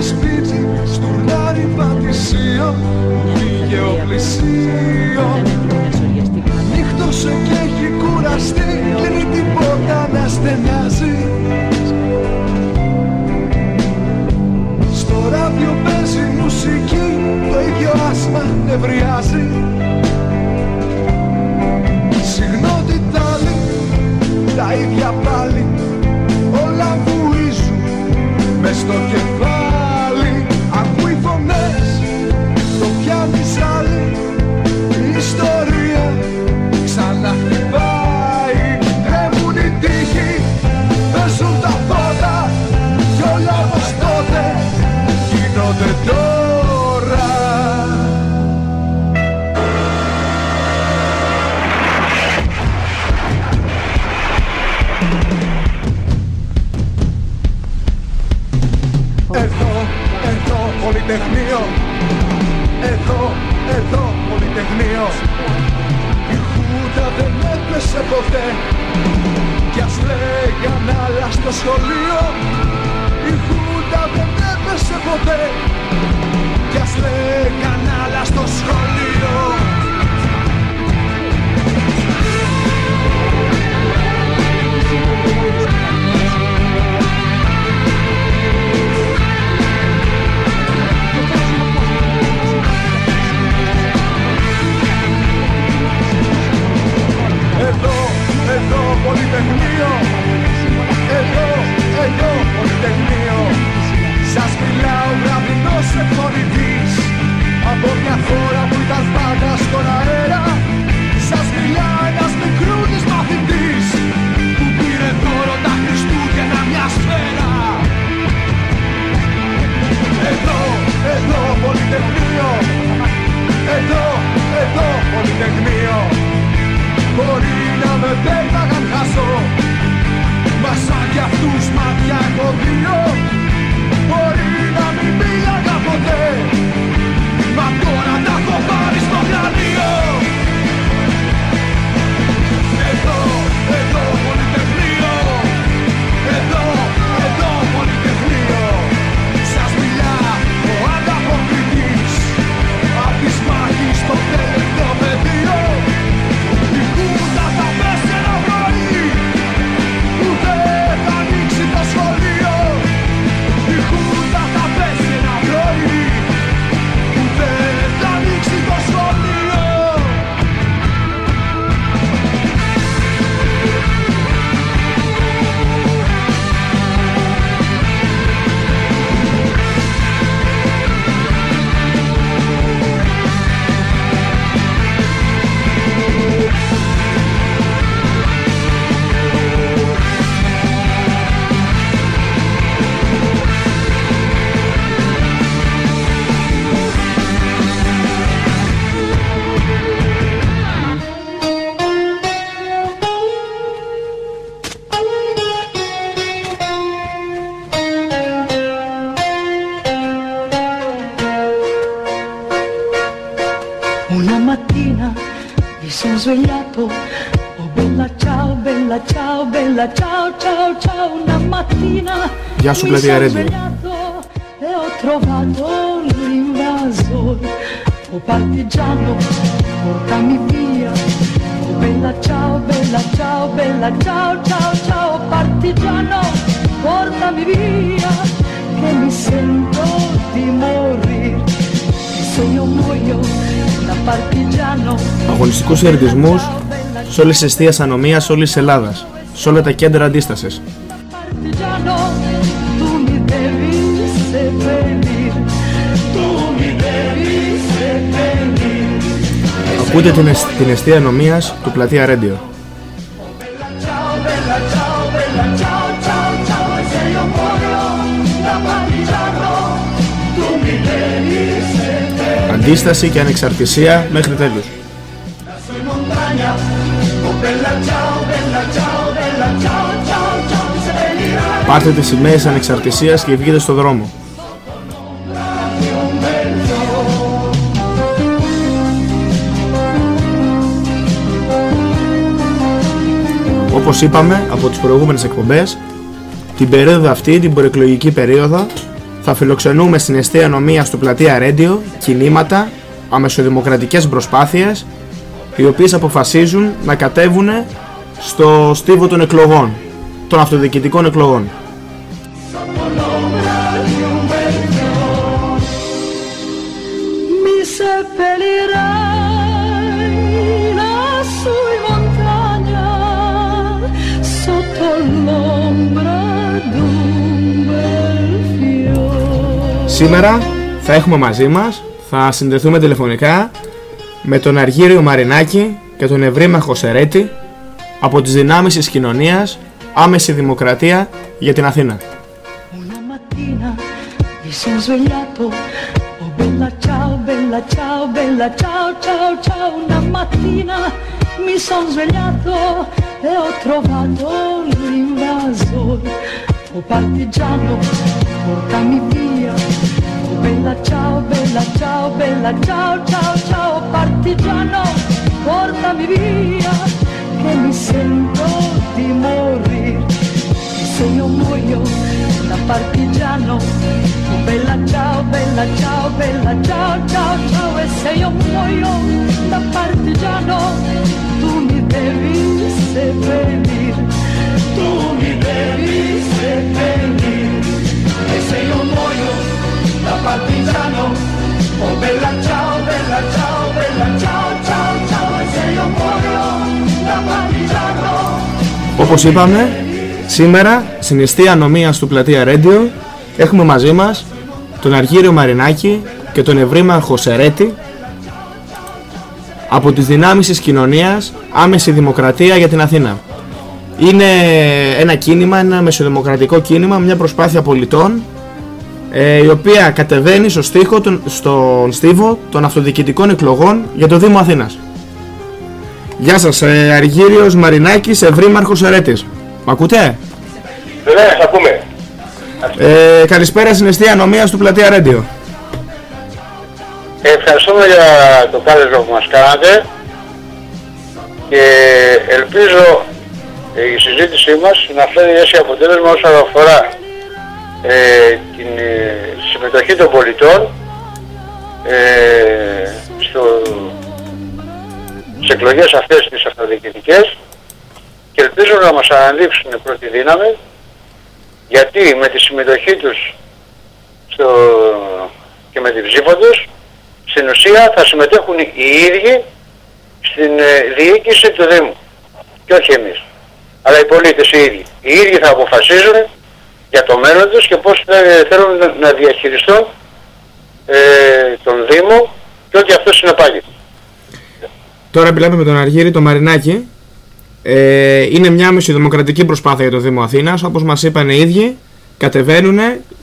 σπίτι στουρνάρι πατησίο Πήγε ο πλησίο Νύχτωσε και έχει κουραστεί Κλείνει την πόρτα να στενάζει. Στο ράδιο παίζει μουσική Το ίδιο άσμα νευριάζει. Συγνότητα άλλη Τα ίδια πάλι Όλα βουίζουν Μες στο κεφάλι πολυτεχνείο Η χούτα δεν έπεσε ποτέ. Κι ας λέγαν άλλα στο σχολείο Η χούτα δεν έπεσε ποτέ. Κι ας λέγαν άλλα στο σχολείο. Εδώ, πολυτεχνείο. Εδώ, εδώ, πολυτεχνείο. Σας μιλάω γραμμινός εκφωνητής Από μια χώρα που ήταν πάντα στον αέρα. Σας μιλά ένας μικρούλης μαθητής Που πήρε δώρο τα Χριστούγεννα μια σφαίρα. Εδώ, εδώ, πολυτεχνείο. Εδώ, εδώ, πολυτεχνείο Μπορεί να με πέταγαν χάσω Μα σαν κι αυτούς μάτια έχω δύο. Μπορεί να μην μίλαγα ποτέ Una mattina mi sono svegliato, oh bella ciao, bella ciao, bella ciao, ciao, ciao, una mattina mi sono svegliato e ho trovato l'invasore, oh partigiano, portami via, oh bella ciao, bella ciao, bella ciao, ciao, ciao, partigiano, portami via, che mi sento di morire, se io muoio da partigiano Αγωνιστικού χαιρετισμού σε όλες τις αιστείες ανομίας όλης τη Ελλάδας, σε όλα τα κέντρα αντίστασης. partigiano tu mi devi seppellire tu mi devi seppellire Ακούτε την, αισ- την αιστεία ανομίας του πλατεία Radio. Αντίσταση και ανεξαρτησία μέχρι τέλους. su in montagna oh bella ciao bella ciao bella ciao ciao ciao mi seppellirai Πάρτε τις σημαίες ανεξαρτησίας και βγείτε στο δρόμο. Όπως είπαμε από τις προηγούμενες εκπομπές, την περίοδο αυτή, την προεκλογική περίοδο, θα φιλοξενούμε στην αιστεία νομίας του Πλατεία Ρέντιο κινήματα, αμεσοδημοκρατικές προσπάθειες οι οποίες αποφασίζουν να κατέβουν στο στίβο των εκλογών, των αυτοδιοικητικών εκλογών. Σήμερα θα έχουμε μαζί μας, θα συνδεθούμε τηλεφωνικά με τον Αργύριο Μαρινάκη και τον Ευρύμαχο Σερέτη από τις δυνάμεις της κοινωνίας Άμεση Δημοκρατία για την Αθήνα. mi son svegliato e ho trovato l'invasore. Oh partigiano, portami via. Bella ciao, bella ciao, bella ciao, ciao, ciao, partigiano, portami via, che mi sento di morire. E se io muoio da partigiano, oh bella ciao, bella ciao, bella ciao, ciao, ciao, e se io muoio da partigiano, tu mi devi seppellir, tu mi devi seppellir, e se io muoio da partigiano, oh bella ciao, bella ciao, bella ciao, ciao, ciao, e se io muoio da partigiano. Όπως είπαμε, σήμερα στην αιστεία νομίας του Πλατεία Ρέντιο έχουμε μαζί μας τον Αργύριο Μαρινάκη και τον Ευρύμαρχο Σερέτη από τις δυνάμεις της κοινωνίας Άμεση Δημοκρατία για την Αθήνα. Είναι ένα κίνημα, ένα μεσοδημοκρατικό κίνημα, μια προσπάθεια πολιτών ε, η οποία κατεβαίνει στο στίχο, τον, στον στίβο των αυτοδιοικητικών εκλογών για το Δήμο Αθήνας. Γεια σας, ε, Αργύριος Μαρινάκης, Ευρύμαρχος Ερέτης. Μ' ακούτε; Ναι, ακούμε. Ε, καλησπέρα στην αιστεία νομίας του Πλατεία Ρέντιο. Ευχαριστούμε για το κάλεσμα που μας κάνατε και ελπίζω η συζήτησή μας να φέρει έτσι αποτέλεσμα όσον αφορά ε, την ε, συμμετοχή των πολιτών ε, στο, στις εκλογές αυτές τις αυτοδιοικητικές. Και ελπίζω να μας αναδείξουν πρώτη δύναμη γιατί με τη συμμετοχή τους στο, και με την ψήφο τους στην ουσία θα συμμετέχουν οι ίδιοι στην ε, διοίκηση του Δήμου. Και όχι εμείς αλλά οι πολίτες οι ίδιοι. Οι ίδιοι θα αποφασίζουν για το μέλλον τους και πώς θα- θέλουν να- να διαχειριστούν ε, τον Δήμο και ό,τι αυτό συνεπάγεται. Τώρα μιλάμε με τον Αργύρη, τον Μαρινάκη. Ε, είναι μια μεσοδημοκρατική προσπάθεια για το Δήμο Αθήνας. Όπως μας είπαν οι ίδιοι, κατεβαίνουν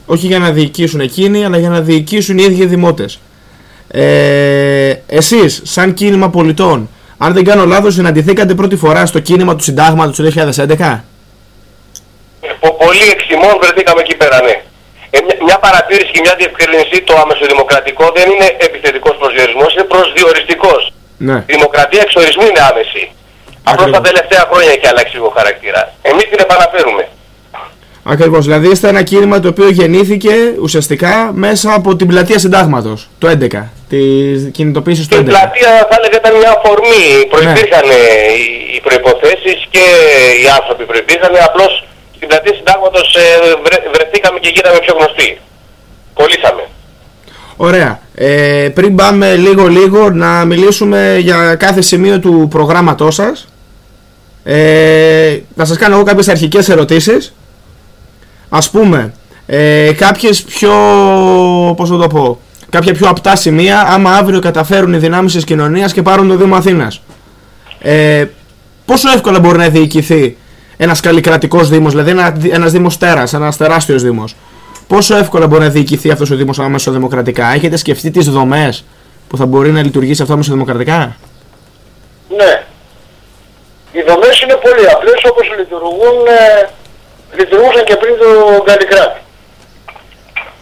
όχι για να διοικήσουν εκείνοι, αλλά για να διοικήσουν οι ίδιοι οι δημότες. Ε, εσείς, σαν κίνημα πολιτών, αν δεν κάνω λάθος, συναντηθήκατε πρώτη φορά στο κίνημα του συντάγματος του 2011. Ε, πο- πολύ εξημών βρεθήκαμε εκεί πέρα, ναι. Ε, μια, μια παρατήρηση και μια διευκρινήση, το αμεσοδημοκρατικό δεν είναι επιθετικός προσδιορισμός, είναι προσδιοριστικός. Ναι. Η δημοκρατία εξορισμού είναι άμεση. Απλώς τα Ακριβώς. τελευταία χρόνια έχει αλλάξει λίγο χαρακτήρα. Εμείς την επαναφέρουμε. Ακριβώς, δηλαδή είστε ένα κίνημα το οποίο γεννήθηκε ουσιαστικά μέσα από την πλατεία συντάγματος, το 11, της κινητοποίησης του Η 11. πλατεία θα έλεγα ήταν μια αφορμή. Προϋπήρχαν Ναι. ε, οι- οι προϋποθέσεις και οι άνθρωποι προϋπήρχαν. Απλώς στην πλατεία συντάγματος ε, βρε- βρεθήκαμε και γίναμε πιο γνωστοί. Κολλήσαμε. Ωραία. Ε, πριν πάμε λίγο λίγο να μιλήσουμε για κάθε σημείο του προγράμματός σας. Ε, να σας κάνω εγώ κάποιες αρχικές ερωτήσεις. Ας πούμε, ε, κάποιες πιο, πώς θα το πω, κάποια πιο απτά σημεία άμα αύριο καταφέρουν οι δυνάμεις της κοινωνίας και πάρουν το Δήμο Αθήνας. Ε, πόσο εύκολα μπορεί να διοικηθεί ένας καλλικρατικός δήμος, δηλαδή ένα, ένας δήμος τέρας, ένας τεράστιος δήμος. Πόσο εύκολα μπορεί να διοικηθεί αυτός ο δήμος άμεσο δημοκρατικά. Έχετε σκεφτεί τις δομές που θα μπορεί να λειτουργήσει αυτό άμεσο δημοκρατικά. Ναι. Οι δομές είναι πολύ απλές όπως λειτουργούν, ε, λειτουργούσαν και πριν το Γκαλικράτη.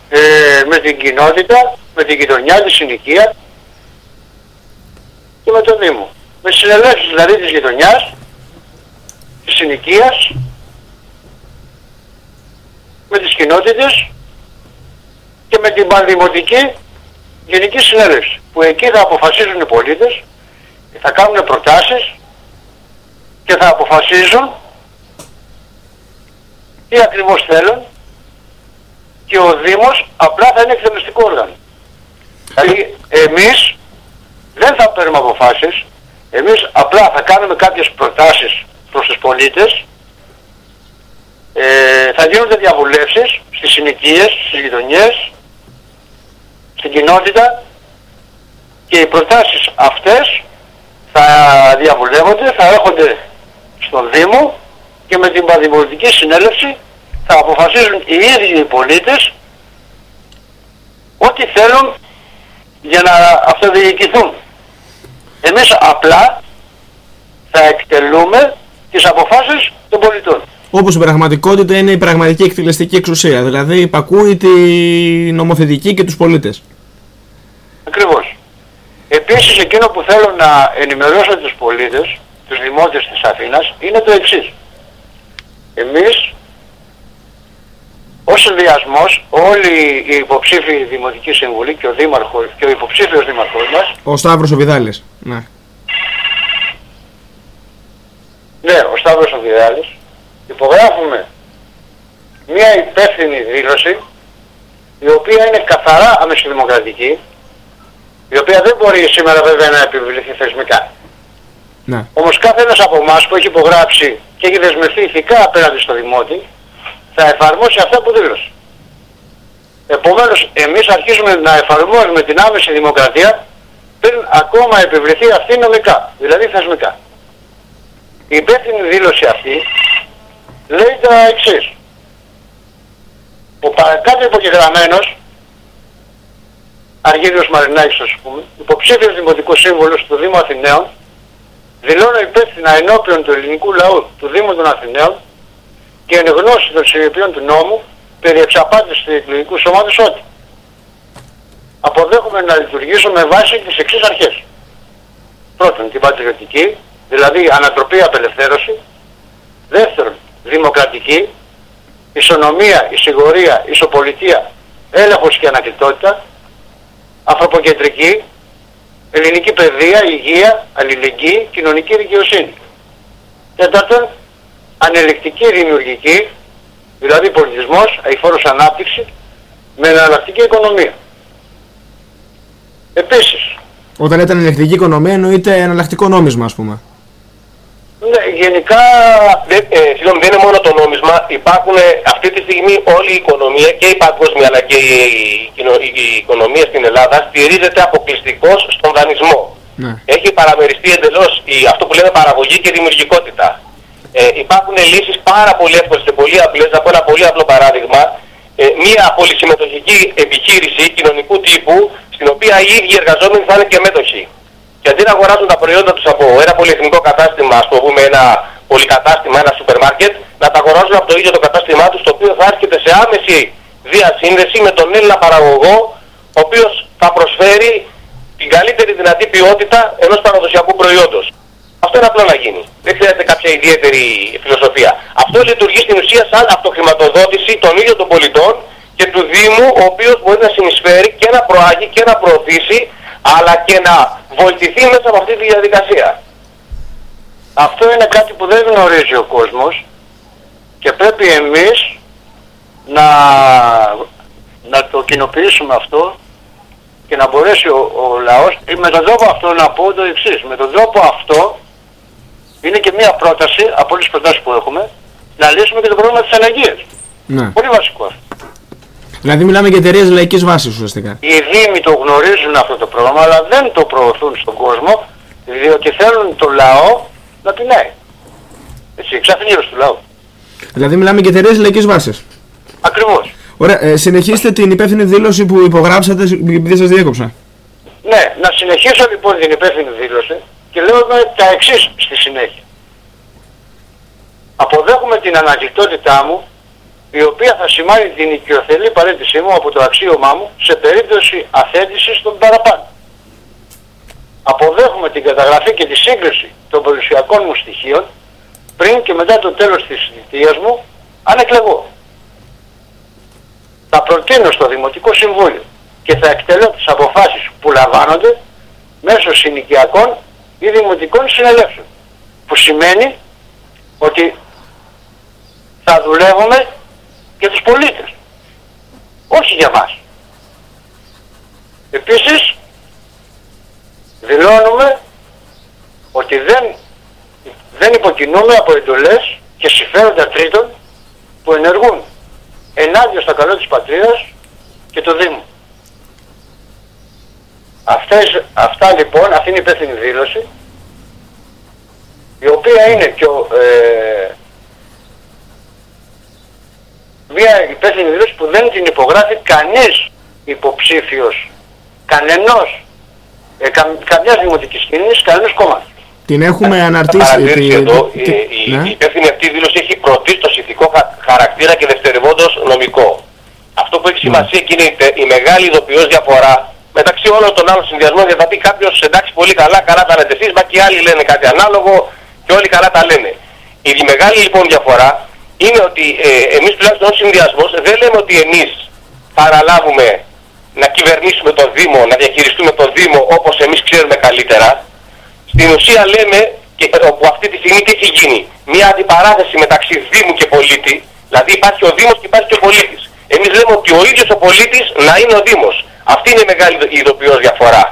Ε, με την κοινότητα, με την γειτονιά, τη συνοικία και με τον Δήμο. Με συνελεύσεις δηλαδή της γειτονιάς, της συνοικίας, με τις κοινότητες και με την πανδημοτική γενική συνέλευση. Που εκεί θα αποφασίζουν οι πολίτες, θα κάνουν προτάσεις και θα αποφασίζουν τι ακριβώς θέλουν και ο Δήμος απλά θα είναι εκτελεστικό όργανο. Δηλαδή εμείς δεν θα παίρνουμε αποφάσεις, εμείς απλά θα κάνουμε κάποιες προτάσεις προς τους πολίτες, ε, θα γίνονται διαβουλεύσεις στις συνοικίες, στις γειτονιές, στην κοινότητα και οι προτάσεις αυτές θα διαβουλεύονται, θα έρχονται στον Δήμο και με την Παδημοτική Συνέλευση θα αποφασίζουν οι ίδιοι οι πολίτες ό,τι θέλουν για να αυτοδιοικηθούν. Εμείς απλά θα εκτελούμε τις αποφάσεις των πολιτών. Όπως η πραγματικότητα είναι η πραγματική εκτελεστική εξουσία, δηλαδή υπακούει τη νομοθετική και τους πολίτες. Ακριβώς. Επίσης εκείνο που θέλω να ενημερώσω τους πολίτες, τους δημότες της Αθήνας, είναι το εξής. Εμείς ως συνδυασμός όλοι οι υποψήφοι δημοτικοί συμβουλοί και ο, δήμαρχος, και ο υποψήφιος δήμαρχος μας Ο Σταύρος ο Βιδάλης. Ναι. Ναι, ο Σταύρος ο Βιδάλης, υπογράφουμε μια υπεύθυνη δήλωση η οποία είναι καθαρά αμεσοδημοκρατική η οποία δεν μπορεί σήμερα βέβαια να επιβληθεί θεσμικά. ναι. Όμως κάθε ένας από εμάς που έχει υπογράψει και έχει δεσμευτεί ηθικά απέναντι στο Δημότη θα εφαρμόσει αυτά που δήλωσε. Επομένως εμείς αρχίζουμε να εφαρμόζουμε την άμεση δημοκρατία πριν ακόμα επιβληθεί αυτή νομικά, δηλαδή θεσμικά. Η υπεύθυνη δήλωση αυτή λέει τα εξής. Ο παρακάτω υπογεγραμμένος, Αργύριος Μαρινάκης ας πούμε, υποψήφιος δημοτικός σύμβολος του Δήμου Αθηναίων, δηλώνω υπεύθυνα ενώπιον του ελληνικού λαού του Δήμου των Αθηναίων και εν γνώση των συνεπειών του νόμου περί εξαπάτησης του εκλογικού σώματος ότι αποδέχομαι να λειτουργήσω με βάση τις εξής αρχές. Πρώτον, την πατριωτική, δηλαδή ανατροπή απελευθέρωση. Δεύτερον, δημοκρατική, ισονομία, ισηγορία, ισοπολιτεία, έλεγχος και ανακλητότητα. Ανθρωποκεντρική, ελληνική παιδεία, υγεία, αλληλεγγύη, κοινωνική δικαιοσύνη. Τέταρτον, ανελεκτική δημιουργική, δηλαδή πολιτισμός, αηφόρος ανάπτυξη, με εναλλακτική οικονομία. Επίσης, Όταν λέτε εναλλακτική οικονομία εννοείται εναλλακτικό νόμισμα, ας πούμε. Ναι, γενικά Δεν, ε, συγγνώμη, δεν είναι μόνο το νόμισμα. Υπάρχουν ε, αυτή τη στιγμή όλη η οικονομία και η παγκόσμια αλλά και η, η, κοινο- η- η οικονομία στην Ελλάδα στηρίζεται αποκλειστικώς στον δανεισμό. Ναι. Έχει παραμεριστεί εντελώς αυτό που λέμε παραγωγή και δημιουργικότητα. Ε, υπάρχουν λύσεις πάρα πολύ εύκολες και πολύ απλές. Από ένα πολύ απλό παράδειγμα, ε, μία πολυσυμμετοχική επιχείρηση κοινωνικού τύπου, στην οποία οι ίδιοι εργαζόμενοι θα είναι και μέτοχοι. Και αντί να αγοράζουν τα προϊόντα τους από ένα πολυεθνικό κατάστημα, ας το πούμε ένα πολυκατάστημα, ένα σούπερ μάρκετ, να τα αγοράζουν από το ίδιο το κατάστημά τους, το οποίο θα έρχεται σε άμεση διασύνδεση με τον Έλληνα παραγωγό, ο οποίος θα προσφέρει την καλύτερη δυνατή ποιότητα ενός παραδοσιακού προϊόντος. Αυτό είναι απλό να γίνει. Δεν χρειάζεται κάποια ιδιαίτερη φιλοσοφία. Αυτό λειτουργεί στην ουσία σαν αυτοχρηματοδότηση των ίδιων των πολιτών και του Δήμου, ο οποίος μπορεί να συνεισφέρει και να προάγει και να προωθήσει, αλλά και να βοηθηθεί μέσα από αυτή τη διαδικασία. αυτό είναι κάτι που δεν γνωρίζει ο κόσμος και πρέπει εμείς να, να το κοινοποιήσουμε αυτό και να μπορέσει ο, ο λαός ε, με τον τρόπο αυτό να πω το εξής με τον τρόπο αυτό είναι και μια πρόταση από όλες τις προτάσεις που έχουμε να λύσουμε και το πρόβλημα της ανεργίας Ναι. πολύ βασικό αυτό Δηλαδή μιλάμε για εταιρείες λαϊκής βάσης ουσιαστικά. οι Δήμοι το γνωρίζουν αυτό το πρόγραμμα αλλά δεν το προωθούν στον κόσμο διότι θέλουν το λαό να πεινάει έτσι, εξαφνίωση του λαού Δηλαδή μιλάμε για εταιρείες λαϊκής βάσης. ακριβώς Ωραία, ε, συνεχίστε την υπεύθυνη δήλωση που υπογράψατε επειδή σας διέκοψα. Ναι, να συνεχίσω λοιπόν την υπεύθυνη δήλωση και λέω με τα εξής στη συνέχεια. Αποδέχομαι την ανακλητότητά μου η οποία θα σημάνει την οικειοθελή παρέτησή μου από το αξίωμά μου σε περίπτωση αθέτησης των παραπάνω. Αποδέχομαι την καταγραφή και τη σύγκριση των περιουσιακών μου στοιχείων πριν και μετά το τέλος της θητείας μου αν εκλεγώ. θα προτείνω στο Δημοτικό Συμβούλιο και θα εκτελώ τις αποφάσεις που λαμβάνονται μέσω συνοικιακών ή δημοτικών συνελεύσεων. Που σημαίνει ότι θα δουλεύουμε για τους πολίτες. Όχι για μας. Επίσης, δηλώνουμε ότι δεν, δεν υποκινούμε από εντολές και συμφέροντα τρίτων που ενεργούν ενάντια στο καλό της πατρίδας και του Δήμου. Αυτές, αυτά λοιπόν, αυτή είναι η υπεύθυνη δήλωση, η οποία είναι πιο, ε, μια υπεύθυνη δήλωση που δεν την υπογράφει κανείς υποψήφιος, κανενός, ε, κα, καμιάς δημοτικής κίνησης, κανένας κόμματος. Την έχουμε αναρτήσει. Παρατήρηση τη- εδώ, τη- η, τη- η, ναι. η υπεύθυνη αυτή δήλωση έχει πρωτίστως ηθικό χα- χαρακτήρα και δευτερευόντως νομικό. Αυτό που έχει Ναι. σημασία και είναι η, τε- η μεγάλη ειδοποιώς διαφορά μεταξύ όλων των άλλων συνδυασμών γιατί θα πει κάποιος εντάξει πολύ καλά, καλά τα λέτε εσείς, μα και οι άλλοι λένε κάτι ανάλογο και όλοι καλά τα λένε. Η μεγάλη λοιπόν διαφορά είναι ότι ε, εμείς τουλάχιστον ως συνδυασμός δεν λέμε ότι εμείς παραλάβουμε να κυβερνήσουμε τον Δήμο, να διαχειριστούμε τον Δήμο όπως εμείς ξέρουμε καλύτερα. Στην ουσία λέμε, και όπου αυτή τη στιγμή τι έχει γίνει, μια αντιπαράθεση μεταξύ Δήμου και πολίτη, δηλαδή υπάρχει ο Δήμος και υπάρχει και ο πολίτης. Εμείς λέμε ότι ο ίδιος ο πολίτης να είναι ο Δήμος. Αυτή είναι η μεγάλη η ειδοποιώς διαφορά.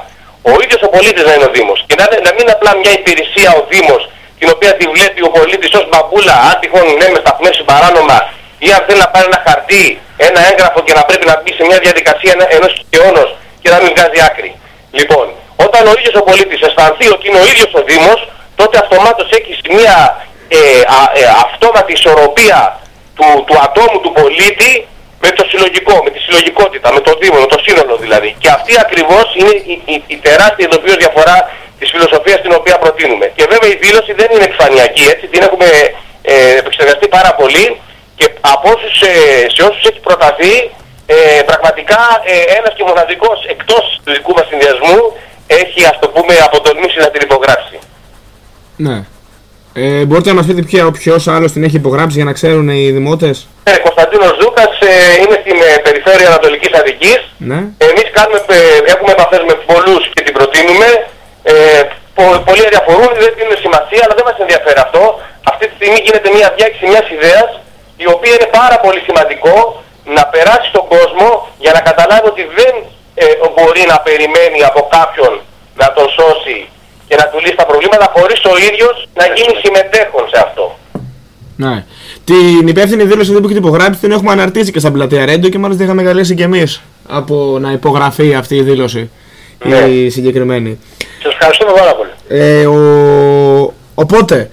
Ο ίδιος ο πολίτης να είναι ο Δήμος. Και να, να μην είναι απλά μια υπηρεσία ο Δήμος, την οποία τη βλέπει ο πολίτης ως μπαμπούλα, αν τυχόν λέμε σταθμεύσει παράνομα, ή αν θέλει να πάρει ένα χαρτί, ένα έγγραφο και να πρέπει να μπει σε μια διαδικασία ενό- ενός καιώνος και να μην βγάζει άκρη. Λοιπόν, όταν ο ίδιος ο πολίτης αισθανθεί ότι είναι ο ίδιος ο Δήμος, τότε αυτομάτως έχει μια ε, α, ε, αυτόματη ισορροπία του, του ατόμου του πολίτη με το συλλογικό, με τη συλλογικότητα, με το Δήμο, με το σύνολο δηλαδή. Και αυτή ακριβώς είναι η, η, η τεράστια ειδοποιώς διαφορά της φιλοσοφίας την οποία προτείνουμε. Και βέβαια η δήλωση δεν είναι επιφανειακή, έτσι, την έχουμε ε, επεξεργαστεί πάρα πολύ και από όσους, ε, σε όσους έχει προταθεί ε, πραγματικά ε, ένας και μοναδικός εκτός του δικού μας συνδυασμού έχει ας το πούμε αποτολμήσει να την υπογράψει. Ναι. Ε, μπορείτε να μας πείτε ποιο, ποιος άλλος την έχει υπογράψει για να ξέρουν οι δημότες; Ε, Κωνσταντίνος Ζούκας ε, είναι στην ε, περιφέρεια Ανατολικής Αττικής. Ναι. Εμείς κάνουμε, ε, έχουμε επαφές με πολλούς και την προτείνουμε. Ε, πο, πολλοί αδιαφορούν, δεν δίνουν σημασία, αλλά δεν μας ενδιαφέρει αυτό. Αυτή τη στιγμή γίνεται μια διάκριση μιας ιδέας, η οποία είναι πάρα πολύ σημαντικό να περάσει στον κόσμο για να καταλάβει ότι δεν ε, μπορεί να περιμένει από κάποιον να τον σώσει και να του λύσει τα προβλήματα χωρίς ο ίδιος να γίνει συμμετέχον σε αυτό. Ναι. Την υπεύθυνη δήλωση εδώ που έχετε υπογράψει την έχουμε αναρτήσει και στα πλατεία Ρέντο και μάλιστα είχαμε καλέσει κι εμείς από να υπογραφεί αυτή η δήλωση. Ναι. Η συγκεκριμένη. Σας ευχαριστούμε πάρα πολύ. Ε, ο... Οπότε,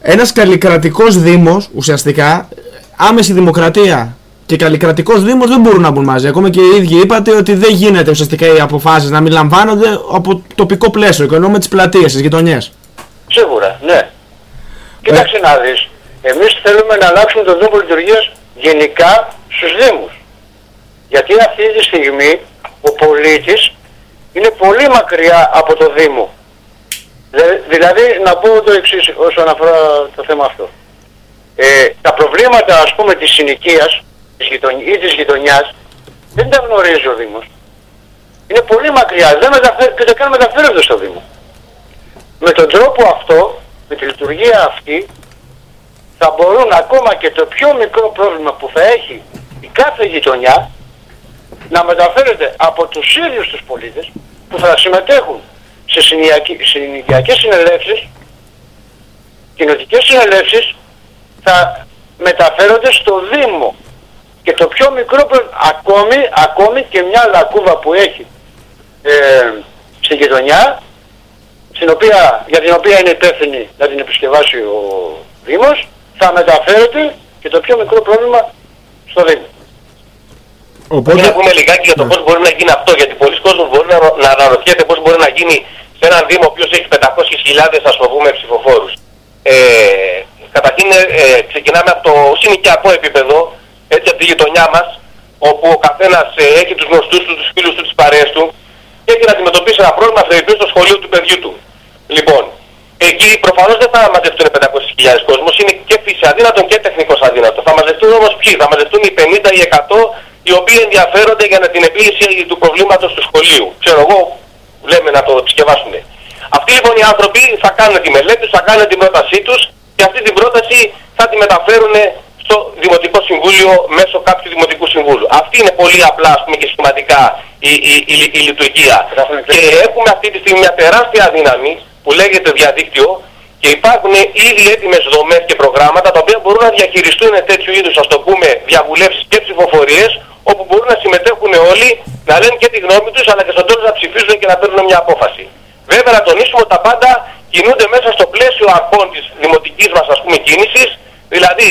ένας καλλικρατικός δήμος, ουσιαστικά, άμεση δημοκρατία και καλλικρατικός δήμος δεν μπορούν να μπουν μαζί. Ακόμα και οι ίδιοι είπατε ότι δεν γίνεται ουσιαστικά οι αποφάσεις να μην λαμβάνονται από τοπικό πλαίσιο και ενώ με τις πλατείες, τις γειτονιές. Σίγουρα, ναι. Κοίταξε να δεις. Εμείς θέλουμε να αλλάξουμε τον τρόπο λειτουργίας γενικά στους Δήμους. Γιατί αυτή τη στιγμή ο πολίτης είναι πολύ μακριά από το Δήμο. Δε- δηλαδή να πω το εξής όσον αφορά το θέμα αυτό. Ε, τα προβλήματα ας πούμε της συνοικίας της γειτονι- ή της γειτονιάς δεν τα γνωρίζει ο Δήμος. Είναι πολύ μακριά, δεν μεταφέρει, και δεν καν μεταφέρονται στο Δήμο. Με τον τρόπο αυτό, με τη λειτουργία αυτή, θα μπορούν ακόμα και το πιο μικρό πρόβλημα που θα έχει η κάθε γειτονιά να μεταφέρεται από τους ίδιους τους πολίτες που θα συμμετέχουν σε συνοικιακή- συνοικιακές συνελεύσεις, κοινοτικές συνελεύσεις, θα μεταφέρονται στο Δήμο. Και το πιο μικρό πρόβλημα, ακόμη, ακόμη και μια λακκούβα που έχει ε, στην γειτονιά, στην οποία, για την οποία είναι υπεύθυνη να την επισκευάσει ο Δήμος, θα μεταφέρεται και το πιο μικρό πρόβλημα στο Δήμο. Οπότε, Πρέπει να πούμε λιγάκι για το πώς μπορεί να γίνει αυτό, γιατί πολλοί κόσμοι μπορεί να, να αναρωτιέται πώς μπορεί να γίνει σε έναν Δήμο ο οποίος έχει 500.000 ας το πούμε ψηφοφόρους. Ε, καταρχήν ε, ε, ξεκινάμε από το συνοικιακό επίπεδο, έτσι από τη γειτονιά μας, όπου ο καθένας ε, έχει τους γνωστούς του, τους φίλους του, τις παρέες του και έχει να αντιμετωπίσει ένα πρόβλημα στο στο σχολείο του παιδιού του. Λοιπόν, εκεί προφανώς δεν θα μαζευτούν 500.000 κόσμος, είναι και φύση αδύνατον και τεχνικός αδύνατο. Θα μαζευτούν όμως ποιοι, θα μαζευτούν οι 50 ή 100 οι οποίοι ενδιαφέρονται για την επίλυση του προβλήματος του σχολείου. Ξέρω εγώ, λέμε να το επισκευάσουν. Αυτοί λοιπόν οι άνθρωποι θα κάνουν τη μελέτη τους, θα κάνουν την πρότασή τους και αυτή την πρόταση θα τη μεταφέρουν στο Δημοτικό Συμβούλιο μέσω κάποιου Δημοτικού Συμβούλου. Αυτή είναι πολύ απλά ας πούμε, και σχηματικά η, η, η, η λειτουργία. Και έχουμε αυτή τη στιγμή μια τεράστια δύναμη που λέγεται διαδίκτυο και υπάρχουν ήδη έτοιμες δομές και προγράμματα τα οποία μπορούν να διαχειριστούν τέτοιου είδους, ας το πούμε, διαβουλεύσεις και ψηφοφορίες όπου μπορούν να συμμετέχουν όλοι, να λένε και τη γνώμη τους αλλά και στο τέλος να ψηφίζουν και να παίρνουν μια απόφαση. Βέβαια να τονίσουμε ότι τα πάντα κινούνται μέσα στο πλαίσιο αρχών της δημοτικής μας ας πούμε κίνησης, δηλαδή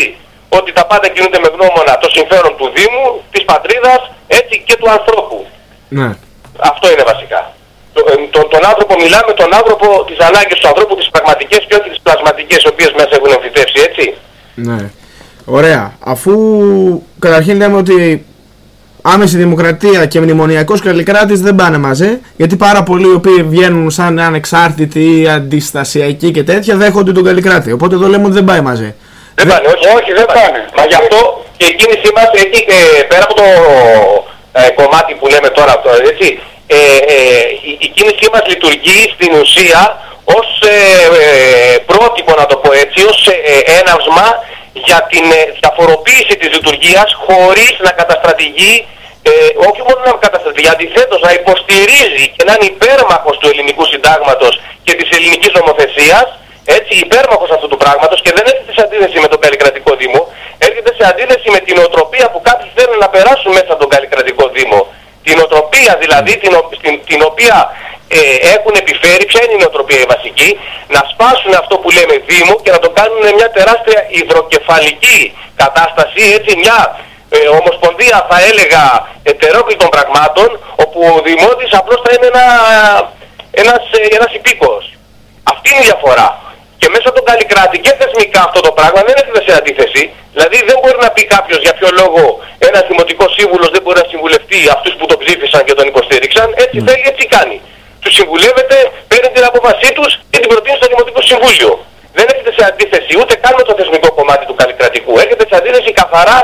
ότι τα πάντα κινούνται με γνώμονα το συμφέρον του Δήμου, της πατρίδας, έτσι και του ανθρώπου. Ναι. Αυτό είναι βασικά. Το- ε, τον, τον άνθρωπο μιλάμε, τον άνθρωπο, τις ανάγκες του ανθρώπου, τις πραγματικές και όχι τις πλασματικές, οι οποίες μέσα έχουν εμφυτεύσει, έτσι. Ναι. Ωραία. Αφού καταρχήν λέμε ότι άμεση δημοκρατία και μνημονιακός καλλικράτης δεν πάνε μαζί, γιατί πάρα πολλοί οι οποίοι βγαίνουν σαν ανεξάρτητοι ή αντιστασιακοί και τέτοια δέχονται τον καλλικράτη. Οπότε εδώ λέμε ότι δεν πάει μαζί. Δεν πάνε, όχι. όχι, δεν πάνε. Μα γι' αυτό και η κίνησή μας εκεί, ε, πέρα από το ε, κομμάτι που λέμε τώρα, αυτό, έτσι, ε, ε, η, η κίνησή μας λειτουργεί στην ουσία ως ε, ε, πρότυπο, να το πω έτσι, ως ε, ε, έναυσμα για την ε, διαφοροποίηση της λειτουργίας χωρίς να καταστρατηγεί ε, όχι μόνο να καταστρατηγεί, αντιθέτως να υποστηρίζει και να είναι υπέρμαχος του ελληνικού συντάγματος και της ελληνικής νομοθεσίας έτσι υπέρμαχος αυτού του πράγματος και δεν έρχεται σε αντίθεση με τον καλλικρατικό Δήμο, έρχεται σε αντίθεση με την οτροπία που κάποιοι θέλουν να περάσουν μέσα από τον καλλικρατικό Δήμο. Την οτροπία δηλαδή την, ο- στην, την οποία ε, έχουν επιφέρει, ποια είναι η οτροπία η βασική, να σπάσουν αυτό που λέμε Δήμο και να το κάνουν μια τεράστια υδροκεφαλική κατάσταση, έτσι μια ε, ομοσπονδία θα έλεγα ετερόκλητων πραγμάτων, όπου ο Δημότης απλώς θα είναι ένα, ένας, ε, ένας υπήκοος. Αυτή είναι η διαφορά. Και μέσα από τον καλλικράτη και θεσμικά αυτό το πράγμα δεν έρχεται σε αντίθεση. Δηλαδή δεν μπορεί να πει κάποιος για ποιο λόγο ένας δημοτικός σύμβουλος δεν μπορεί να συμβουλευτεί αυτούς που τον ψήφισαν και τον υποστήριξαν. Έτσι θέλει, έτσι κάνει. Τους συμβουλεύεται, παίρνει την απόφασή τους και την προτείνει στο Δημοτικό Συμβούλιο. Δεν έρχεται σε αντίθεση ούτε καν με το θεσμικό κομμάτι του καλλικρατικού. Έρχεται σε αντίθεση καθαρά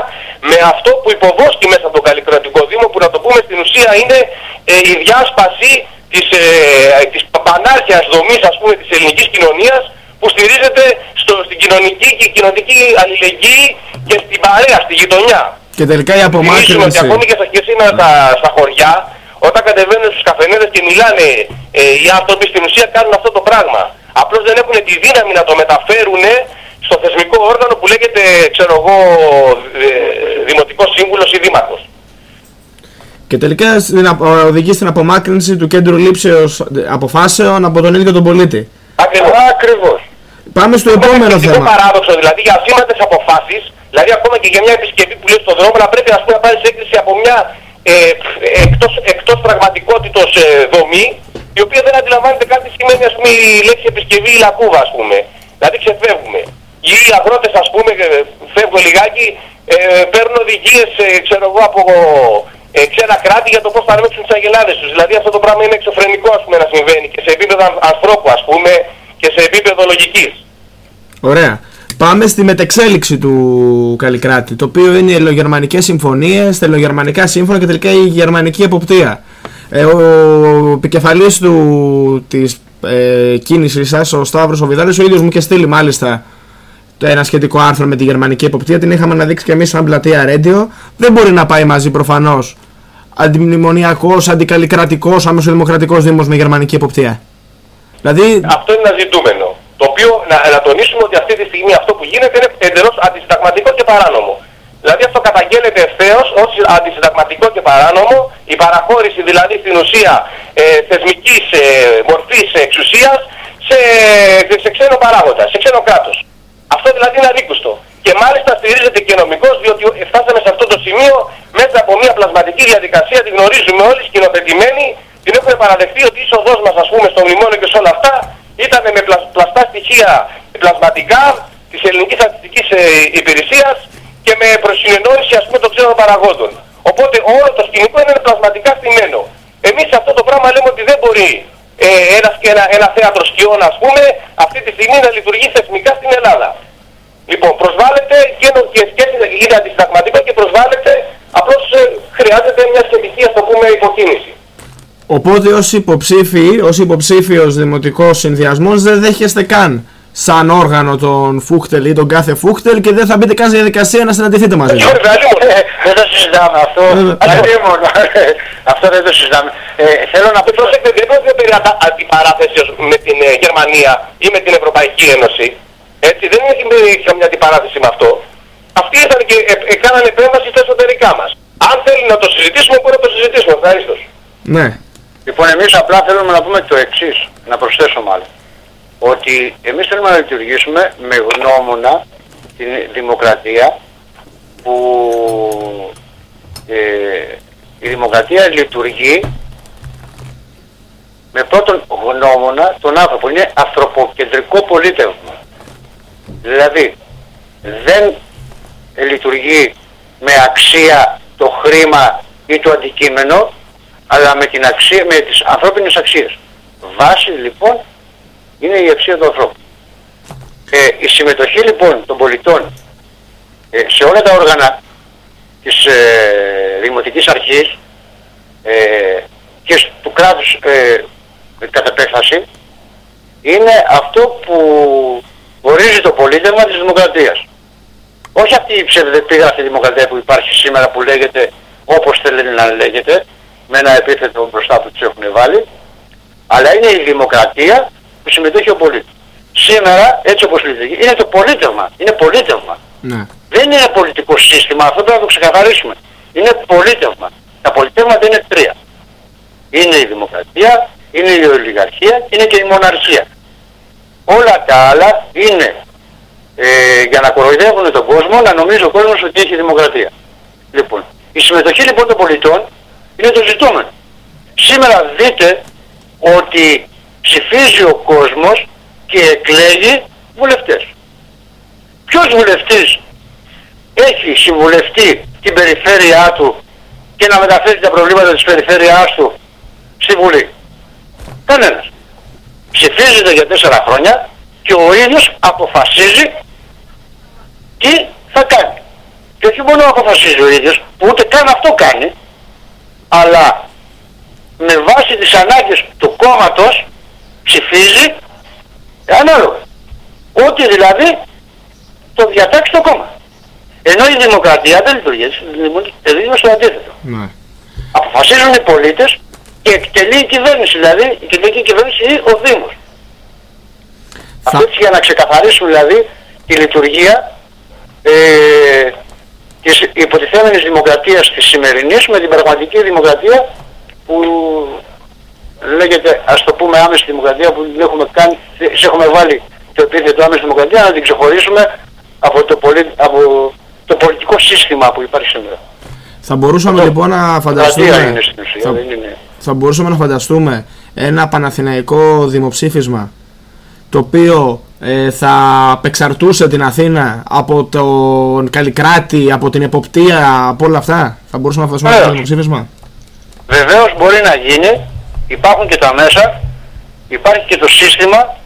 με αυτό που υποβόσκει μέσα από τον καλλικρατικό Δήμο, που να το πούμε στην ουσία είναι ε, η διάσπαση της, ε, της πανάρχιας δομής ας πούμε της ελληνικής κοινωνίας που στηρίζεται στο, στην κοινωνική και κοινωνική αλληλεγγύη και στην παρέα, στη γειτονιά. Και τελικά η Θυμίσουμε ότι απομάκρυνση. ακόμη και, στα, και σήμερα στα, στα χωριά, όταν κατεβαίνουν στους καφενέδες και μιλάνε ε, οι άνθρωποι στην ουσία κάνουν αυτό το πράγμα. Απλώς δεν έχουν τη δύναμη να το μεταφέρουν στο θεσμικό όργανο που λέγεται, ξέρω εγώ, ε, Δημοτικός Σύμβουλος ή Δήμαρχος. Και τελικά στην, απο- οδηγεί στην απομάκρυνση του κέντρου λήψεως αποφάσεων από τον ίδιο τον πολίτη. Ακριβώς. Ακριβώς. Πάμε στο επόμενο Είναι θέμα. παράδοξο δηλαδή για ασήμαντες αποφάσεις, δηλαδή ακόμα και για μια επισκευή που λέει στον δρόμο να πρέπει ας πούμε, να πάρεις έγκριση από μια ε, εκτός, εκτός πραγματικότητος ε, δομή η οποία δεν αντιλαμβάνεται κάτι τι σημαίνει ας πούμε, η λέξη επισκευή ή λακκούβα ας πούμε. Δηλαδή ξεφεύγουμε. Ή οι αγρότες ας πούμε, ε, φεύγω λιγάκι, ε, παίρνουν οδηγίες ε, ξέρω εγώ από ε, ξένα κράτη για το πώς θα ανέμεξουν τις αγελάδες τους. Δηλαδή αυτό το πράγμα είναι εξωφρενικό ας πούμε να συμβαίνει και σε επίπεδο αν- ανθρώπου ας πούμε και σε επίπεδο λογικής. Ωραία. Πάμε στη μετεξέλιξη του Καλλικράτη, το οποίο είναι οι ελληνογερμανικές συμφωνίες, τα ελληνογερμανικά σύμφωνα και τελικά η γερμανική εποπτεία. Ε, ο επικεφαλής του, της ε, κίνησης σας, ο Σταύρος ο Βιδάλης, ο ίδιος μου και στείλει μάλιστα το ένα σχετικό άρθρο με τη γερμανική εποπτεία, την είχαμε αναδείξει και εμείς σαν πλατεία Radio. Δεν μπορεί να πάει μαζί προφανώς αντιμνημονιακός, αντικαλλικρατικός, αμεσοδημοκρατικός δήμος με γερμανική εποπτεία. Δηλαδή, Αυτό είναι ένα ζητούμενο. Το οποίο να, να τονίσουμε ότι αυτή τη στιγμή αυτό που γίνεται είναι εντελώς αντισυνταγματικό και παράνομο. Δηλαδή αυτό καταγγέλλεται ευθέως ως αντισυνταγματικό και παράνομο, η παραχώρηση δηλαδή στην ουσία ε, θεσμικής ε, μορφής εξουσίας σε, σε ξένο παράγοντα, σε ξένο κράτος. Αυτό δηλαδή είναι ανήκουστο. Και μάλιστα στηρίζεται και νομικώς, διότι φτάσαμε σε αυτό το σημείο μέσα από μια πλασματική διαδικασία, τη γνωρίζουμε όλοι, σκηνοθετημένη, την έχουμε παραδεχτεί ότι η είσοδό μας, ας πούμε, στο μνημόνιο και σε όλα αυτά ήταν με πλασ, πλαστά στοιχεία πλασματικά της ελληνικής στατιστικής ε, υπηρεσίας και με προσυνεννόηση, ας πούμε, των ξένων παραγόντων. Οπότε όλο το σκηνικό είναι πλασματικά στημένο. Εμείς αυτό το πράγμα λέμε ότι δεν μπορεί ε, ένας, και ένα, ένα θέατρο σκιών, ας πούμε, αυτή τη στιγμή να λειτουργεί θεσμικά στην Ελλάδα. Λοιπόν, προσβάλλεται και, νο- και, και είναι αντισυνταγματικό και προσβάλλεται απλώς ε, χρειάζεται μια σχετική, ας το πούμε, υποκίνηση. Οπότε ως υποψήφοι, ως υποψήφιος δημοτικός συνδυασμός δεν δέχεστε καν σαν όργανο τον Φούχτελ ή τον κάθε Φούχτελ και δεν θα μπείτε καν στη διαδικασία να συναντηθείτε μαζί του. Γιώργο, αλλήμον. Ε, Δεν το συζητάμε αυτό. Βέβαια. Αλλήμον. Αυτό δεν το συζητάμε. Ε, Θέλω να πω Προσέξτε, δεν πρόκειται περί αντα- αντιπαράθεσης με την ε, Γερμανία ή με την Ευρωπαϊκή Ένωση. Έτσι, δεν έχει μπει καμιά αντιπαράθεση με αυτό. Αυτοί ήρθαν και ε, ε, κάνανε επέμβαση στα εσωτερικά μας. Αν θέλει να το συζητήσουμε, μπορεί να το συζητήσουμε. Ευχαριστώ. Ναι. Λοιπόν, εμείς απλά θέλουμε να πούμε το εξής, να προσθέσω μάλλον. Ότι εμείς θέλουμε να λειτουργήσουμε με γνώμονα την δημοκρατία που ε, η δημοκρατία λειτουργεί με πρώτον γνώμονα τον άνθρωπο. Είναι ανθρωποκεντρικό πολίτευμα. Δηλαδή, δεν λειτουργεί με αξία το χρήμα ή το αντικείμενο, αλλά με, την αξία, με τις ανθρώπινες αξίες. Βάση λοιπόν είναι η αξία του ανθρώπου. Ε, η συμμετοχή λοιπόν των πολιτών ε, σε όλα τα όργανα της ε, Δημοτικής Αρχής ε, και σ- του κράτους ε, κατά επέκταση είναι αυτό που ορίζει το πολίτευμα της δημοκρατίας. Όχι αυτή η ψευδεπίγραφη δημοκρατία που υπάρχει σήμερα που λέγεται όπως θέλει να λέγεται με ένα επίθετο μπροστά που τους έχουν βάλει αλλά είναι η δημοκρατία που συμμετέχει ο πολίτης. Σήμερα έτσι όπως λειτουργεί είναι το πολίτευμα. Είναι πολίτευμα. Ναι. Δεν είναι πολιτικό σύστημα, αυτό πρέπει να το ξεκαθαρίσουμε. Είναι πολίτευμα. Τα πολιτεύματα είναι τρία. Είναι η δημοκρατία, είναι η ολιγαρχία, είναι και η μοναρχία. Όλα τα άλλα είναι ε, για να κοροϊδεύουν τον κόσμο, να νομίζει ο κόσμος ότι έχει δημοκρατία. Λοιπόν, η συμμετοχή λοιπόν των πολιτών είναι το ζητούμενο. Σήμερα δείτε ότι ψηφίζει ο κόσμος και εκλέγει βουλευτές. Ποιος βουλευτής έχει συμβουλευτεί την περιφέρειά του και να μεταφέρει τα προβλήματα της περιφέρειάς του στη Βουλή; Κανένας. Ψηφίζεται για τέσσερα χρόνια και ο ίδιος αποφασίζει τι θα κάνει. Και όχι μόνο αποφασίζει ο ίδιος, που ούτε καν αυτό κάνει, αλλά με βάση τις ανάγκες του κόμματος ψηφίζει ανάλογα. Ό,τι δηλαδή το διατάξει το κόμμα. Ενώ η δημοκρατία δεν λειτουργεί, έτσι, λειτουργεί στο αντίθετο. Ναι. Αποφασίζουν οι πολίτες και εκτελεί η κυβέρνηση, δηλαδή η κεντρική κυβέρνηση ή ο Δήμος. Θα- Αυτό έτσι για να ξεκαθαρίσουμε δηλαδή τη λειτουργία ε, της υποτιθέμενης δημοκρατίας της σημερινής με την πραγματική δημοκρατία που λέγεται ας το πούμε άμεση δημοκρατία που δεν έχουμε κάνει, σε έχουμε βάλει το επίθετο άμεση δημοκρατία να την ξεχωρίσουμε από το, πολι- από το πολιτικό σύστημα που υπάρχει σήμερα. Θα μπορούσαμε Αυτό. λοιπόν να Δημοκρατία φανταστούμε. είναι στην ουσία, Θα, δεν είναι. θα μπορούσαμε να φανταστούμε ένα παναθηναϊκό δημοψήφισμα το οποίο ε, θα απεξαρτούσε την Αθήνα από τον Καλλικράτη, από την εποπτεία, από όλα αυτά; Θα μπορούσαμε να φανταστούμε ένα Βεβαίως. δημοψήφισμα. Βεβαίως μπορεί να γίνει, υπάρχουν και τα μέσα, υπάρχει και το σύστημα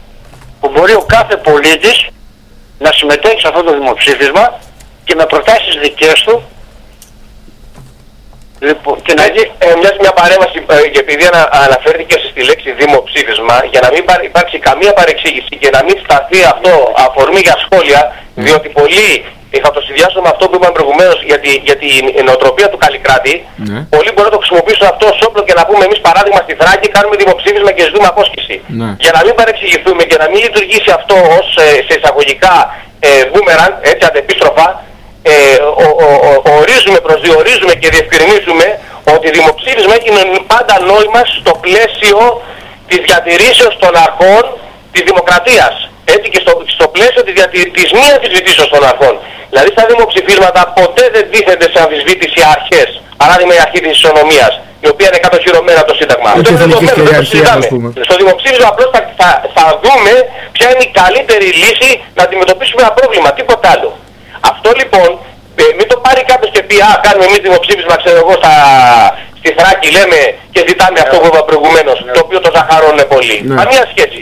που μπορεί ο κάθε πολίτης να συμμετέχει σε αυτό το δημοψήφισμα και με προτάσεις δικές του λοιπόν, και να γίνει Ε, μιας μια παρέμβαση, ε, και επειδή ανα, αναφέρθηκε στη λέξη δημοψήφισμα, για να μην υπά- υπάρξει καμία παρεξήγηση και να μην σταθεί αυτό αφορμή για σχόλια, διότι πολλοί, ε, θα το συνδυάσω με αυτό που είπαμε προηγουμένως για, τη, για την νοοτροπία του Καλλικράτη, Ναι. πολλοί μπορούν να το χρησιμοποιήσουν αυτό ως όπλο και να πούμε εμείς παράδειγμα στη Θράκη κάνουμε δημοψήφισμα και ζητούμε απόσχηση. Ναι. Για να μην παρεξηγηθούμε και να μην λειτουργήσει αυτό ως ε, σε εισαγωγικά ε, boomerang, έτσι αντεπίστροφα, ε, ο, ο, ο, ορίζουμε, προσδιορίζουμε και διευκρινίζουμε ότι δημοψήφισμα έχει νο- πάντα νόημα στο πλαίσιο της διατηρήσεως των αρχών της δημοκρατίας. Έτσι και στο, στο πλαίσιο της, διατη, της μη αμφισβητήσεως των αρχών. Δηλαδή στα δημοψηφίσματα ποτέ δεν τίθενται σε αμφισβήτηση αρχές. Παράδειγμα η αρχή της ισονομίας, η οποία είναι κατοχυρωμένα από το Σύνταγμα. Η Αυτό είναι εθνική δεδομένο, δεν το κυριαρχία, συζητάμε. ας πούμε. Στο δημοψήφισμα απλώς θα, θα, θα δούμε ποια είναι η καλύτερη λύση να αντιμετωπίσουμε ένα πρόβλημα, τίποτα άλλο. Αυτό λοιπόν, ε, μην το πάρει κάποιος και πει, α, κάνουμε εμείς δημοψήφισμα, ξέρω εγώ, στα, στη Θράκη λέμε και ζητάμε αυτό που είπα προηγουμένως, το οποίο το ζαχαρώνουν πολύ. Ναι. Καμία σχέση.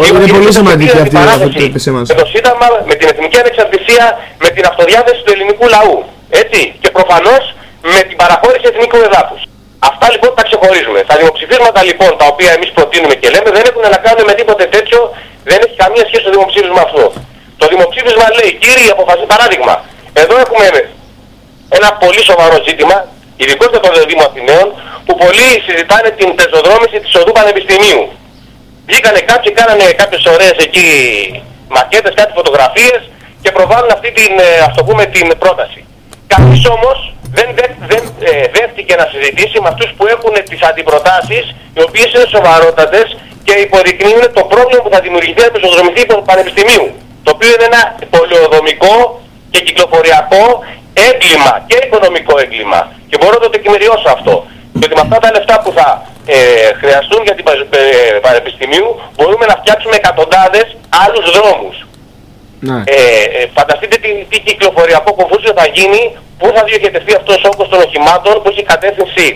Όχι, είναι πολύ σημαντική την αυτή η παράδοση επισήμανσης. Με το Σύνταγμα, με την εθνική ανεξαρτησία, με την αυτοδιάθεση του ελληνικού λαού. Έτσι. Και προφανώς με την παραχώρηση εθνικού εδάφους. Αυτά λοιπόν τα ξεχωρίζουμε. Τα δημοψηφίσματα λοιπόν τα οποία εμείς προτείνουμε και λέμε δεν έχουν να κάνουν με τίποτε τέτοιο, δεν έχει καμία σχέση το δημοψήφισμα αυτό. Το δημοψήφισμα λέει κύριοι αποφασίζει παράδειγμα. Εδώ έχουμε ένα πολύ σοβαρό ζήτημα, ειδικώς για το Δήμο Αθηναίων, που πολλοί συζητάνε την πεζοδρόμηση της οδού Πανεπιστημίου. Βγήκανε κάποιοι, κάνανε κάποιες ωραίες εκεί μακέτες, κάτι φωτογραφίες και προβάλλουν αυτή την, ε, ας το πούμε, την πρόταση. Κανείς όμως δεν, δεν, δεν ε, δέχτηκε να συζητήσει με αυτούς που έχουν τις αντιπροτάσεις, οι οποίες είναι σοβαρότατες και υποδεικνύουν το πρόβλημα που θα δημιουργηθεί από πεζοδρομηθεί του Πανεπιστημίου. Το οποίο είναι ένα πολεοδομικό και κυκλοφοριακό έγκλημα και οικονομικό έγκλημα. Και μπορώ να το τεκμηριώσω αυτό. Και ότι με αυτά τα λεφτά που θα ε, χρειαστούν για την πα- ε, Πανεπιστημίου μπορούμε να φτιάξουμε εκατοντάδες άλλους δρόμους. Ναι. Ε, ε, φανταστείτε τι, τι κυκλοφοριακό κομφούζιο θα γίνει, πού θα διοχετευτεί αυτός ο όγκος των οχημάτων που έχει κατεύθυνση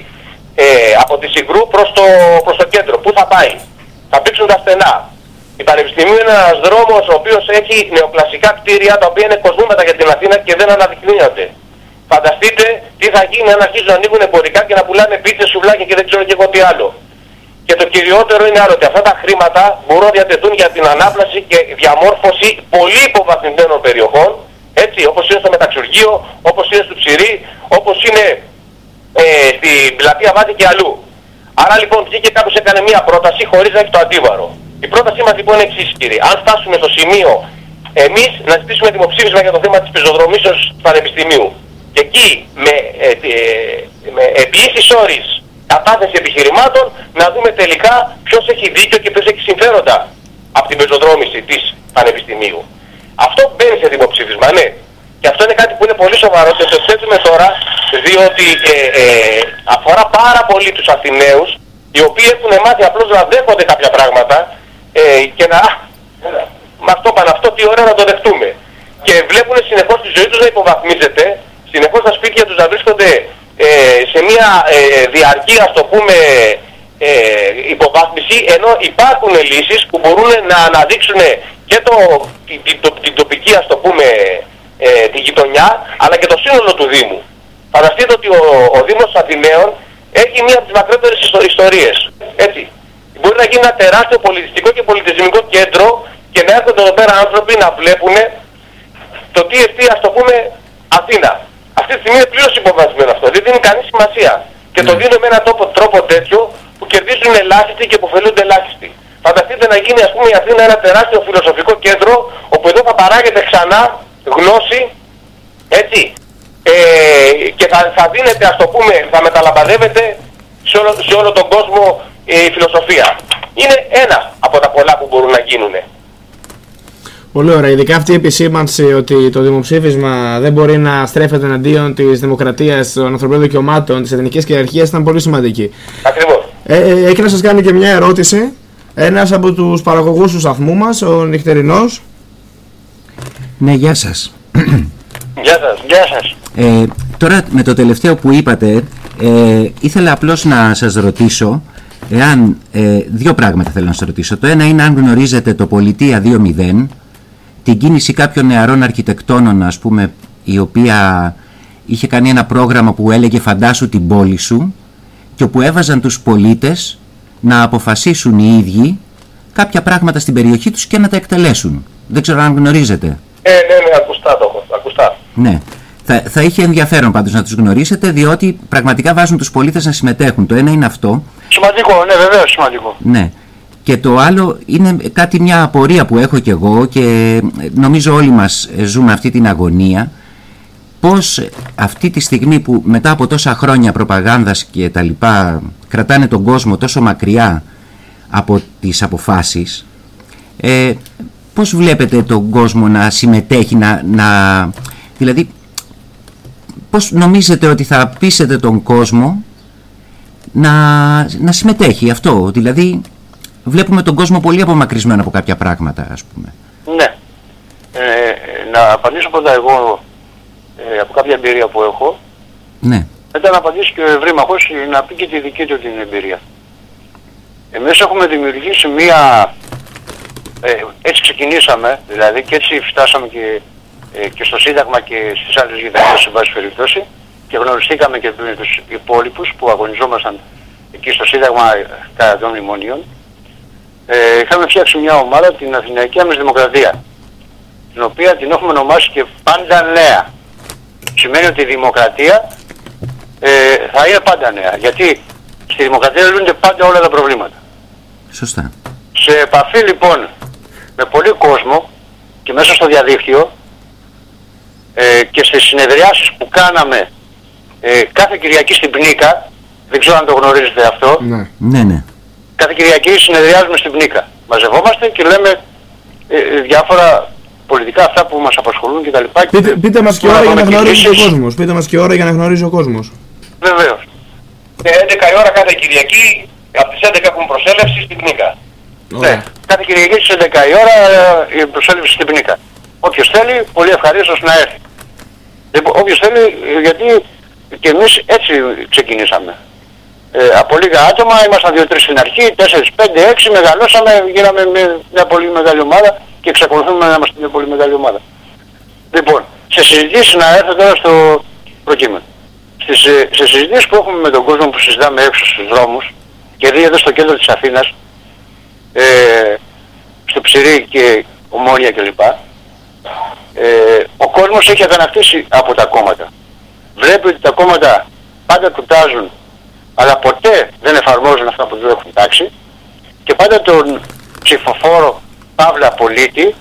ε, από τη Συγκρού προς το, προς το κέντρο. Πού θα πάει. Θα πήξουν τα στενά. Η Πανεπιστημίου είναι ένας δρόμος ο οποίος έχει νεοκλασικά κτίρια τα οποία είναι κοσμήματα για την Αθήνα και δεν αναδεικνύονται. Φανταστείτε τι θα γίνει αν αρχίζουν να ανοίγουν εμπορικά και να πουλάνε πίτσες, σουβλάκια και δεν ξέρω και εγώ τι άλλο. Και το κυριότερο είναι άλλο ότι αυτά τα χρήματα μπορούν να διατεθούν για την ανάπλαση και διαμόρφωση πολύ υποβαθμισμένων περιοχών, έτσι, όπως είναι στο Μεταξουργείο, όπως είναι στο Ψηρή, όπως είναι ε, στην πλατεία Βάτη και αλλού. Άρα λοιπόν βγήκε κάποιος έκανε μία πρόταση χωρίς να έχει το αντίβαρο. Η πρότασή μας λοιπόν είναι εξής κύριε. Αν φτάσουμε στο σημείο εμείς να ζητήσουμε δημοψήφισμα για το θέμα της πεζοδρομήσεως του Πανεπιστημίου και εκεί με, ε, ε, με επίσης όρις κατάθεση επιχειρημάτων να δούμε τελικά ποιος έχει δίκιο και ποιος έχει συμφέροντα από την πεζοδρόμηση της Πανεπιστημίου. Αυτό μπαίνει σε δημοψήφισμα, ναι. Και αυτό είναι κάτι που είναι πολύ σοβαρό και το θέτουμε τώρα διότι ε, ε, αφορά πάρα πολύ τους Αθηναίους οι οποίοι έχουν μάθει απλώς να δέχονται κάποια πράγματα ε, και να... «Α, Με αυτό πάνω αυτό τι ωραία να το δεχτούμε. Και βλέπουν συνεχώς τη ζωή τους να υποβαθμίζεται, συνεχώς τα σπίτια τους να βρίσκονται ε, σε μια ε, διαρκή ας το πούμε ε, υποβάθμιση ενώ υπάρχουν λύσεις που μπορούν να αναδείξουν και το, την, την, το- την τοπική ας το πούμε ε, τη γειτονιά αλλά και το σύνολο του Δήμου. Φανταστείτε ότι ο, ο Δήμος Αθηναίων έχει μία από τις μακρότερες ιστο- ιστορίες. Έτσι. Μπορεί να γίνει ένα τεράστιο πολιτιστικό και πολιτισμικό κέντρο και να έρχονται εδώ πέρα άνθρωποι να βλέπουν το τι εστί ας το πούμε Αθήνα. Αυτή τη στιγμή είναι πλήρως υποβασμένο αυτό. Δεν δίνει κανείς σημασία. Και το δίνουν με έναν τόπο, τρόπο τέτοιο που κερδίζουν ελάχιστοι και υποφελούνται ελάχιστοι. Φανταστείτε να γίνει ας πούμε η Αθήνα ένα τεράστιο φιλοσοφικό κέντρο όπου εδώ θα παράγεται ξανά γνώση έτσι ε, και θα, θα δίνεται ας το πούμε, θα μεταλαμπαδεύεται σε όλο, σε όλο τον κόσμο ε, η φιλοσοφία. Είναι ένα από τα πολλά που μπορούν να γίνουν. Πολύ ωραία. Ειδικά αυτή η επισήμανση ότι το δημοψήφισμα δεν μπορεί να στρέφεται εναντίον της δημοκρατίας, των ανθρωπίνων δικαιωμάτων, της εθνικής κυριαρχίας ήταν πολύ σημαντική. Ακριβώς. Ε, ε, έχει να σας κάνει και μια ερώτηση. Ένας από τους παραγωγούς του σταθμού μας, ο νυχτερινός. Ναι, γεια σας. Γεια σας. Γεια σας. Ε, τώρα με το τελευταίο που είπατε, ε, ήθελα απλώς να σας ρωτήσω, εάν, ε, δύο πράγματα θέλω να σας ρωτήσω. Το ένα είναι αν γνωρίζετε το Πολιτεία 2.0, την κίνηση κάποιων νεαρών αρχιτεκτόνων, ας πούμε, η οποία είχε κάνει ένα πρόγραμμα που έλεγε «Φαντάσου την πόλη σου» και όπου έβαζαν τους πολίτες να αποφασίσουν οι ίδιοι κάποια πράγματα στην περιοχή τους και να τα εκτελέσουν. Δεν ξέρω αν γνωρίζετε. Ε, ναι, ναι, ακουστά το έχω. Ακουστά. Ναι. Θα, θα είχε ενδιαφέρον πάντως να τους γνωρίσετε διότι πραγματικά βάζουν τους πολίτες να συμμετέχουν. Το ένα είναι αυτό. Σημαντικό, ναι, βεβαίως σημαντικό. Ναι. Και το άλλο είναι κάτι μια απορία που έχω κι εγώ και νομίζω όλοι μας ζούμε αυτή την αγωνία πώς αυτή τη στιγμή που μετά από τόσα χρόνια προπαγάνδας και τα λοιπά κρατάνε τον κόσμο τόσο μακριά από τις αποφάσεις ε, πώς βλέπετε τον κόσμο να συμμετέχει να, να δηλαδή πώς νομίζετε ότι θα πείσετε τον κόσμο να, να συμμετέχει αυτό δηλαδή βλέπουμε τον κόσμο πολύ απομακρυσμένο από κάποια πράγματα ας πούμε Ναι. Ε, να απαντήσω πρώτα εγώ ε, από κάποια εμπειρία που έχω. ναι Μετά να απαντήσει και ο ευρύμαχος να πει και τη δική του την εμπειρία. Εμείς έχουμε δημιουργήσει μία... Ε, έτσι ξεκινήσαμε, δηλαδή και έτσι φτάσαμε και, ε, και στο Σύνταγμα και στις άλλες γειτονιές, σε βάση περιπτώσει, και γνωριστήκαμε και με τους υπόλοιπους που αγωνιζόμασταν εκεί στο Σύνταγμα κατά των μνημονίων, ε, είχαμε φτιάξει μια ομάδα, την Αθηναϊκή Άμεση Δημοκρατία, την οποία την έχουμε ονομάσει και πάντα νέα. Σημαίνει ότι η δημοκρατία ε, θα είναι πάντα νέα. Γιατί στη δημοκρατία λύνονται πάντα όλα τα προβλήματα. Σωστά. Σε επαφή λοιπόν με πολύ κόσμο και μέσα στο διαδίκτυο ε, και στις συνεδριάσεις που κάναμε ε, κάθε Κυριακή στην Πνίκα, δεν ξέρω αν το γνωρίζετε αυτό, Ναι. Ναι, ναι. κάθε Κυριακή συνεδριάζουμε στην Πνίκα. Μαζευόμαστε και λέμε ε, ε, διάφορα πολιτικά αυτά που μας απασχολούν κτλ. Πείτε, πείτε μας και Μπορούμε ώρα για να βρούμε γνωρίζει ο λύσεις. κόσμος. Πείτε μας και ώρα για να γνωρίζει ο κόσμος. Βεβαίως. Ε, 11 η ώρα κάθε Κυριακή, από τις 11 έχουμε προσέλευση στην Πνίκα. Ναι. Κάθε Κυριακή στις 11 η ώρα ε, η προσέλευση στην Πνίκα. Όποιος θέλει, πολύ ευχαρίστως να έρθει. Λοιπόν, όποιος θέλει, ε, γιατί και εμείς έτσι ξεκινήσαμε. Ε, από λίγα άτομα, ήμασταν 2-3 στην αρχή, 4, 5, 6, μεγαλώσαμε, γίναμε με μια πολύ μεγάλη ομάδα και εξακολουθούμε να είμαστε μια πολύ μεγάλη ομάδα. Λοιπόν, σε συζητήσεις να έρθω τώρα στο προκείμενο. Στις, ε, σε συζητήσεις που έχουμε με τον κόσμο που συζητάμε έξω στους δρόμους και δει εδώ στο κέντρο της Αθήνας, ε, στο Ψηρή και Ομόνια κλπ. Ε, ο κόσμος έχει αγανακτήσει από τα κόμματα. Βλέπει ότι τα κόμματα πάντα κουτάζουν αλλά ποτέ δεν εφαρμόζουν αυτά που δεν έχουν τάξει και πάντα τον ψηφοφόρο παύλα πολίτη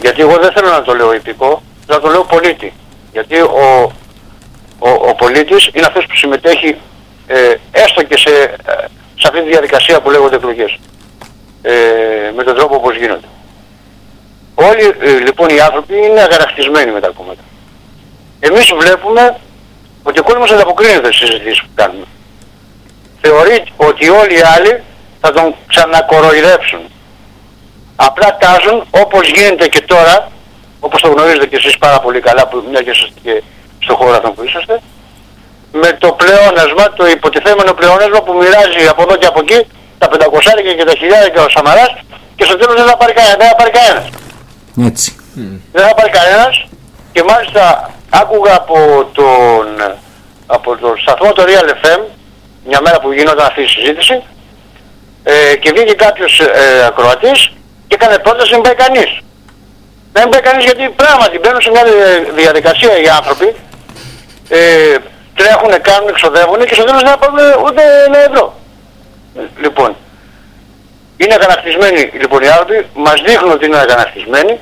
γιατί εγώ δεν θέλω να το λέω υπηκό, να το λέω πολίτη. Γιατί ο, ο, ο πολίτης είναι αυτός που συμμετέχει ε, έστω και σε, ε, σε αυτή τη διαδικασία που λέγονται εκλογές. Ε, με τον τρόπο όπως γίνονται. Όλοι ε, λοιπόν οι άνθρωποι είναι αγανακτισμένοι με τα κόμματα. Εμείς βλέπουμε ότι ο κόσμος ανταποκρίνεται στις συζητήσεις που κάνουμε. Θεωρεί ότι όλοι οι άλλοι θα τον ξανακοροϊδέψουν. Απλά τάζουν όπως γίνεται και τώρα, όπως το γνωρίζετε και εσείς πάρα πολύ καλά που μια και είσαστε και στο χώρο αυτό που είσαστε, με το πλεόνασμα, το υποτιθέμενο πλεόνασμα που μοιράζει από εδώ και από εκεί τα 500 και τα χιλιάδια ο Σαμαράς και στο τέλος δεν θα πάρει κανένα, δεν θα πάρει κανένας. Έτσι. Δεν θα πάρει κανένας και μάλιστα άκουγα από τον, από τον σταθμό το Real FM μια μέρα που γινόταν αυτή η συζήτηση ε, και βγήκε κάποιος ε, ακροατής και έκανε πρόταση να μην πάει κανείς. Να μην πάει κανείς γιατί πράγματι μπαίνουν σε μια δι- διαδικασία οι άνθρωποι ε, τρέχουν, κάνουν, εξοδεύουν και στο τέλος δεν θα πάρουν ούτε ένα ευρώ. Λοιπόν, είναι αγανακτισμένοι λοιπόν οι άνθρωποι, μας δείχνουν ότι είναι αγανακτισμένοι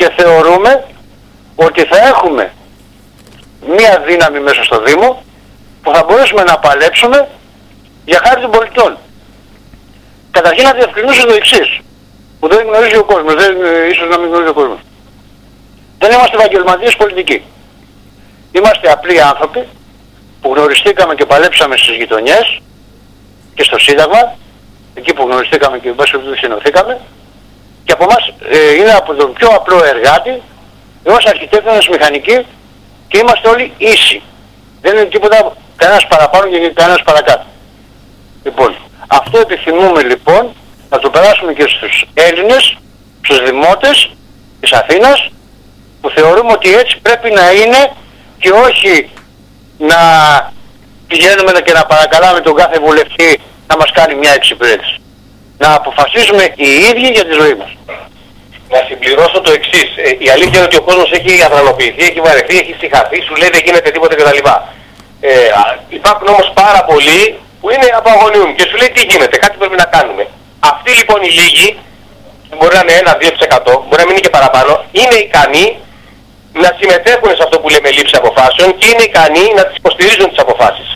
και θεωρούμε ότι θα έχουμε μία δύναμη μέσα στο Δήμο που θα μπορέσουμε να παλέψουμε για χάρη των πολιτών. Καταρχήν να διευκρινίσω το εξής, που δεν γνωρίζει ο κόσμος, δεν, ε, ίσως να μην γνωρίζει ο κόσμος. Δεν είμαστε επαγγελματίες πολιτικοί. Είμαστε απλοί άνθρωποι που γνωριστήκαμε και παλέψαμε στις γειτονιές και στο Σύνταγμα, εκεί που γνωριστήκαμε και βάσει του συνοθήκαμε, και από εμάς ε, είναι από τον πιο απλό εργάτη έως αρχιτέκτονες μηχανικοί και είμαστε όλοι ίσοι. Δεν είναι τίποτα κανένας παραπάνω και κανένας παρακάτω. Λοιπόν, αυτό επιθυμούμε λοιπόν να το περάσουμε και στους Έλληνες, στους δημότες της Αθήνας που θεωρούμε ότι έτσι πρέπει να είναι και όχι να πηγαίνουμε και να παρακαλάμε τον κάθε βουλευτή να μας κάνει μια εξυπηρέτηση. Να αποφασίζουμε οι ίδιοι για τη ζωή μας. Να συμπληρώσω το εξής. η αλήθεια είναι ότι ο κόσμος έχει αδρανοποιηθεί, έχει βαρεθεί, έχει συγχαθεί, σου λέει δεν γίνεται τίποτα κτλ. Ε, α, υπάρχουν όμως πάρα πολλοί που είναι απαγωνιούν και σου λέει τι γίνεται, κάτι πρέπει να κάνουμε. Αυτοί λοιπόν οι λίγοι, μπορεί να είναι 1-2%, μπορεί να μην είναι και παραπάνω, είναι ικανοί να συμμετέχουν σε αυτό που λέμε λήψη αποφάσεων και είναι ικανοί να τις υποστηρίζουν τις αποφάσεις.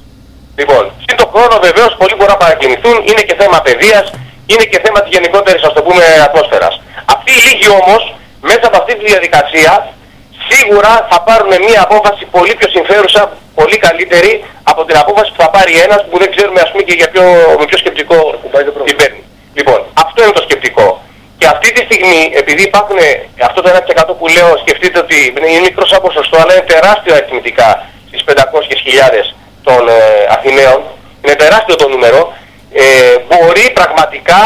Λοιπόν, σύν το χρόνο βεβαίως πολλοί μπορούν να παρακινηθούν, είναι και θέμα παιδείας, είναι και θέμα της γενικότερης ας το πούμε ατμόσφαιρας. Αυτοί οι λίγοι όμως, μέσα από αυτή τη διαδικασία, σίγουρα θα πάρουν μια απόφαση πολύ πιο συμφέρουσα, πολύ καλύτερη από την απόφαση που θα πάρει ένας που δεν ξέρουμε ας πούμε και για ποιο, με ποιο σκεπτικό την παίρνει. Λοιπόν, αυτό είναι το σκεπτικό. Και αυτή τη στιγμή, επειδή υπάρχουν ε, αυτό το 1% που λέω, σκεφτείτε ότι είναι μικρό σαν ποσοστό, αλλά είναι τεράστιο αριθμητικά στις 500.000 των ε, Αθηναίων, είναι τεράστιο το νούμερο, ε, μπορεί πραγματικά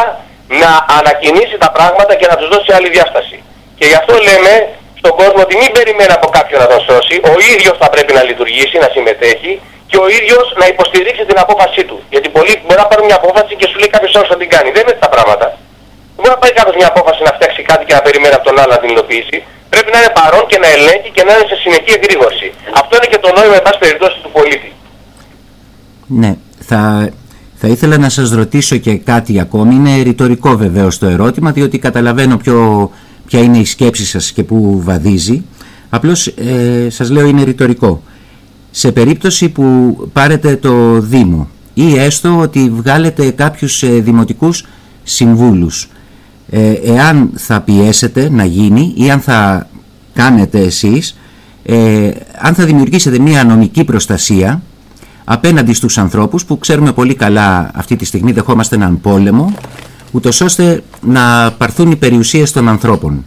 να ανακοινήσει τα πράγματα και να τους δώσει άλλη διάσταση. Και γι' αυτό λέμε στον κόσμο ότι μην περιμένει από κάποιον να τον σώσει, ο ίδιος θα πρέπει να λειτουργήσει, να συμμετέχει και ο ίδιος να υποστηρίξει την απόφασή του. Γιατί πολλοί μπορεί να πάρουν μια απόφαση και σου λέει κάποιος άλλος θα την κάνει. Δεν είναι έτσι τα πράγματα. Δεν μπορεί να πάρει κάποιος μια απόφαση να φτιάξει κάτι και να περιμένει από τον άλλο να την υλοποιήσει. Πρέπει να είναι παρόν και να ελέγχει και να είναι σε συνεχή εγρήγορση. Αυτό είναι και το νόημα, εν πάση περιπτώσει, του πολίτη. Ναι, θα, θα ήθελα να σας ρωτήσω και κάτι ακόμη. Είναι ρητορικό βεβαίως το ερώτημα, διότι καταλαβαίνω ποιο, ποια είναι η σκέψη σας και πού βαδίζει. Απλώς ε, σας λέω είναι ρητορικό. Σε περίπτωση που πάρετε το Δήμο ή έστω ότι βγάλετε κάποιους ε, δημοτικούς συμβούλους, ε, εάν θα πιέσετε να γίνει ή αν θα κάνετε εσείς, ε, αν θα δημιουργήσετε μια νομική προστασία απέναντι στους ανθρώπους που ξέρουμε πολύ καλά αυτή τη στιγμή δεχόμαστε έναν πόλεμο ούτως ώστε να παρθούν οι περιουσίες των ανθρώπων.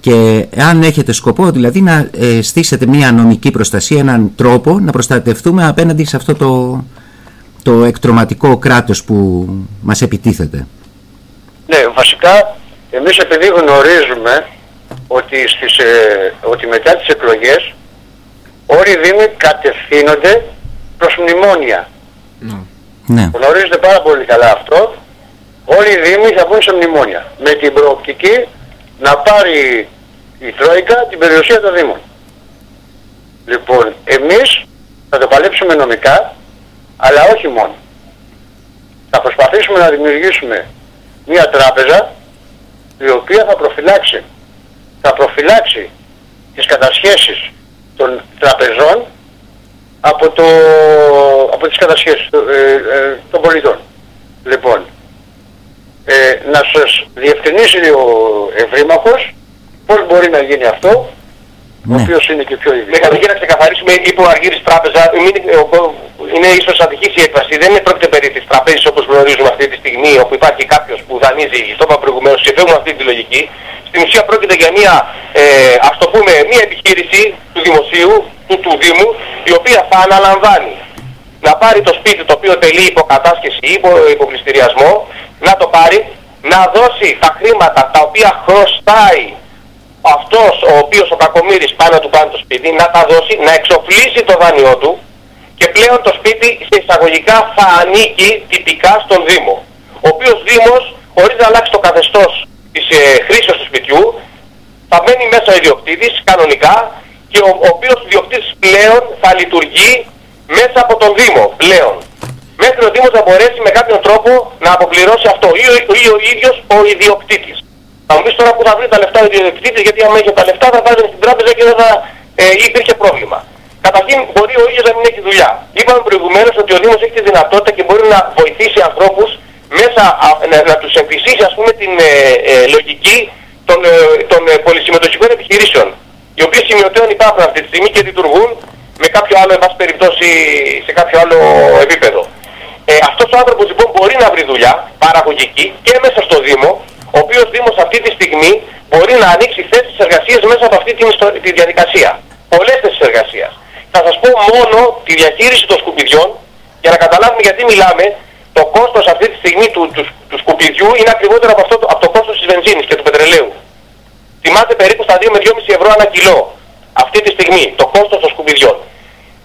Και αν έχετε σκοπό δηλαδή να ε, στήσετε μια νομική προστασία, έναν τρόπο να προστατευτούμε απέναντι σε αυτό το, το εκτροματικό κράτος που μας επιτίθεται. Ναι, βασικά εμείς επειδή γνωρίζουμε ότι, στις, ε, ότι μετά τις εκλογές όλοι οι Δήμοι κατευθύνονται προς μνημόνια. Ναι. Γνωρίζετε πάρα πολύ καλά αυτό. Όλοι οι Δήμοι θα μπουν σε μνημόνια. Με την προοπτική να πάρει η Τρόικα την περιουσία των Δήμων. Λοιπόν, εμείς θα το παλέψουμε νομικά, αλλά όχι μόνο. Θα προσπαθήσουμε να δημιουργήσουμε μια τράπεζα η οποία θα προφυλάξει, θα προφυλάξει τις κατασχέσεις των τραπεζών από, το, από τις κατασχέσεις ε, ε, των πολιτών. Λοιπόν, ε, να σας διευκρινίσει ο ευρύμαχος πώς μπορεί να γίνει αυτό, ο Ναι. οποίος είναι και πιο Με ειδικός. κατοχή να ξεκαθαρίσουμε, είπε ο Αργύρης Τράπεζα, μην, ο- είναι ίσως ατυχής η έκφραση. Δεν είναι πρόκειται περί της τραπέζης όπως γνωρίζουμε αυτή τη στιγμή, όπου υπάρχει κάποιος που δανείζει, το είπα προηγουμένως, και φεύγουμε αυτή τη λογική. Στην ουσία πρόκειται για μια, ε, ας το πούμε, μια επιχείρηση του δημοσίου, του, του Δήμου, η οποία θα αναλαμβάνει να πάρει το σπίτι το οποίο τελεί υποκατάσχεση ή υπο, υποπληστηριασμό, να το πάρει, να δώσει τα χρήματα τα οποία χρωστάει αυτός ο οποίος ο κακομύρης πάνω να του κάνει το σπίτι, να τα δώσει, να εξοφλήσει το δάνειό του και πλέον το σπίτι σε εισαγωγικά θα ανήκει τυπικά στον Δήμο. Ο οποίος Δήμος, χωρίς να αλλάξει το καθεστώς της ε, χρήσεως του σπιτιού, θα μένει μέσα ο ιδιοκτήτης κανονικά και ο, ο οποίος ιδιοκτήτης πλέον θα λειτουργεί μέσα από τον Δήμο πλέον. Μέχρι ο Δήμος να μπορέσει με κάποιον τρόπο να αποπληρώσει αυτό ή ο, ή ο ίδιος ο ιδιοκτήτης. Θα μου πεις τώρα που θα βρει τα λεφτά ο ιδιοκτήτης γιατί άμα είχε τα λεφτά θα βάζει στην τράπεζα και δεν θα ε, υπήρχε πρόβλημα. Καταρχήν μπορεί ο ίδιος να μην έχει δουλειά. Είπαμε προηγουμένως ότι ο Δήμος έχει τη δυνατότητα και μπορεί να βοηθήσει ανθρώπους μέσα, α, να, να τους εμφυσίσει ας πούμε την ε, ε, λογική των, ε, των ε, πολυσυμμετοχικών επιχειρήσεων οι οποίες σημειωτέων υπάρχουν αυτή τη στιγμή και λειτουργούν με κάποιο άλλο, εν πάση περιπτώσει, σε κάποιο άλλο επίπεδο. Ε, αυτός ο άνθρωπος λοιπόν μπορεί να βρει δουλειά παραγωγική και μέσα στο Δήμο, ο οποίος Δήμος αυτή τη στιγμή μπορεί να ανοίξει θέσεις εργασίας μέσα από αυτή την ιστο- τη διαδικασία. Πολλές θέσεις εργασίας. Θα σας πω μόνο τη διαχείριση των σκουπιδιών για να καταλάβουμε γιατί μιλάμε. Το κόστος αυτή τη στιγμή του, του, του σκουπιδιού είναι ακριβότερο από, αυτό, το- από το κόστος της βενζίνης και του πετρελαίου. Τιμάται περίπου στα 2 με 2,5 ευρώ ανά κιλό αυτή τη στιγμή το κόστος των σκουπιδιών.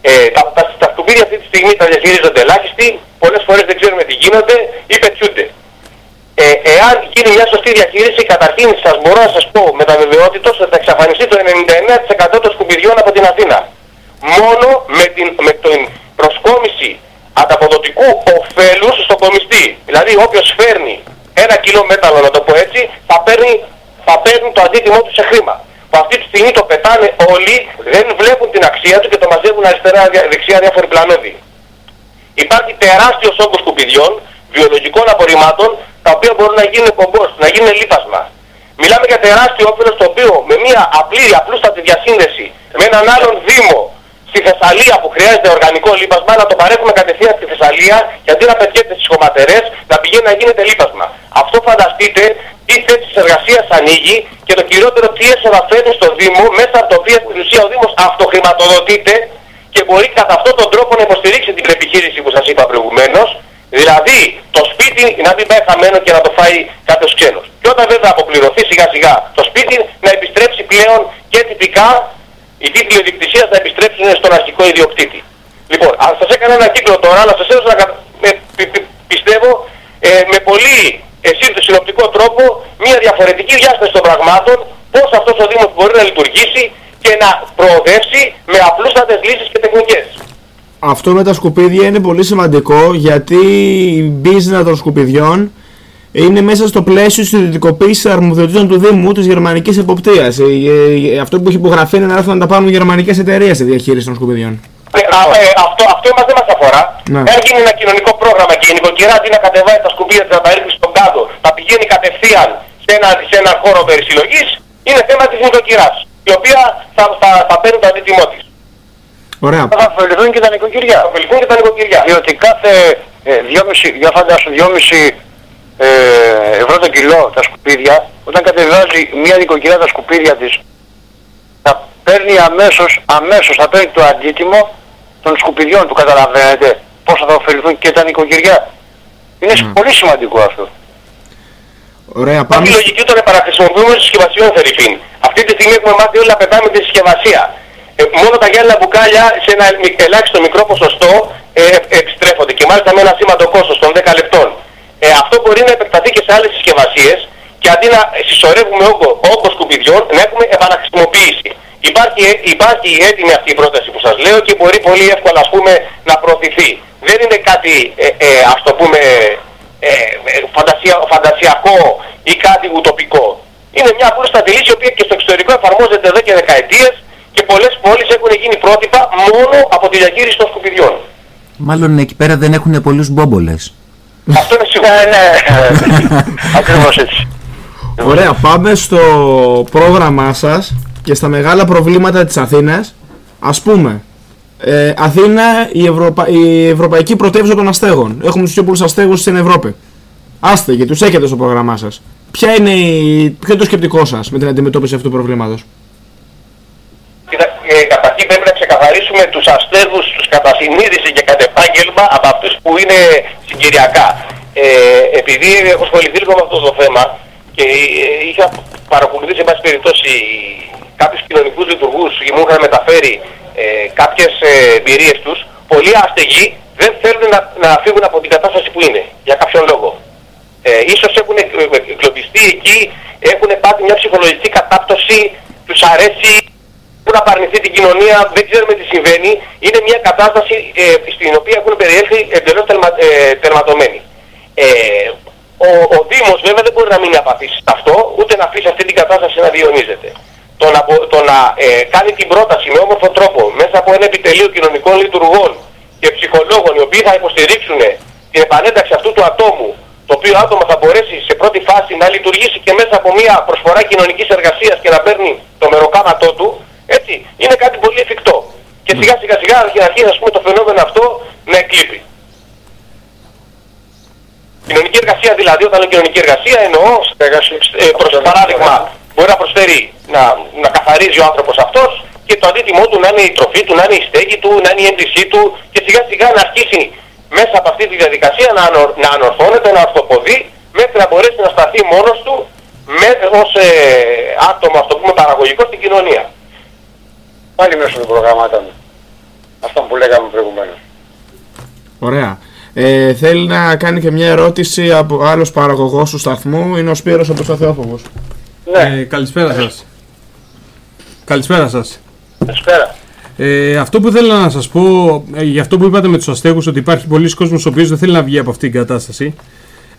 Ε, τα, τα, τα σκουπίδια αυτή τη στιγμή τα διαχειρίζονται ελάχιστοι, πολλές φορές δεν ξέρουμε τι γίνονται ή πετιούνται. Ε, εάν γίνει μια σωστή διαχείριση, καταρχήν σας μπορώ να σας πω με τα βεβαιότητος ότι θα εξαφανιστεί το 99% των σκουπιδιών από την Αθήνα. Μόνο με την, με την προσκόμιση ανταποδοτικού ωφέλους στο κομιστή. Δηλαδή όποιος φέρνει ένα κιλό μέταλλο, να το πω έτσι, θα παίρνει, θα παίρνει το αντίτιμό του σε χρήμα. Που αυτή τη στιγμή το πετάνε όλοι, δεν βλέπουν την αξία του και το μαζεύουν αριστερά, δια- δεξιά διάφοροι πλανόδιοι. Υπάρχει τεράστιος όγκος σκουπιδιών, βιολογικών απορριμμάτων, τα οποία μπορούν να γίνουν κομπόστ, να γίνουν λίπασμα. Μιλάμε για τεράστιο όφελος το οποίο με μια απλή, απλούστατη διασύνδεση με έναν άλλον Δήμο στη Θεσσαλία που χρειάζεται οργανικό λίπασμα να το παρέχουμε κατευθείαν στη Θεσσαλία και αντί να πετιέται στις χωματερές να πηγαίνει να γίνεται λίπασμα. Αυτό φανταστείτε τι θέσεις εργασίας ανοίγει και το κυριότερο τι έσοδα φέρνει στο Δήμο μέσα από το οποίο στην ουσία ο Δήμος αυτοχρηματοδοτείται και μπορεί κατά αυτόν τον τρόπο να υποστηρίξει την επιχείρηση που σας είπα προηγουμένως Δηλαδή το σπίτι να μην πάει χαμένο και να το φάει κάποιος ξένος. Και όταν βέβαια αποπληρωθεί σιγά σιγά το σπίτι να επιστρέψει πλέον και τυπικά οι τίτλοι ιδιοκτησίας θα επιστρέψουν στον αρχικό ιδιοκτήτη. Λοιπόν, αν σας έκανα ένα κύκλο τώρα, να σας έδωσα κα- με, πι- πι- πιστεύω ε, με πολύ εσύ συνοπτικό τρόπο μια διαφορετική διάσταση των πραγμάτων πώς αυτός ο Δήμος μπορεί να λειτουργήσει και να προοδεύσει με απλούστατες λύσεις και τεχνικές. Αυτό με τα σκουπίδια είναι πολύ σημαντικό γιατί η μπίζνα των σκουπιδιών είναι μέσα στο πλαίσιο της ιδιωτικοποίησης αρμοδιοτήτων του Δήμου της γερμανικής εποπτείας. Αυτό που έχει υπογραφεί είναι να έρθουν να τα πάρουν γερμανικές εταιρείες στη διαχείριση των σκουπιδιών. Ε, α, ε, αυτό, αυτό μας δεν μας αφορά. Ναι. Εάν γίνει ένα κοινωνικό πρόγραμμα και η νοικοκυρά αντί να κατεβάζει τα σκουπίδια της να τα ρίχνει στον κάτω, θα πηγαίνει κατευθείαν σε ένα, σε ένα χώρο περισυλλογής, είναι θέμα της νοικοκυράς, η οποία θα, θα, θα παίρνει το αντίτιμό της. Ωραία. Θα ωφεληθούν και τα νοικοκυριά. Θα ωφεληθούν και τα νοικοκυριά. Διότι κάθε ε, 2,5, για φαντάσου 2,5 ε, ευρώ το κιλό τα σκουπίδια, όταν κατεβάζει μια νοικοκυριά τα σκουπίδια της, θα παίρνει αμέσως, αμέσως θα παίρνει το αντίτιμο των σκουπιδιών του, καταλαβαίνετε πώς θα ωφεληθούν και τα νοικοκυριά. Είναι πολύ σημαντικό αυτό. Ωραία, Πάμε πάμε. τη λογική των επαναχρησιμοποιούμενων συσκευασιών, Φερρυπίν. Αυτή τη στιγμή έχουμε μάθει όλοι να πετάμε τη συσκευασία. Ε, μόνο τα γυάλινα μπουκάλια σε ένα μι- ελάχιστο μικρό ποσοστό ε, ε, επιστρέφονται και μάλιστα με ένα σήμαντο κόστος των 10 λεπτών. Ε, αυτό μπορεί να επεκταθεί και σε άλλες συσκευασίες και αντί να συσσωρεύουμε όγκο, όγκος σκουπιδιών, να έχουμε επαναχρησιμοποίηση. Υπάρχει, υπάρχει έτοιμη αυτή η πρόταση που σας λέω και μπορεί πολύ εύκολα ας πούμε, να προωθηθεί. Δεν είναι κάτι, ε, ε, ας το πούμε, ε, ε, φαντασία, φαντασιακό ή κάτι ουτοπικό. Είναι μια απλούστατη λύση η οποία και στο εξωτερικό εφαρμόζεται εδώ και δεκαετίες και πολλές πόλεις έχουν γίνει πρότυπα μόνο από τη διαχείριση των σκουπιδιών. Μάλλον εκεί πέρα δεν έχουν πολλούς μπόμπολες. Αυτό είναι σίγουρο. Ναι, ναι, ακριβώς έτσι. Ωραία, πάμε στο πρόγραμμά σας και στα μεγάλα προβλήματα της Αθήνας. Ας πούμε, ε, Αθήνα η, Ευρωπα... η ευρωπαϊκή πρωτεύουσα των αστέγων. Έχουμε τους πιο πολλούς αστέγους στην Ευρώπη. Άστεγοι, τους έχετε στο πρόγραμμά σας. Ποια είναι η... Ποιο είναι το σκεπτικό σας με την αντιμετώπιση αυτού του προβλήματος; Κοίτα, ε, καταρχήν πρέπει να ξεκαθαρίσουμε τους αστέγους, τους κατά συνείδηση και κατά επάγγελμα από αυτούς που είναι συγκυριακά. Ε, επειδή έχω ασχοληθεί λίγο με αυτό το θέμα και ε, είχα παρακολουθήσει, εν πάση περιπτώσει, κάποιους κοινωνικούς λειτουργούς και μου είχαν μεταφέρει ε, κάποιες ε, εμπειρίες τους, πολλοί αστεγοί δεν θέλουν να, να φύγουν από την κατάσταση που είναι, για κάποιον λόγο. Ε, ίσως έχουν εκ- εκ- εκλογιστεί εκεί, έχουν πάθει μια ψυχολογική κατάπτωση, τους αρέσει, έχουν απαρνηθεί την κοινωνία, δεν ξέρουμε τι συμβαίνει. Είναι μια κατάσταση ε, στην οποία έχουν περιέλθει εντελώς τελμα, ε, τερματωμένοι. Ε, ο, ο Δήμος βέβαια δεν μπορεί να μείνει απαθής σε αυτό, ούτε να αφήσει αυτή την κατάσταση να διονύζεται. Το να, μπο- το να ε, κάνει την πρόταση με όμορφο τρόπο μέσα από ένα επιτελείο κοινωνικών λειτουργών και ψυχολόγων οι οποίοι θα υποστηρίξουν την επανένταξη αυτού του ατόμου το οποίο άτομο θα μπορέσει σε πρώτη φάση να λειτουργήσει και μέσα από μια προσφορά κοινωνικής εργασίας και να παίρνει το μεροκάματό του, έτσι, είναι κάτι πολύ εφικτό. Και σιγά σιγά σιγά να αρχίσει ας πούμε, το φαινόμενο αυτό να εκλείπει. Κοινωνική εργασία δηλαδή, όταν λέω κοινωνική εργασία εννοώ, ε, προς παράδειγμα, μπορεί να προσφέρει να, να καθαρίζει ο άνθρωπος αυτός και το αντίτιμό του να είναι η τροφή του, να είναι η στέγη του, να είναι η έμπλησή του και σιγά σιγά να αρχίσει μέσα από αυτή τη διαδικασία να, ανορ, να ανορθώνεται, να ορθοποδεί μέχρι να μπορέσει να σταθεί μόνος του με, ως ε, άτομο, ας το πούμε, παραγωγικό στην κοινωνία. Πάλι μέσω των προγραμμάτων. Αυτό που λέγαμε προηγουμένως. Ωραία. Ε, θέλει να κάνει και μια ερώτηση από άλλος παραγωγός του σταθμού. Είναι ο Σπύρος από το Θεόφοβος. Ναι, Ε, καλησπέρα σας. Καλησπέρα σας. καλησπέρα. Ε, αυτό που θέλω να σας πω, ε, για αυτό που είπατε με τους αστέγους, ότι υπάρχει πολλοί κόσμος ο οποίος δεν θέλει να βγει από αυτήν την κατάσταση.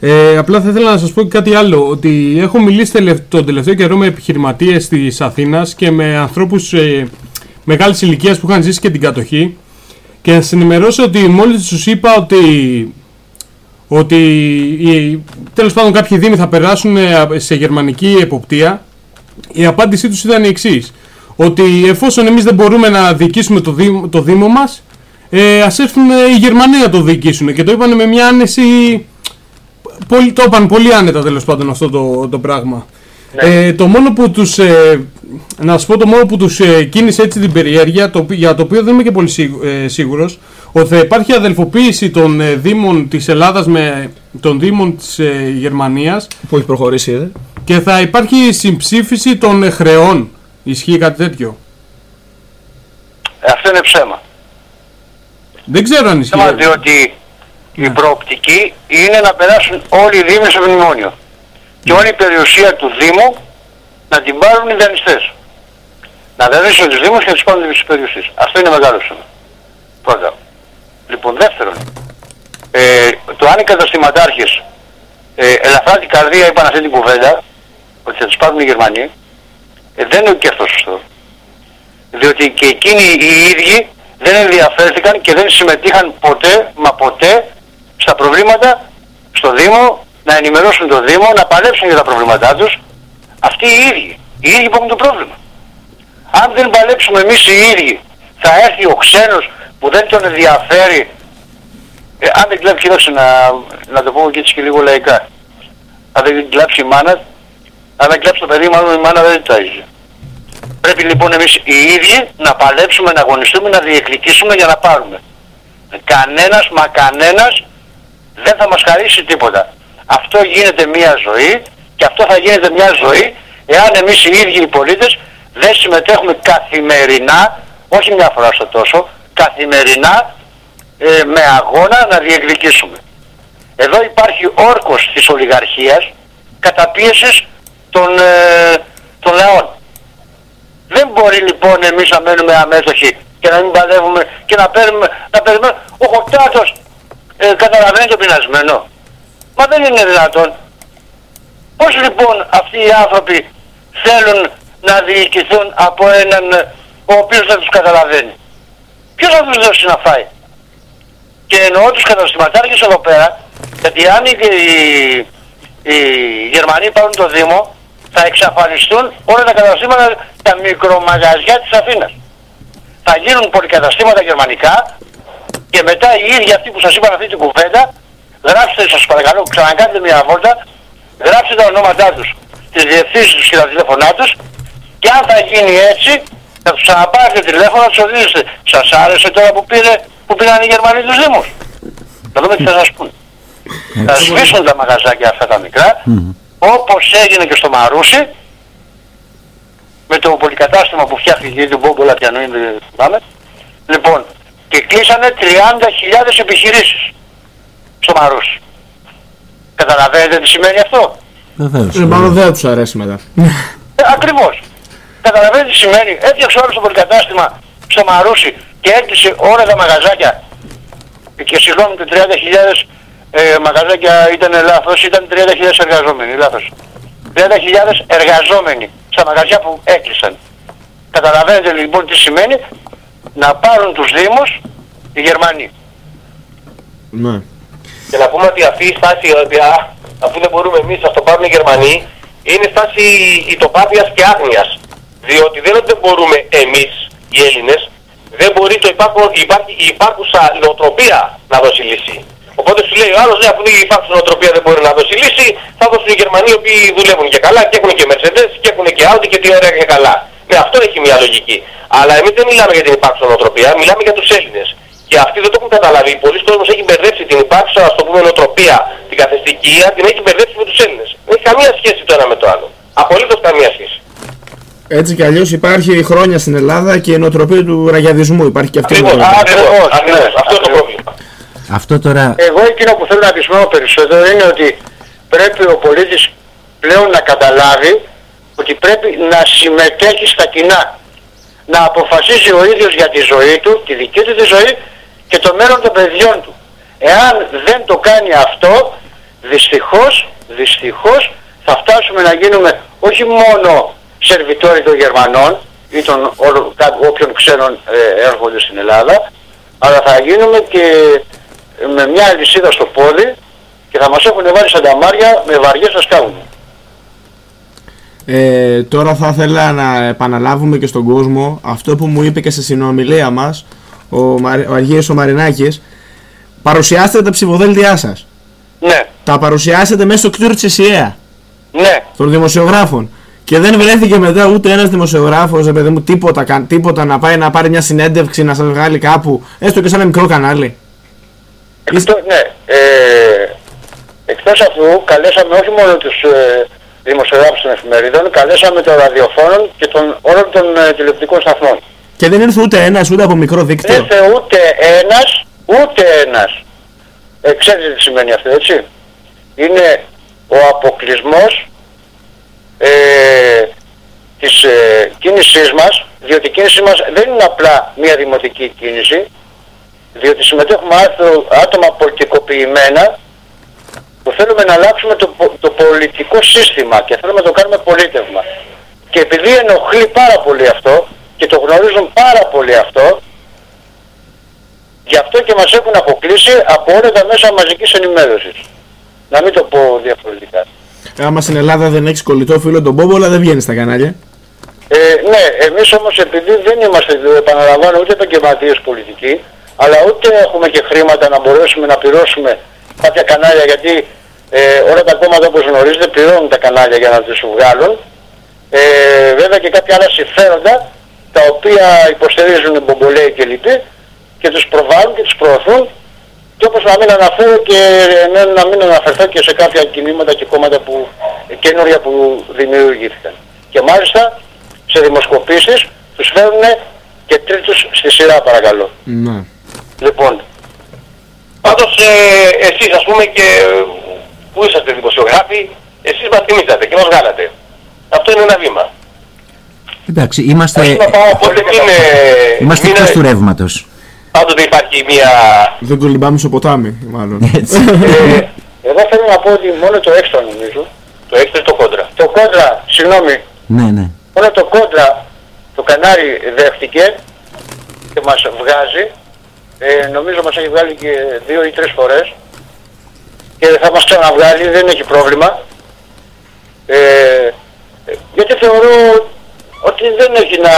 Ε, απλά θα ήθελα να σας πω και κάτι άλλο, ότι έχω μιλήσει τελευ- τον τελευταίο καιρό με επιχειρηματίες της Αθήνας και με ανθρώπους ε, μεγάλης ηλικίας που είχαν ζήσει και την κατοχή και να σας ενημερώσω ότι μόλις τους είπα ότι ότι οι, τέλος πάντων κάποιοι δήμοι θα περάσουν ε, σε γερμανική εποπτεία η απάντησή τους ήταν η εξής. Ότι εφόσον εμείς δεν μπορούμε να διοικήσουμε το, δήμο, το Δήμο μας, ε, ας έρθουν ε, οι Γερμανοί να το διοικήσουν. Και το είπαν με μια άνεση. Πολύ, το είπαν πολύ άνετα τέλος πάντων αυτό το, το πράγμα. Ε, το μόνο που τους, ε, να σας πω το μόνο που τους ε, κίνησε έτσι την περιέργεια, το, οποί- για το οποίο δεν είμαι και πολύ σίγου- ε, σίγουρος, ότι θα υπάρχει αδελφοποίηση των ε, Δήμων της Ελλάδας με των Δήμων της ε, Γερμανίας Που έχει προχωρήσει ήδη. και θα υπάρχει συμψήφιση των ε, χρεών Ισχύει κάτι τέτοιο; Ε, αυτό είναι ψέμα. Δεν ξέρω αν ισχύει. Ψέμα διότι η προοπτική είναι να περάσουν όλοι οι Δήμοι στο μνημόνιο. Και όλη η περιουσία του Δήμου να την πάρουν οι δανειστές. Να δανείσουν τους Δήμους και να τους πάρουν τις περιουσίες. Αυτό είναι μεγάλο ψέμα. Πρώτα. Λοιπόν, δεύτερον, ε, το αν οι καταστηματάρχες ε, ελαφρά την καρδία είπαν αυτή την κουβέντα, ότι θα τους πάρουν οι Γερμανοί, ε, δεν είναι και αυτό σωστό. Διότι και εκείνοι οι ίδιοι δεν ενδιαφέρθηκαν και δεν συμμετείχαν ποτέ, μα ποτέ, στα προβλήματα στο Δήμο, να ενημερώσουν το Δήμο, να παλέψουν για τα προβλήματά τους. Αυτοί οι ίδιοι, οι ίδιοι που έχουν το πρόβλημα. Αν δεν παλέψουμε εμείς οι ίδιοι, θα έρθει ο ξένος που δεν τον ενδιαφέρει ε, αν δεν κλέψει, κοίταξε να, να το πω και έτσι και λίγο λαϊκά. Αν δεν κλέψει η μάνα, αν δεν κλέψει το παιδί, μάλλον η μάνα δεν τάιζε. Πρέπει λοιπόν εμείς οι ίδιοι να παλέψουμε, να αγωνιστούμε, να διεκδικήσουμε για να πάρουμε. Κανένας, μα κανένας δεν θα μας χαρίσει τίποτα. Αυτό γίνεται μια ζωή και αυτό θα γίνεται μια ζωή εάν εμείς οι ίδιοι οι πολίτες δεν συμμετέχουμε καθημερινά, όχι μια φορά στο τόσο, καθημερινά ε, με αγώνα να διεκδικήσουμε. Εδώ υπάρχει όρκος της ολιγαρχίας καταπίεσης των, ε, των λαών. Δεν μπορεί λοιπόν εμείς να μένουμε αμέτωχοι και να μην παλεύουμε και να, παίρνουμε, να περιμένουμε. Ο Χοκτάτος ε, καταλαβαίνει το πεινασμένο. Μα δεν είναι δυνατόν. Πώς λοιπόν αυτοί οι άνθρωποι θέλουν να διοικηθούν από έναν ε, ο οποίος δεν τους καταλαβαίνει; Ποιος θα τους δώσει να φάει; Και εννοώ τους καταστηματάρχες εδώ πέρα, γιατί αν οι, οι, οι Γερμανοί πάρουν το Δήμο, θα εξαφανιστούν όλα τα καταστήματα, τα μικρομαγαζιά της Αθήνας. Θα γίνουν πολυκαταστήματα γερμανικά και μετά οι ίδιοι αυτοί που σας είπαν αυτή την κουβέντα, γράψτε σας παρακαλώ, ξανακάνετε μια βόλτα, γράψτε τα ονόματά τους, τις διευθύνσεις τους και τα τηλέφωνά τους και αν θα γίνει έτσι, θα τους ξαναπάρετε τηλέφωνο, τους οδηγήσετε. Σας άρεσε τώρα που, πήρε, που πήραν οι Γερμανοί τους Δήμους; Να δούμε τι θα σας πούνε. θα σβήσουν τα μαγαζάκια αυτά τα μικρά, όπως έγινε και στο Μαρούσι, με το πολυκατάστημα που φτιάχτηκε την Μπόμπολα πιανού, δεν θυμάμαι. Λοιπόν, και κλείσανε 30.000 επιχειρήσεις στο Μαρούσι. Καταλαβαίνετε τι σημαίνει αυτό; Βεβαίως. Ε, μάλλον δεν τους αρέσει μετά. Ε, ακριβώς. Καταλαβαίνετε τι σημαίνει; Έφτιαξε όλο το πολυκατάστημα στο Μαρούσι και έκλεισε όλα τα μαγαζάκια. Και συγγνώμη το 30.000 ε, μαγαζάκια ήταν λάθος, ήταν 30.000 εργαζόμενοι, λάθος. 30.000 εργαζόμενοι στα μαγαζιά που έκλεισαν. Καταλαβαίνετε λοιπόν τι σημαίνει να πάρουν τους Δήμους οι Γερμανοί. Ναι. Και να πούμε ότι αυτή η στάση, ότι α, αφού δεν μπορούμε εμείς να το πάρουν οι Γερμανοί, είναι στάση ητοπάθειας και άγνοιας. Διότι δεν είναι ότι δεν μπορούμε εμείς οι Έλληνες, δεν μπορεί το υπάρχον, υπάρχει, η υπάρχουσα νοοτροπία να δώσει λύση. Οπότε σου λέει ο άλλος, ναι, αφού η υπάρχουσα νοοτροπία δεν μπορεί να δώσει λύση, θα δώσουν οι Γερμανοί οι οποίοι δουλεύουν και καλά και έχουν και Mercedes και έχουν και Audi και τι ωραία και καλά. Ναι, αυτό έχει μια λογική. Αλλά εμείς δεν μιλάμε για την υπάρχουσα νοοτροπία, μιλάμε για τους Έλληνες. Και αυτοί δεν το έχουν καταλάβει. Πολλοί κόσμος έχει μπερδέψει την υπάρχουσα, ας το πούμε, νοοτροπία, την καθεστική, την έχει μπερδέψει με τους Έλληνες. Δεν έχει καμία σχέση το ένα με το άλλο. Απολύτως καμία σχέση. Έτσι κι αλλιώς υπάρχει χρόνια στην Ελλάδα και η νοοτροπία του ραγιαδισμού. Υπάρχει και αυτή η Ακριβώς, νοοτροπία. ακριβώς, ναι, ακριβώς. Αυτό είναι το ακριβώς. πρόβλημα. Αυτό τώρα Εγώ εκείνο που θέλω να επισημάνω περισσότερο είναι ότι πρέπει ο πολίτης πλέον να καταλάβει ότι πρέπει να συμμετέχει στα κοινά. Να αποφασίζει ο ίδιος για τη ζωή του, τη δική του τη ζωή και το μέλλον των παιδιών του. Εάν δεν το κάνει αυτό, δυστυχώς, δυστυχώς θα φτάσουμε να γίνουμε όχι μόνο σερβιτόροι των Γερμανών ή των όλων- κα- όποιων ξένων ε, έρχονται στην Ελλάδα, αλλά θα γίνουμε και με μια αλυσίδα στο πόδι και θα μας έχουν βάλει σαν τα μάρια με βαριές να σκάβουμε. Ε, τώρα θα ήθελα να επαναλάβουμε και στον κόσμο αυτό που μου είπε και στη συνομιλία μας ο, Μαρ- ο Αργύρης ο Μαρινάκης παρουσιάστε τα ψηφοδέλτιά σας. Ναι, τα παρουσιάσετε μέσα στο κτίριο της ΕΣΥΑ ναι, των δημοσιογράφων. Και δεν βρέθηκε μετά ούτε ένας δημοσιογράφος ρε παιδί μου τίποτα, καν- τίποτα να πάει να πάρει μια συνέντευξη να σας βγάλει κάπου έστω και σε ένα μικρό κανάλι. Εκτός, ναι. Ε, εκτός αυτού καλέσαμε όχι μόνο τους, ε, δημοσιογράφους των εφημερίδων, καλέσαμε των ραδιοφώνων και των όλων των ε, τηλεοπτικών σταθμών. Και δεν ήρθε ούτε ένας ούτε από μικρό δίκτυο. Δεν ήρθε ούτε ένας, ούτε ένας. Ε, ξέρετε τι σημαίνει αυτό, έτσι. Είναι ο αποκλεισμός ε, της ε, κίνησής μας, διότι η κίνησή μας δεν είναι απλά μια δημοτική κίνηση, διότι συμμετέχουμε άτο- άτομα πολιτικοποιημένα που θέλουμε να αλλάξουμε το, πο- το πολιτικό σύστημα και θέλουμε να το κάνουμε πολίτευμα. Και επειδή ενοχλεί πάρα πολύ αυτό και το γνωρίζουν πάρα πολύ αυτό, γι' αυτό και μας έχουν αποκλείσει από όλα τα μέσα μαζικής ενημέρωσης. Να μην το πω διαφορετικά. Άμα στην Ελλάδα δεν έχεις κολλητό φίλο τον Μπόμπολα δεν βγαίνεις στα κανάλια. Ε, ναι, εμείς όμως επειδή δεν είμαστε, επαναλαμβάνω, ούτε επαγγελματίες πολιτικοί, αλλά ούτε έχουμε και χρήματα να μπορέσουμε να πληρώσουμε κάποια κανάλια, γιατί ε, όλα τα κόμματα όπως γνωρίζετε πληρώνουν τα κανάλια για να τους βγάλουν. Ε, βέβαια και κάποια άλλα συμφέροντα, τα οποία υποστηρίζουν μπομπολέοι και λοιποί και τους προβάλλουν και τους προωθούν και όπως να μην αναφέρω και ναι, να μην αναφερθώ και σε κάποια κινήματα και κόμματα που, καινούρια που δημιουργήθηκαν. Και μάλιστα σε δημοσκοπήσεις τους φέρουν και τρίτους στη σειρά παρακαλώ. Ναι. Λοιπόν, Πάντως ε, εσείς ας πούμε και ε, που είσαστε δημοσιογράφοι, εσείς μας τιμήσατε και μας βγάλατε. Αυτό είναι ένα βήμα. Εντάξει, είμαστε, Οπότε είναι... είμαστε είναι- εκτός του ρεύματος. Πάντοτε υπάρχει μια... Δεν κολυμπάμε στο ποτάμι, μάλλον. Έτσι. ε, εδώ θέλω να πω ότι μόνο το έξτρα νομίζω, Το έξω το κόντρα. το κόντρα, συγγνώμη, ναι, ναι. μόνο το κόντρα το κανάρι δέχτηκε και μας βγάζει, ε, νομίζω μας έχει βγάλει και δύο ή τρεις φορές και θα μας ξαναβγάλει, δεν έχει πρόβλημα. Ε, ε, γιατί θεωρώ ότι δεν έχει να,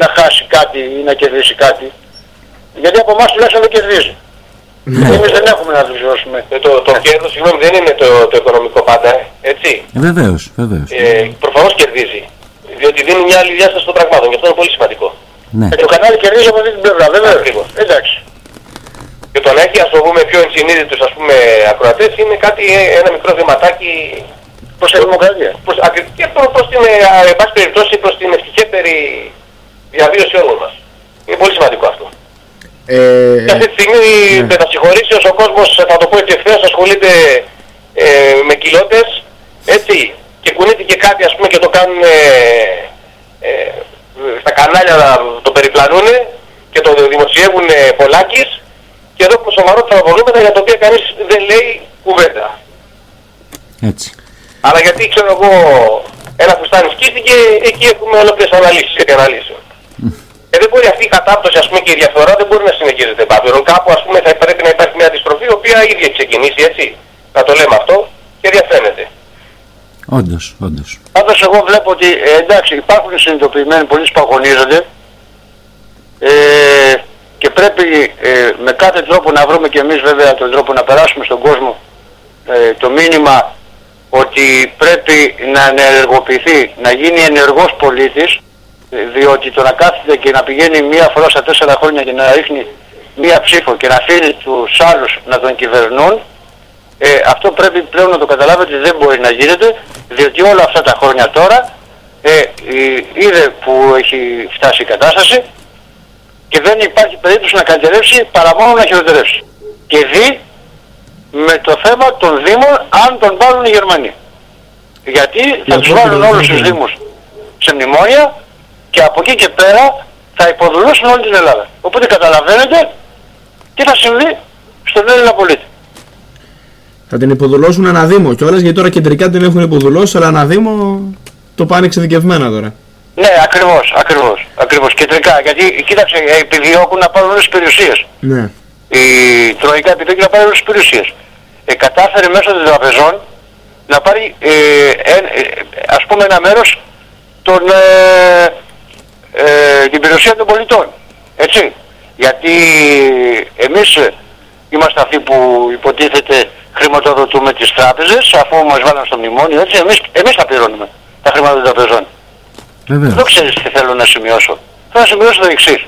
να χάσει κάτι ή να κερδίσει κάτι. Γιατί από εμάς τουλάχιστον δεν κερδίζει. Εμείς δεν έχουμε να τους δώσουμε. Ε, το, το κέρδος, συγγνώμη, δεν είναι το, το οικονομικό πάντα, ε, έτσι. Ε, βεβαίως, βεβαίως. Ε, προφανώς κερδίζει. Διότι δίνει μια άλλη διάσταση των πραγμάτων και αυτό είναι πολύ σημαντικό. Ναι. Ε, το κανάλι κερδίζει από αυτή την πλευρά, βέβαια. Ακριβώς. Εντάξει. Και το να έχει ας το πούμε πιο ενσυνείδητους ας πούμε ακροατές είναι κάτι, ε, ένα μικρό βηματάκι Προς τη δημοκρατία. προς, ακρι- και προς, προς την, ε, εν πάση περιπτώσει, προς την ευτυχέστερη διαβίωση όλων μας. Είναι πολύ σημαντικό αυτό. Ε, Και αυτή τη στιγμή ναι. με τα συγχωρήσεως ο κόσμος, θα το πω έτσι ευθέως, ασχολείται ε, με κοιλώτες, έτσι, και κουνείται και κάτι ας πούμε και το κάνουν ε, ε, στα κανάλια να το περιπλανούν και το δημοσιεύουν ε, πολλάκις και εδώ έχουμε σοβαρότερα προβλήματα για τα οποία κανείς δεν λέει κουβέντα. Έτσι. Αλλά γιατί ξέρω εγώ ένα φουστάνι σκίστηκε, εκεί έχουμε ολόκληρες αναλύσεις και αναλύσεων. Και δεν μπορεί αυτή η κατάπτωση ας πούμε, και η διαφθορά δεν μπορεί να συνεχίζεται πάντων. Κάπου ας πούμε, θα πρέπει να υπάρχει μια αντιστροφή η οποία ήδη έχει ξεκινήσει έτσι. Να το λέμε αυτό και διαφαίνεται. Όντως, όντως. Πάντως εγώ βλέπω ότι ε, εντάξει υπάρχουν συνειδητοποιημένοι πολλοί που αγωνίζονται ε, και πρέπει ε, με κάθε τρόπο να βρούμε και εμείς βέβαια τον τρόπο να περάσουμε στον κόσμο ε, το μήνυμα ότι πρέπει να ενεργοποιηθεί, να γίνει ενεργός πολίτης ε, διότι το να κάθεται και να πηγαίνει μία φορά στα τέσσερα χρόνια και να ρίχνει μία ψήφο και να αφήνει τους άλλους να τον κυβερνούν ε, αυτό πρέπει πλέον να το καταλάβετε ότι δεν μπορεί να γίνεται διότι όλα αυτά τα χρόνια τώρα ε, ε, είδε που έχει φτάσει η κατάσταση και δεν υπάρχει περίπτωση να καλυτερεύσει παρά μόνο να χειροτερεύσει. Και δει με το θέμα των Δήμων αν τον βάλουν οι Γερμανοί. Γιατί θα τους αυτό βάλουν ακριβώς όλους τους είναι. Δήμους σε μνημόνια και από εκεί και πέρα θα υποδουλώσουν όλη την Ελλάδα. Οπότε καταλαβαίνετε τι θα συμβεί στον Έλληνα πολίτη. θα την υποδουλώσουν ένα Δήμο κιόλας γιατί τώρα κεντρικά την έχουν υποδουλώσει, αλλά ένα Δήμο το πάνε εξειδικευμένα τώρα. Ναι, ακριβώς, ακριβώς, ακριβώς. Κεντρικά, γιατί κοίταξε, ε, επιδιώκουν να πάρουν όλες τις περιουσίες. Ναι. Η Τροϊκά επιδιώκει να πάρει όλες τις περιουσίες. Ε, κατάφερε μέσω των τραπεζών να πάρει, ε, ε, ε, ας πούμε, ένα μέρος των, ε, ε, την περιουσία των πολιτών. Έτσι. Γιατί εμείς ε, είμαστε αυτοί που υποτίθεται χρηματοδοτούμε τις τράπεζες αφού μας βάλαν στο μνημόνιο, έτσι, εμείς, εμείς τα πληρώνουμε τα χρήματα των τραπεζών. Βεβαίως. Δεν ξέρεις τι θέλω να σημειώσω. Θέλω να σημειώσω το εξής.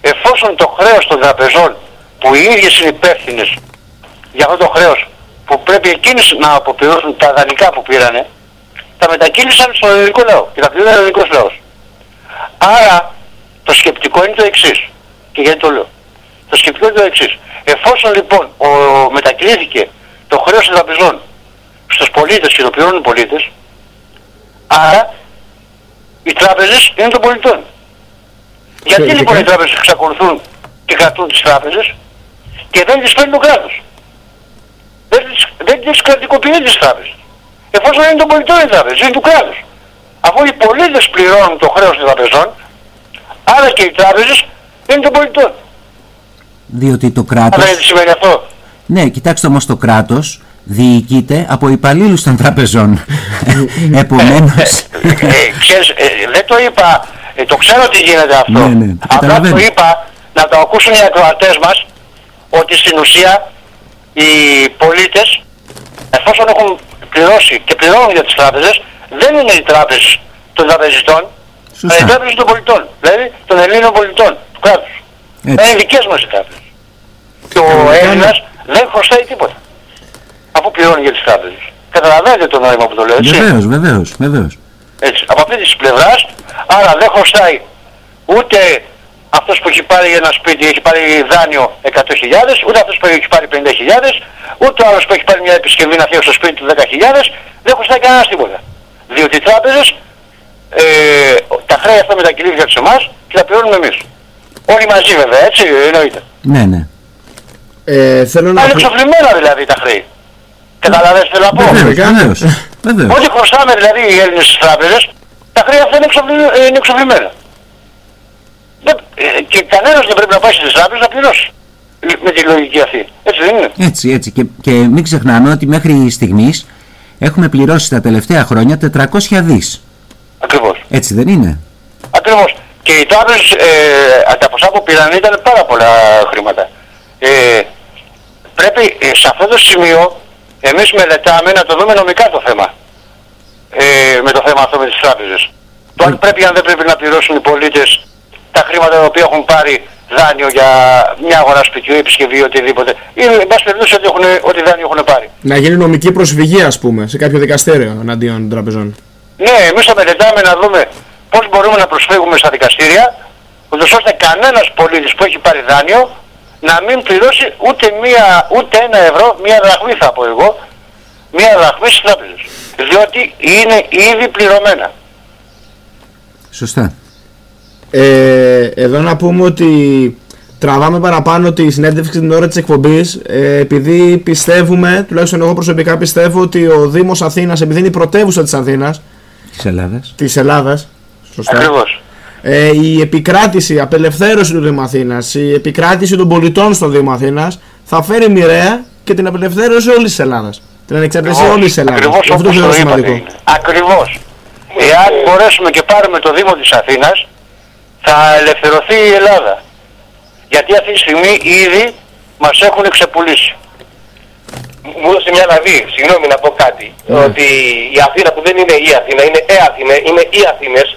Εφόσον το χρέος των τραπεζών που οι ίδιες είναι υπεύθυνες για αυτό το χρέος που πρέπει εκείνες να αποπληρώσουν τα δανεικά που πήρανε τα μετακύλησαν στον ελληνικό λαό και τα πληρώνει ο ελληνικός λαός. Άρα το σκεπτικό είναι το εξής. Και γιατί το λέω. Το σκεπτικό είναι το εξής. Εφόσον λοιπόν ο, μετακυλήθηκε το χρέος των τραπεζών στους πολίτες και το πληρώνουν οι πολίτες, άρα οι τράπεζες είναι των πολιτών. Γιατί Και- λοιπόν και- οι τράπεζες εξακολουθούν και κρατούν τις τράπεζες και δεν τις παίρνει το κράτος; Δεν τις, δεν τις κρατικοποιείς τις τράπεζες. Εφόσον είναι των πολιτών οι τράπεζες, είναι του κράτους. Αφού οι πολίτες πληρώνουν το χρέος των τραπεζών, άρα και οι τράπεζες είναι των πολιτών. Διότι το κράτος... Αλλά τι σημαίνει αυτό; Ναι, κοιτάξτε όμως το κράτος διοικείται από υπαλλήλους των τραπεζών. Επομένως... ε, ξέρεις, ε, δεν το είπα, ε, το ξέρω τι γίνεται αυτό. Ναι, ναι, το Απλά καταλαβαίνω. το είπα να το ακούσουν οι ακροατές μας ότι στην ουσία οι πολίτες εφόσον έχουν πληρώσει και πληρώνουν για τις τράπεζες δεν είναι οι τράπεζες των τραπεζιτών Σωστά. αλλά οι τράπεζες των πολιτών, δηλαδή των Ελλήνων πολιτών, του κράτους. Έτσι. Είναι δικές μας οι τράπεζες. Και ο Κανονικά, Έλληνας δεν χρωστάει τίποτα αφού πληρώνει για τις τράπεζες. Καταλαβαίνετε το νόημα που το λέω, έτσι; Βεβαίως, βεβαίως, βεβαίως. Έτσι, από αυτή της πλευράς, άρα δεν χρωστάει ούτε αυτός που έχει πάρει ένα σπίτι, έχει πάρει δάνειο 100.000, ούτε αυτός που έχει πάρει 50.000, ούτε ο άλλος που έχει πάρει μια επισκευή να φτιάξει στο σπίτι του 10.000, δεν χρωστάει κανένας τίποτα. Διότι οι τράπεζες, ε, τα χρέη αυτά μετακυλήθηκαν σε εμάς και τα πληρώνουμε εμείς. Όλοι μαζί βέβαια, έτσι εννοείται. Ναι, ναι. Ε, θέλω να... Αλλά είναι εξοφλημένα δηλαδή τα χρέη. Καταλαβαίνετε τι θέλω να πω; Βεβαίως, Φυσικά. βεβαίως. Βεβαίως. Ό,τι χρωστάμε δηλαδή οι Έλληνες στις τράπεζες, τα χρέη αυτά είναι, εξοφλη- ε, είναι εξοφλημένα. Δεν- ε, Και κανένας δεν πρέπει να πάει στις τράπεζες να πληρώσει. Με τη λογική αυτή. Έτσι δεν είναι. Έτσι, έτσι. Και, και μην ξεχνάμε ότι μέχρι στιγμής έχουμε πληρώσει τα τελευταία χρόνια 400 δις. Ακριβώς. Έτσι δεν είναι; Ακριβώς. Και οι τράπεζες, ε, τα ποσά που πήραν ήταν πάρα πολλά χρήματα. Ε, πρέπει ε, σε αυτό το σημείο εμείς μελετάμε να το δούμε νομικά το θέμα. Ε, με το θέμα αυτό με τις τράπεζες. Το αν πρέπει αν δεν πρέπει να πληρώσουν οι πολίτες τα χρήματα τα οποία έχουν πάρει δάνειο για μια αγορά σπιτιού, επισκευή ή οτιδήποτε. Ή εν πάση περιπτώσει ό,τι, έχουν, ό,τι δάνειο έχουν πάρει. Να γίνει νομική προσφυγή, ας πούμε, σε κάποιο δικαστήριο εναντίον των τραπεζών. Ναι, εμείς θα μελετάμε να δούμε πώς μπορούμε να προσφύγουμε στα δικαστήρια, ούτως ώστε κανένας πολίτης που έχει πάρει δάνειο να μην πληρώσει ούτε, μία, ούτε ένα ευρώ, μία δραχμή θα πω εγώ, μία δραχμή στις τράπεζες. Διότι είναι ήδη πληρωμένα. Σωστά. Ε, εδώ να πούμε ότι τραβάμε παραπάνω τη συνέντευξη την ώρα της εκπομπής ε, επειδή πιστεύουμε, τουλάχιστον εγώ προσωπικά πιστεύω ότι ο Δήμος Αθήνας, επειδή είναι η πρωτεύουσα της Αθήνας, Της Ελλάδας. της Ελλάδας, σωστά, Ακριβώς. ε, η επικράτηση, η απελευθέρωση του Δήμου Αθήνας, η επικράτηση των πολιτών στο Δήμο Αθήνας θα φέρει μοιραία και την απελευθέρωση όλης της Ελλάδας. Την ανεξαρτησία όλης της Ελλάδας. Ακριβώς Αυτό όπως είναι το σημαντικό. είπατε. είναι. Ακριβώς. Εάν μπορέσουμε και πάρουμε το Δήμο της Αθήνας, θα ελευθερωθεί η Ελλάδα. Γιατί αυτή τη στιγμή ήδη μας έχουν ξεπουλήσει. μου έδωσε μια λαβή, συγγνώμη να πω κάτι, ότι η Αθήνα που δεν είναι η Αθήνα, είναι ε Αθήνα, είναι οι Αθήνες,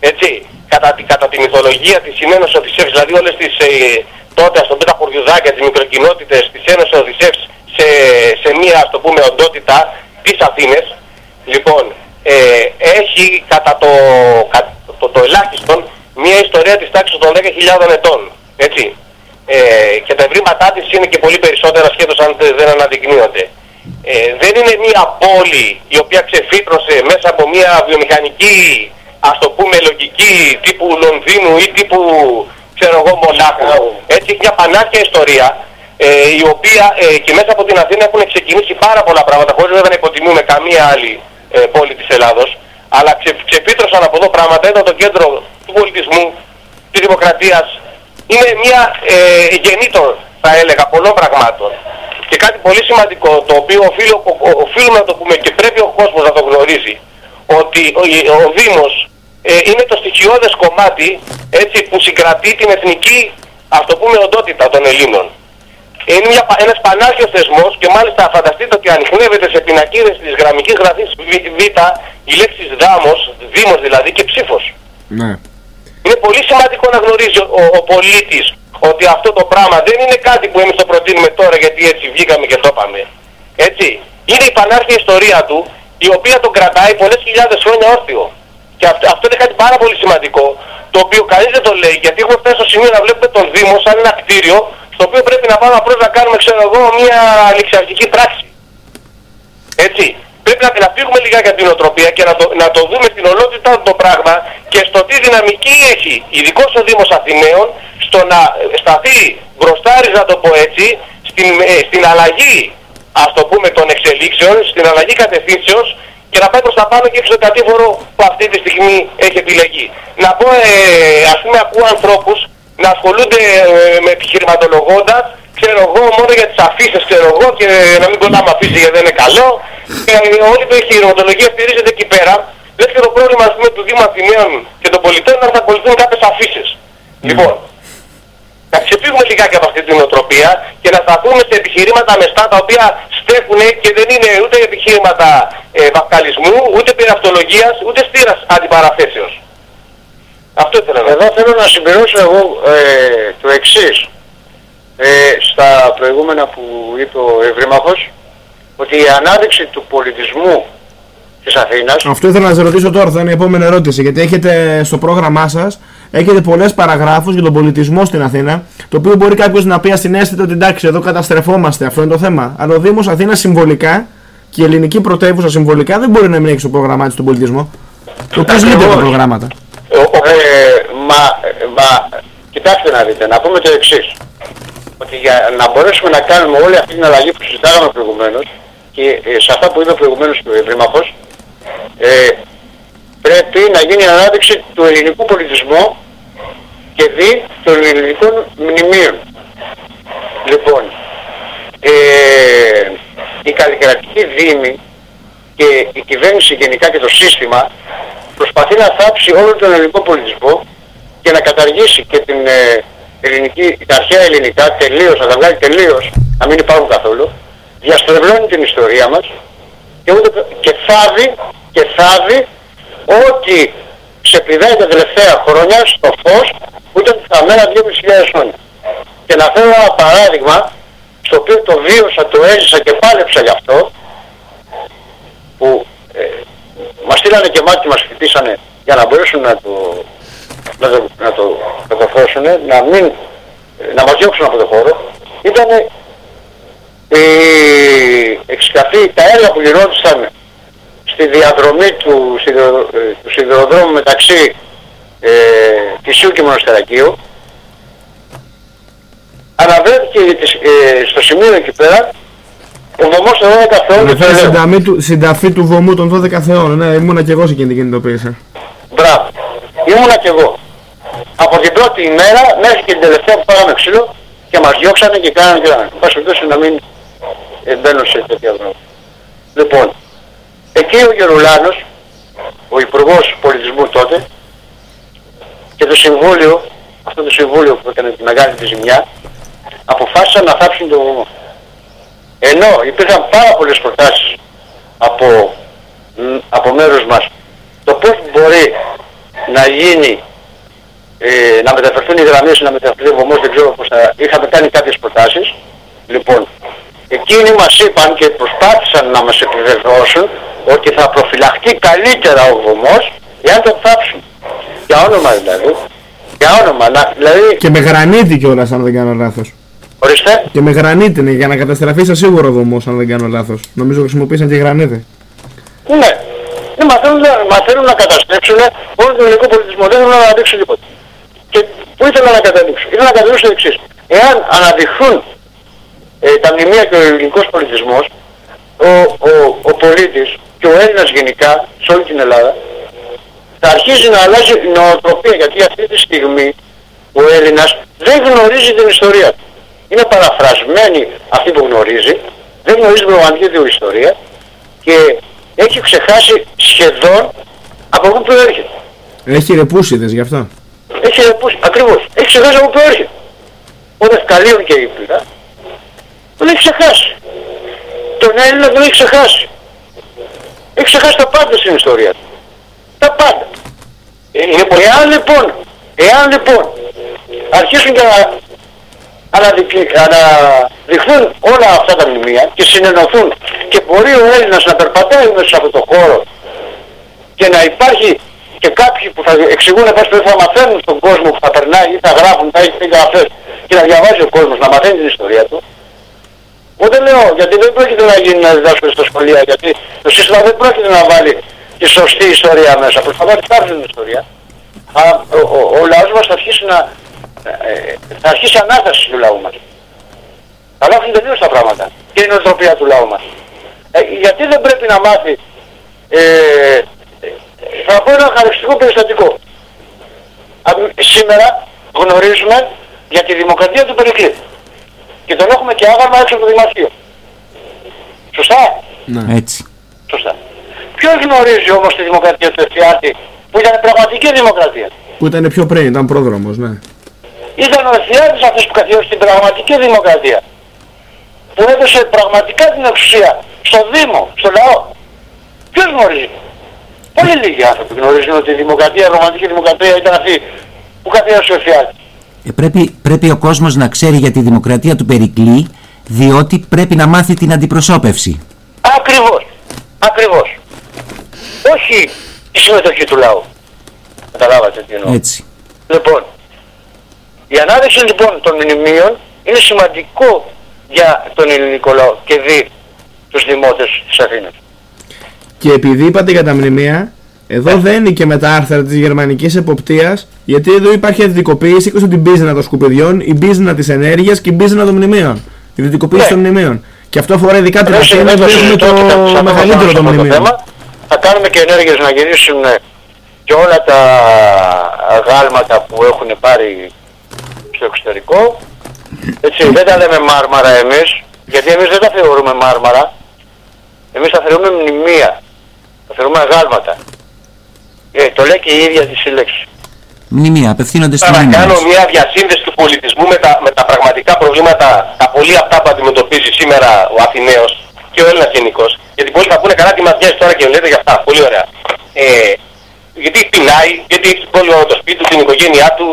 έτσι, κατά, τη- κατά τη μυθολογία της Ένωσης Οδυσσεύς, δηλαδή όλες τις ε, τότε ας το πούμε τα χωριουδάκια, τις μικροκοινότητες της Ένωσης Οδυσσεύς σε, σε μία ας το πούμε οντότητα της Αθήνες, λοιπόν, ε, έχει κατά το, κα- το, το ελάχιστον μία ιστορία της τάξης των 10.000 ετών, έτσι. Ε, και τα ευρήματά της είναι και πολύ περισσότερα σχέτως αν τε- δεν αναδεικνύονται. Ε, δεν είναι μια πόλη η οποία ξεφύτρωσε μέσα από μια βιομηχανική, ας το πούμε, λογική τύπου Λονδίνου ή τύπου, ξέρω εγώ, Μονάχου. Έτσι έχει μια πανάκια ιστορία ε, η οποία ε, και μέσα από την Αθήνα έχουν ξεκινήσει πάρα πολλά πράγματα χωρίς βέβαια να υποτιμούμε καμία άλλη ε, πόλη της Ελλάδος αλλά ξε, ξεφύτρωσαν από εδώ πράγματα, ήταν το κέντρο του πολιτισμού, της δημοκρατίας, είναι μια ε, γεννήτων θα έλεγα πολλών πραγμάτων. Και κάτι πολύ σημαντικό το οποίο οφείλω, ο- ο- οφείλουμε να το πούμε και πρέπει ο κόσμος να το γνωρίζει ότι ο, ο Δήμος ε, είναι το στοιχειώδες κομμάτι έτσι, που συγκρατεί την εθνική ας το πούμε οντότητα των Ελλήνων. Είναι μια, πα- ένας πανάρχιος θεσμός και μάλιστα φανταστείτε ότι ανοιχνεύεται σε πινακίδες της γραμμικής γραφής Β, Β η λέξη δάμος, δήμος δηλαδή και ψήφος. Ναι. Είναι πολύ σημαντικό να γνωρίζει ο, ο, ο πολίτης ότι αυτό το πράγμα δεν είναι κάτι που εμείς το προτείνουμε τώρα γιατί έτσι βγήκαμε και το είπαμε. Έτσι. Είναι η πανάρχια ιστορία του η οποία τον κρατάει πολλές χιλιάδες χρόνια όρθιο. Και αυτό, αυτό είναι κάτι πάρα πολύ σημαντικό, το οποίο κανείς δεν το λέει, γιατί έχουμε φτάσει στο σημείο να βλέπουμε τον Δήμο σαν ένα κτίριο, στο οποίο πρέπει να πάμε απλώς να κάνουμε, ξέρω εγώ, μια ληξιαρτική πράξη. Έτσι. Πρέπει να, να φύγουμε λιγάκι από την οτροπία και να το, να το δούμε στην ολότητα το πράγμα και στο τι δυναμική έχει ειδικός ο Δήμος Αθηναίων στο να σταθεί μπροστάρις να το πω έτσι στην, ε, στην αλλαγή ας το πούμε των εξελίξεων, στην αλλαγή κατευθύνσεως και να πάει προς τα πάνω και έξω το κατήφορο που αυτή τη στιγμή έχει επιλεγεί. Να πω, ε, ας πούμε, ακούω ανθρώπους να ασχολούνται ε, με επιχειρηματολογώντας ξέρω εγώ, μόνο για τις αφήσεις ξέρω εγώ και να μην κολλάμε αφήσεις γιατί δεν είναι καλό. Και όλη η επιχειρηματολογία στηρίζεται εκεί πέρα. Λες και το πρόβλημα ας πούμε, του Δήμου Αθηναίων και των πολιτών είναι να θα ακολουθούν κάποιες αφήσεις. Λοιπόν, να ξεφύγουμε λιγάκι από αυτή την οτροπία και να σταθούμε σε επιχειρήματα μεστά τα οποία στέφουν και δεν είναι ούτε επιχειρήματα ε, βαφκαλισμού, ούτε πειραυτολογίας, ούτε στήρας αντιπαραθέσεως. Αυτό ήθελα να Εδώ θέλω να συμπληρώσω εγώ ε, το εξής ε, στα προηγούμενα που είπε ο Ευρύμαχος ότι η ανάδειξη του πολιτισμού της Αθήνας Αυτό ήθελα να σα ρωτήσω τώρα, θα είναι η επόμενη ερώτηση. Γιατί έχετε στο πρόγραμμά σας έχετε πολλές παραγράφους για τον πολιτισμό στην Αθήνα. Το οποίο μπορεί κάποιος να πει ασυναίσθητα ότι εντάξει, εδώ καταστρεφόμαστε, αυτό είναι το θέμα. Αλλά ο Δήμος Αθήνας συμβολικά και η ελληνική πρωτεύουσα συμβολικά δεν μπορεί να μην έχει στο πρόγραμμά της τον πολιτισμό. Το πώ γίνεται τα προγράμματα. Ε, μα, μα, κοιτάξτε να δείτε, να πούμε το εξής. Ότι για να μπορέσουμε να κάνουμε όλη αυτή την αλλαγή που συζητάγαμε προηγουμένως και ε, σε αυτά που είπε προηγουμένως ο Ευρύμαχος, ε, πρέπει να γίνει η ανάδειξη του ελληνικού πολιτισμού και δι των ελληνικών μνημείων. Λοιπόν, ε, η καλλικρατική δήμη και η κυβέρνηση γενικά και το σύστημα προσπαθεί να θάψει όλο τον ελληνικό πολιτισμό και να καταργήσει και την ε, ελληνική, τα αρχαία ελληνικά τελείως, να τα βγάλει τελείως, να μην υπάρχουν καθόλου, διαστρεβλώνει την ιστορία μας και, ούτε, και θάβει, και θάβει ό,τι ξεπηδάει τα τελευταία χρόνια στο φως που ήταν θαμμένα 2.500 χρόνια. Και να φέρω ένα παράδειγμα στο οποίο το βίωσα, το έζησα και πάλεψα γι' αυτό που ε, μας στείλανε και μάτι μας χτυπήσανε για να μπορέσουν να το, να το, να το καταφρώσουν, να μην, να μας διώξουν από το χώρο, ήταν η εξκαφή, τα έργα που γινόντουσαν στη διαδρομή του, σιδερο, του σιδηροδρόμου μεταξύ ε, Κισίου και Μοναστερακίου αναβρέθηκε ε, στο σημείο εκεί πέρα ο βωμός των 12 θεών του συνταφή του, συνταφή του βωμού των 12 θεών, ναι, ήμουνα και εγώ σε εκείνη την κινητοποίηση. Μπράβο. Ήμουνα και εγώ. Από την πρώτη ημέρα μέχρι και την τελευταία που πάραμε ξύλο και μας διώξανε και κάνανε και κάνανε. Πάση περιπτώσει να μην ε, μπαίνω σε τέτοια πράγματα. Λοιπόν, εκεί ο Γερουλάνος, ο Υπουργός Πολιτισμού τότε, και το Συμβούλιο, αυτό το Συμβούλιο που έκανε τη μεγάλη τη ζημιά, αποφάσισαν να θάψουν το βωμό. Ενώ υπήρχαν πάρα πολλές προτάσεις από, από μέρους μας το πώς μπορεί να γίνει ε, να μεταφερθούν οι γραμμές, να μεταφερθεί ο βωμός, δεν ξέρω πώς θα... Είχαμε κάνει κάποιες προτάσεις. Λοιπόν, εκείνοι μας είπαν και προσπάθησαν να μας επιβεβαιώσουν ότι θα προφυλαχτεί καλύτερα ο βωμός εάν το θάψουν. Για όνομα δηλαδή. Για όνομα. Να, δηλαδή... Και με γρανίτη κιόλας αν δεν κάνω λάθος. Ορίστε. Και με γρανίτη είναι για να καταστραφεί σε σίγουρο δομός αν δεν κάνω λάθος. Νομίζω χρησιμοποίησαν και γρανίτη. Ναι. Ναι, μα θέλουν, μα θέλουν να καταστρέψουν όλο τον ελληνικό πολιτισμό. Δεν θέλουν να αναδείξουν τίποτα. Και πού ήθελα να καταδείξω. Ήθελα να καταδείξω το εξής. Εάν αναδειχθούν ε, τα μνημεία και ο ελληνικός πολιτισμός, ο, ο, ο πολίτης και ο Έλληνας γενικά σε όλη την Ελλάδα θα αρχίζει να αλλάζει η νοοτροπία γιατί αυτή τη στιγμή ο Έλληνας δεν γνωρίζει την ιστορία του. Είναι παραφρασμένη αυτή που γνωρίζει, δεν γνωρίζει πραγματική του ιστορία και έχει ξεχάσει σχεδόν από πού προέρχεται. Έχει ρεπούσιδες γι' αυτό. Έχει ρεπούσει, ακριβώς. Έχει ξεχάσει από πού έρχεται. Ο Δευκαλίων και η Πύλα τον έχει ξεχάσει. Τον Έλληνα τον έχει ξεχάσει. Έχει ξεχάσει τα πάντα στην ιστορία του. Τα πάντα. Ε, εάν λοιπόν, εάν λοιπόν αρχίσουν και να αναδεικ- αναδειχθούν όλα αυτά τα μνημεία και συνενωθούν και μπορεί ο Έλληνας να περπατάει μέσα σε αυτό το χώρο και να υπάρχει και κάποιοι που θα εξηγούν πώς θα μαθαίνουν στον κόσμο που θα περνάει ή θα γράφουν, θα έχει πει γραφές και να διαβάζει ο κόσμος, να μαθαίνει την ιστορία του. Εγώ δεν λέω, γιατί δεν πρόκειται να γίνει να διδάσκονται στα σχολεία, γιατί το σύστημα δεν πρόκειται να βάλει τη σωστή ιστορία μέσα, προσπαθεί να φτιάξει την ιστορία. Α, ο, ο, ο λαός μας θα αρχίσει να, ε, θα αρχίσει ανάσταση του λαού μας. Θα αλλάξουν τελείως τα πράγματα και η νοοτροπία του λαού μας. Ε, γιατί δεν πρέπει να μάθει, ε, ε, θα πω ένα χαρακτηριστικό περιστατικό. Α, σήμερα γνωρίζουμε για τη δημοκρατία του Περικλή και τον έχουμε και άγαρμα έξω από το Δημαρχείο. Σωστά; Έτσι. Σωστά. Ποιος γνωρίζει όμως τη δημοκρατία του Εφιάτη που ήταν πραγματική δημοκρατία; Που ήταν πιο πριν, ήταν πρόδρομος, ναι. Ήταν ο Εφιάτης αυτός που καθιέρωσε την πραγματική δημοκρατία. Που έδωσε πραγματικά την εξουσία στο Δήμο, στο λαό. Ποιος γνωρίζει; Πολύ λίγοι άνθρωποι γνωρίζουν ότι η δημοκρατία, η ρομαντική δημοκρατία ήταν αυτή που καθιέρωσε ο Εφιάτης. Ε, πρέπει, πρέπει ο κόσμος να ξέρει για τη δημοκρατία του Περικλή διότι πρέπει να μάθει την αντιπροσώπευση. Ακριβώς. Ακριβώς. Όχι η συμμετοχή του λαού. Καταλάβατε τι εννοώ. Έτσι. Λοιπόν, η ανάδειξη λοιπόν των μνημείων είναι σημαντικό για τον ελληνικό λαό και δι τους δημότες της Αθήνας. Και επειδή είπατε για τα μνημεία, εδώ δεν είναι και με τα άρθρα της γερμανικής εποπτείας, γιατί εδώ υπάρχει αδικοποίηση και την πίζνα των σκουπιδιών, η πίζνα της ενέργειας και η πίζνα των μνημείων. Η δυτικοποίηση Ναι. των μνημείων. Και αυτό αφορά ειδικά την Δεν Αθήνα, δεν που το έχουμε συζητώ και θα το ξαναπώ μεγαλύτερο πάνω των σε αυτό το μνημείων. θέμα. Θα κάνουμε και ενέργειες να γυρίσουν και όλα τα γάλματα που έχουν πάρει στο εξωτερικό. Έτσι, δεν τα λέμε μάρμαρα εμείς, γιατί εμείς δεν τα θεωρούμε μάρμαρα. Εμείς τα θεωρούμε μνημεία. Τα θεωρούμε γάλματα. Ε, το λέει και η ίδια τη σύλλεξη. Μνημεία, απευθύνονται στην να μνημεία. κάνω μια διασύνδεση του πολιτισμού με τα, με τα πραγματικά προβλήματα, τα πολύ αυτά που αντιμετωπίζει σήμερα ο Αθηναίος και ο Έλληνας γενικώ. Γιατί πολλοί θα πούνε καλά τι μας νοιάζει τώρα και λέτε για αυτά. Πολύ ωραία. Ε, γιατί πεινάει, γιατί έχει πρόβλημα με το σπίτι του, την οικογένειά του,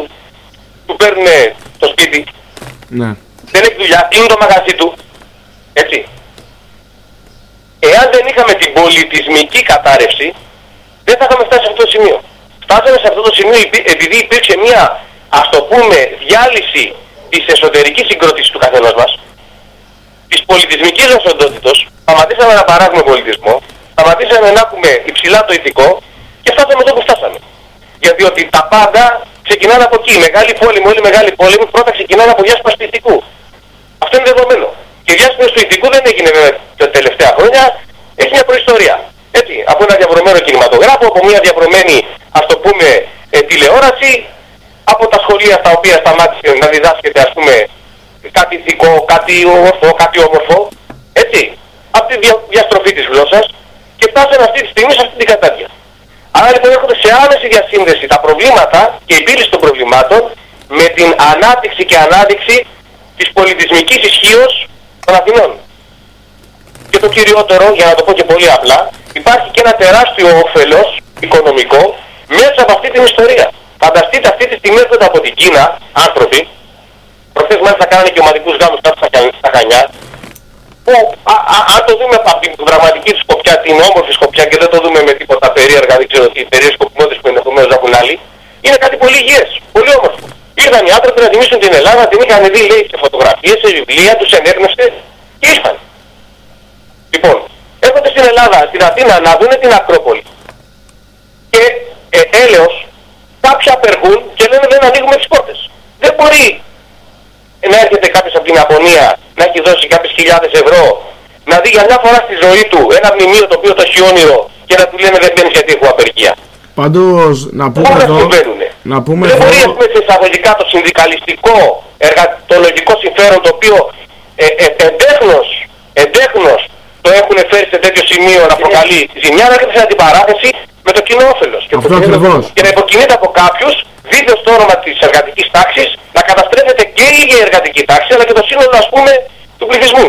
του παίρνουν το σπίτι, Ναι. δεν έχει δουλειά, κλείνει το μαγαζί του. Έτσι. Εάν δεν είχαμε την πολιτισμική κατάρρευση, δεν θα είχαμε φτάσει σε αυτό το σημείο. Φτάσαμε σε αυτό το σημείο επει- επειδή υπήρξε μια, ας το πούμε, διάλυση της εσωτερικής συγκρότησης του καθένας μας, της πολιτισμικής μας οντότητος, σταματήσαμε να παράγουμε πολιτισμό, σταματήσαμε να έχουμε υψηλά το ηθικό και φτάσαμε εδώ που φτάσαμε. Γιατί ότι τα πάντα ξεκινάνε από εκεί. Η μεγάλη πόλεμη, όλοι οι μεγάλοι πόλεμοι πρώτα ξεκινάνε από διάσπαση του ηθικού. Αυτό είναι δεδομένο. Και η διάσπαση του ηθικού δεν έγινε βέβαια τα τελευταία χρόνια, έχει μια προϊστορία. Έτσι, από ένα διαβρωμένο κινηματογράφο, από μια διαβρωμένη, ας το πούμε, ε, τηλεόραση, από τα σχολεία στα οποία σταμάτησε να διδάσκεται, ας πούμε, κάτι ηθικό, κάτι ορθό, κάτι όμορφο. Έτσι, από τη δια, διαστροφή της γλώσσας και φτάσαμε αυτή τη στιγμή σε αυτή την κατάδια. Άρα λοιπόν έρχονται σε άμεση διασύνδεση τα προβλήματα και η επίλυση των προβλημάτων με την ανάπτυξη και ανάδειξη της πολιτισμικής ισχύως των Αθηνών. Και το κυριότερο, για να το πω και πολύ απλά, υπάρχει και ένα τεράστιο όφελος οικονομικό μέσα από αυτή την ιστορία. Φανταστείτε αυτή τη στιγμή έρχονται από την Κίνα άνθρωποι, προχθές μάλιστα κάνανε και ομαδικούς γάμους κάτω στα Χα- στα Χανιά, που α, α, αν το δούμε από την πραγματική του σκοπιά, την όμορφη σκοπιά και δεν το δούμε με τίποτα περίεργα, δεν ξέρω τι περίεργες σκοπιμότητες που ενδεχομένως να έχουν άλλοι, είναι κάτι πολύ υγιές, πολύ όμορφο. Ήρθαν οι άνθρωποι να τιμήσουν την Ελλάδα, την είχαν δει λέει σε φωτογραφίες, σε βιβλία, τους ενέπνευσε και ήρθαν. Λοιπόν, έρχονται στην Ελλάδα, στην Αθήνα να δουν την Ακρόπολη. Και ε, έλεος, κάποιοι απεργούν και λένε δεν ανοίγουμε τις πόρτες. Δεν μπορεί να έρχεται κάποιος από την Ιαπωνία να έχει δώσει κάποιες χιλιάδες ευρώ να δει για μια φορά στη ζωή του ένα μνημείο το οποίο το έχει όνειρο και να του λένε δεν μπαίνεις γιατί έχω απεργία. Πάντως, να πούμε Όλα εδώ, συμβαίνουν. να πούμε Δεν μπορεί ας εδώ, πούμε, σε εισαγωγικά το συνδικαλιστικό, εργατολογικό συμφέρον το οποίο ε, ε, εντέχνος, εντέχνος το έχουν φέρει σε τέτοιο σημείο να προκαλεί ζημιά να έρχεται σε αντιπαράθεση με το κοινό όφελος. Και, Αυτό υποκινείται- ακριβώς. και να υποκινείται από κάποιους δίδε στο όνομα της εργατικής τάξης να καταστρέφεται και η ίδια η εργατική τάξη αλλά και το σύνολο ας πούμε του πληθυσμού.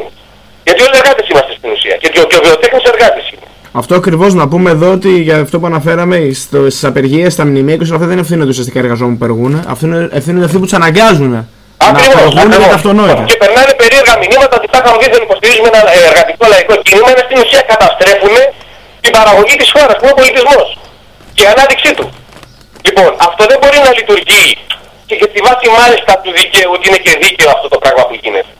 Γιατί όλοι εργάτες είμαστε στην ουσία και, και ο βιοτέχνης εργάτης είναι. αυτό ακριβώς να πούμε εδώ ότι για αυτό που αναφέραμε στο, στις απεργίες, στα μνημεία και σε αυτά δεν ευθύνονται ουσιαστικά οι εργαζόμενοι που περγούν, ευθύνονται ευθύνονται αυτοί που τους αναγκάζουν Ακριβώς, προηγούνται ακριβώς. τα αυτονόητα. Και περνάνε περίεργα μηνύματα ότι τα δίθεν υποστηρίζουμε ένα ε, εργατικό λαϊκό κίνημα, ενώ στην ουσία καταστρέφουν την παραγωγή της χώρας, που είναι ο πολιτισμός και η ανάδειξή του. Λοιπόν, αυτό δεν μπορεί να λειτουργεί και για τη βάση μάλιστα του δικαίου, ότι είναι και δίκαιο αυτό το πράγμα που γίνεται.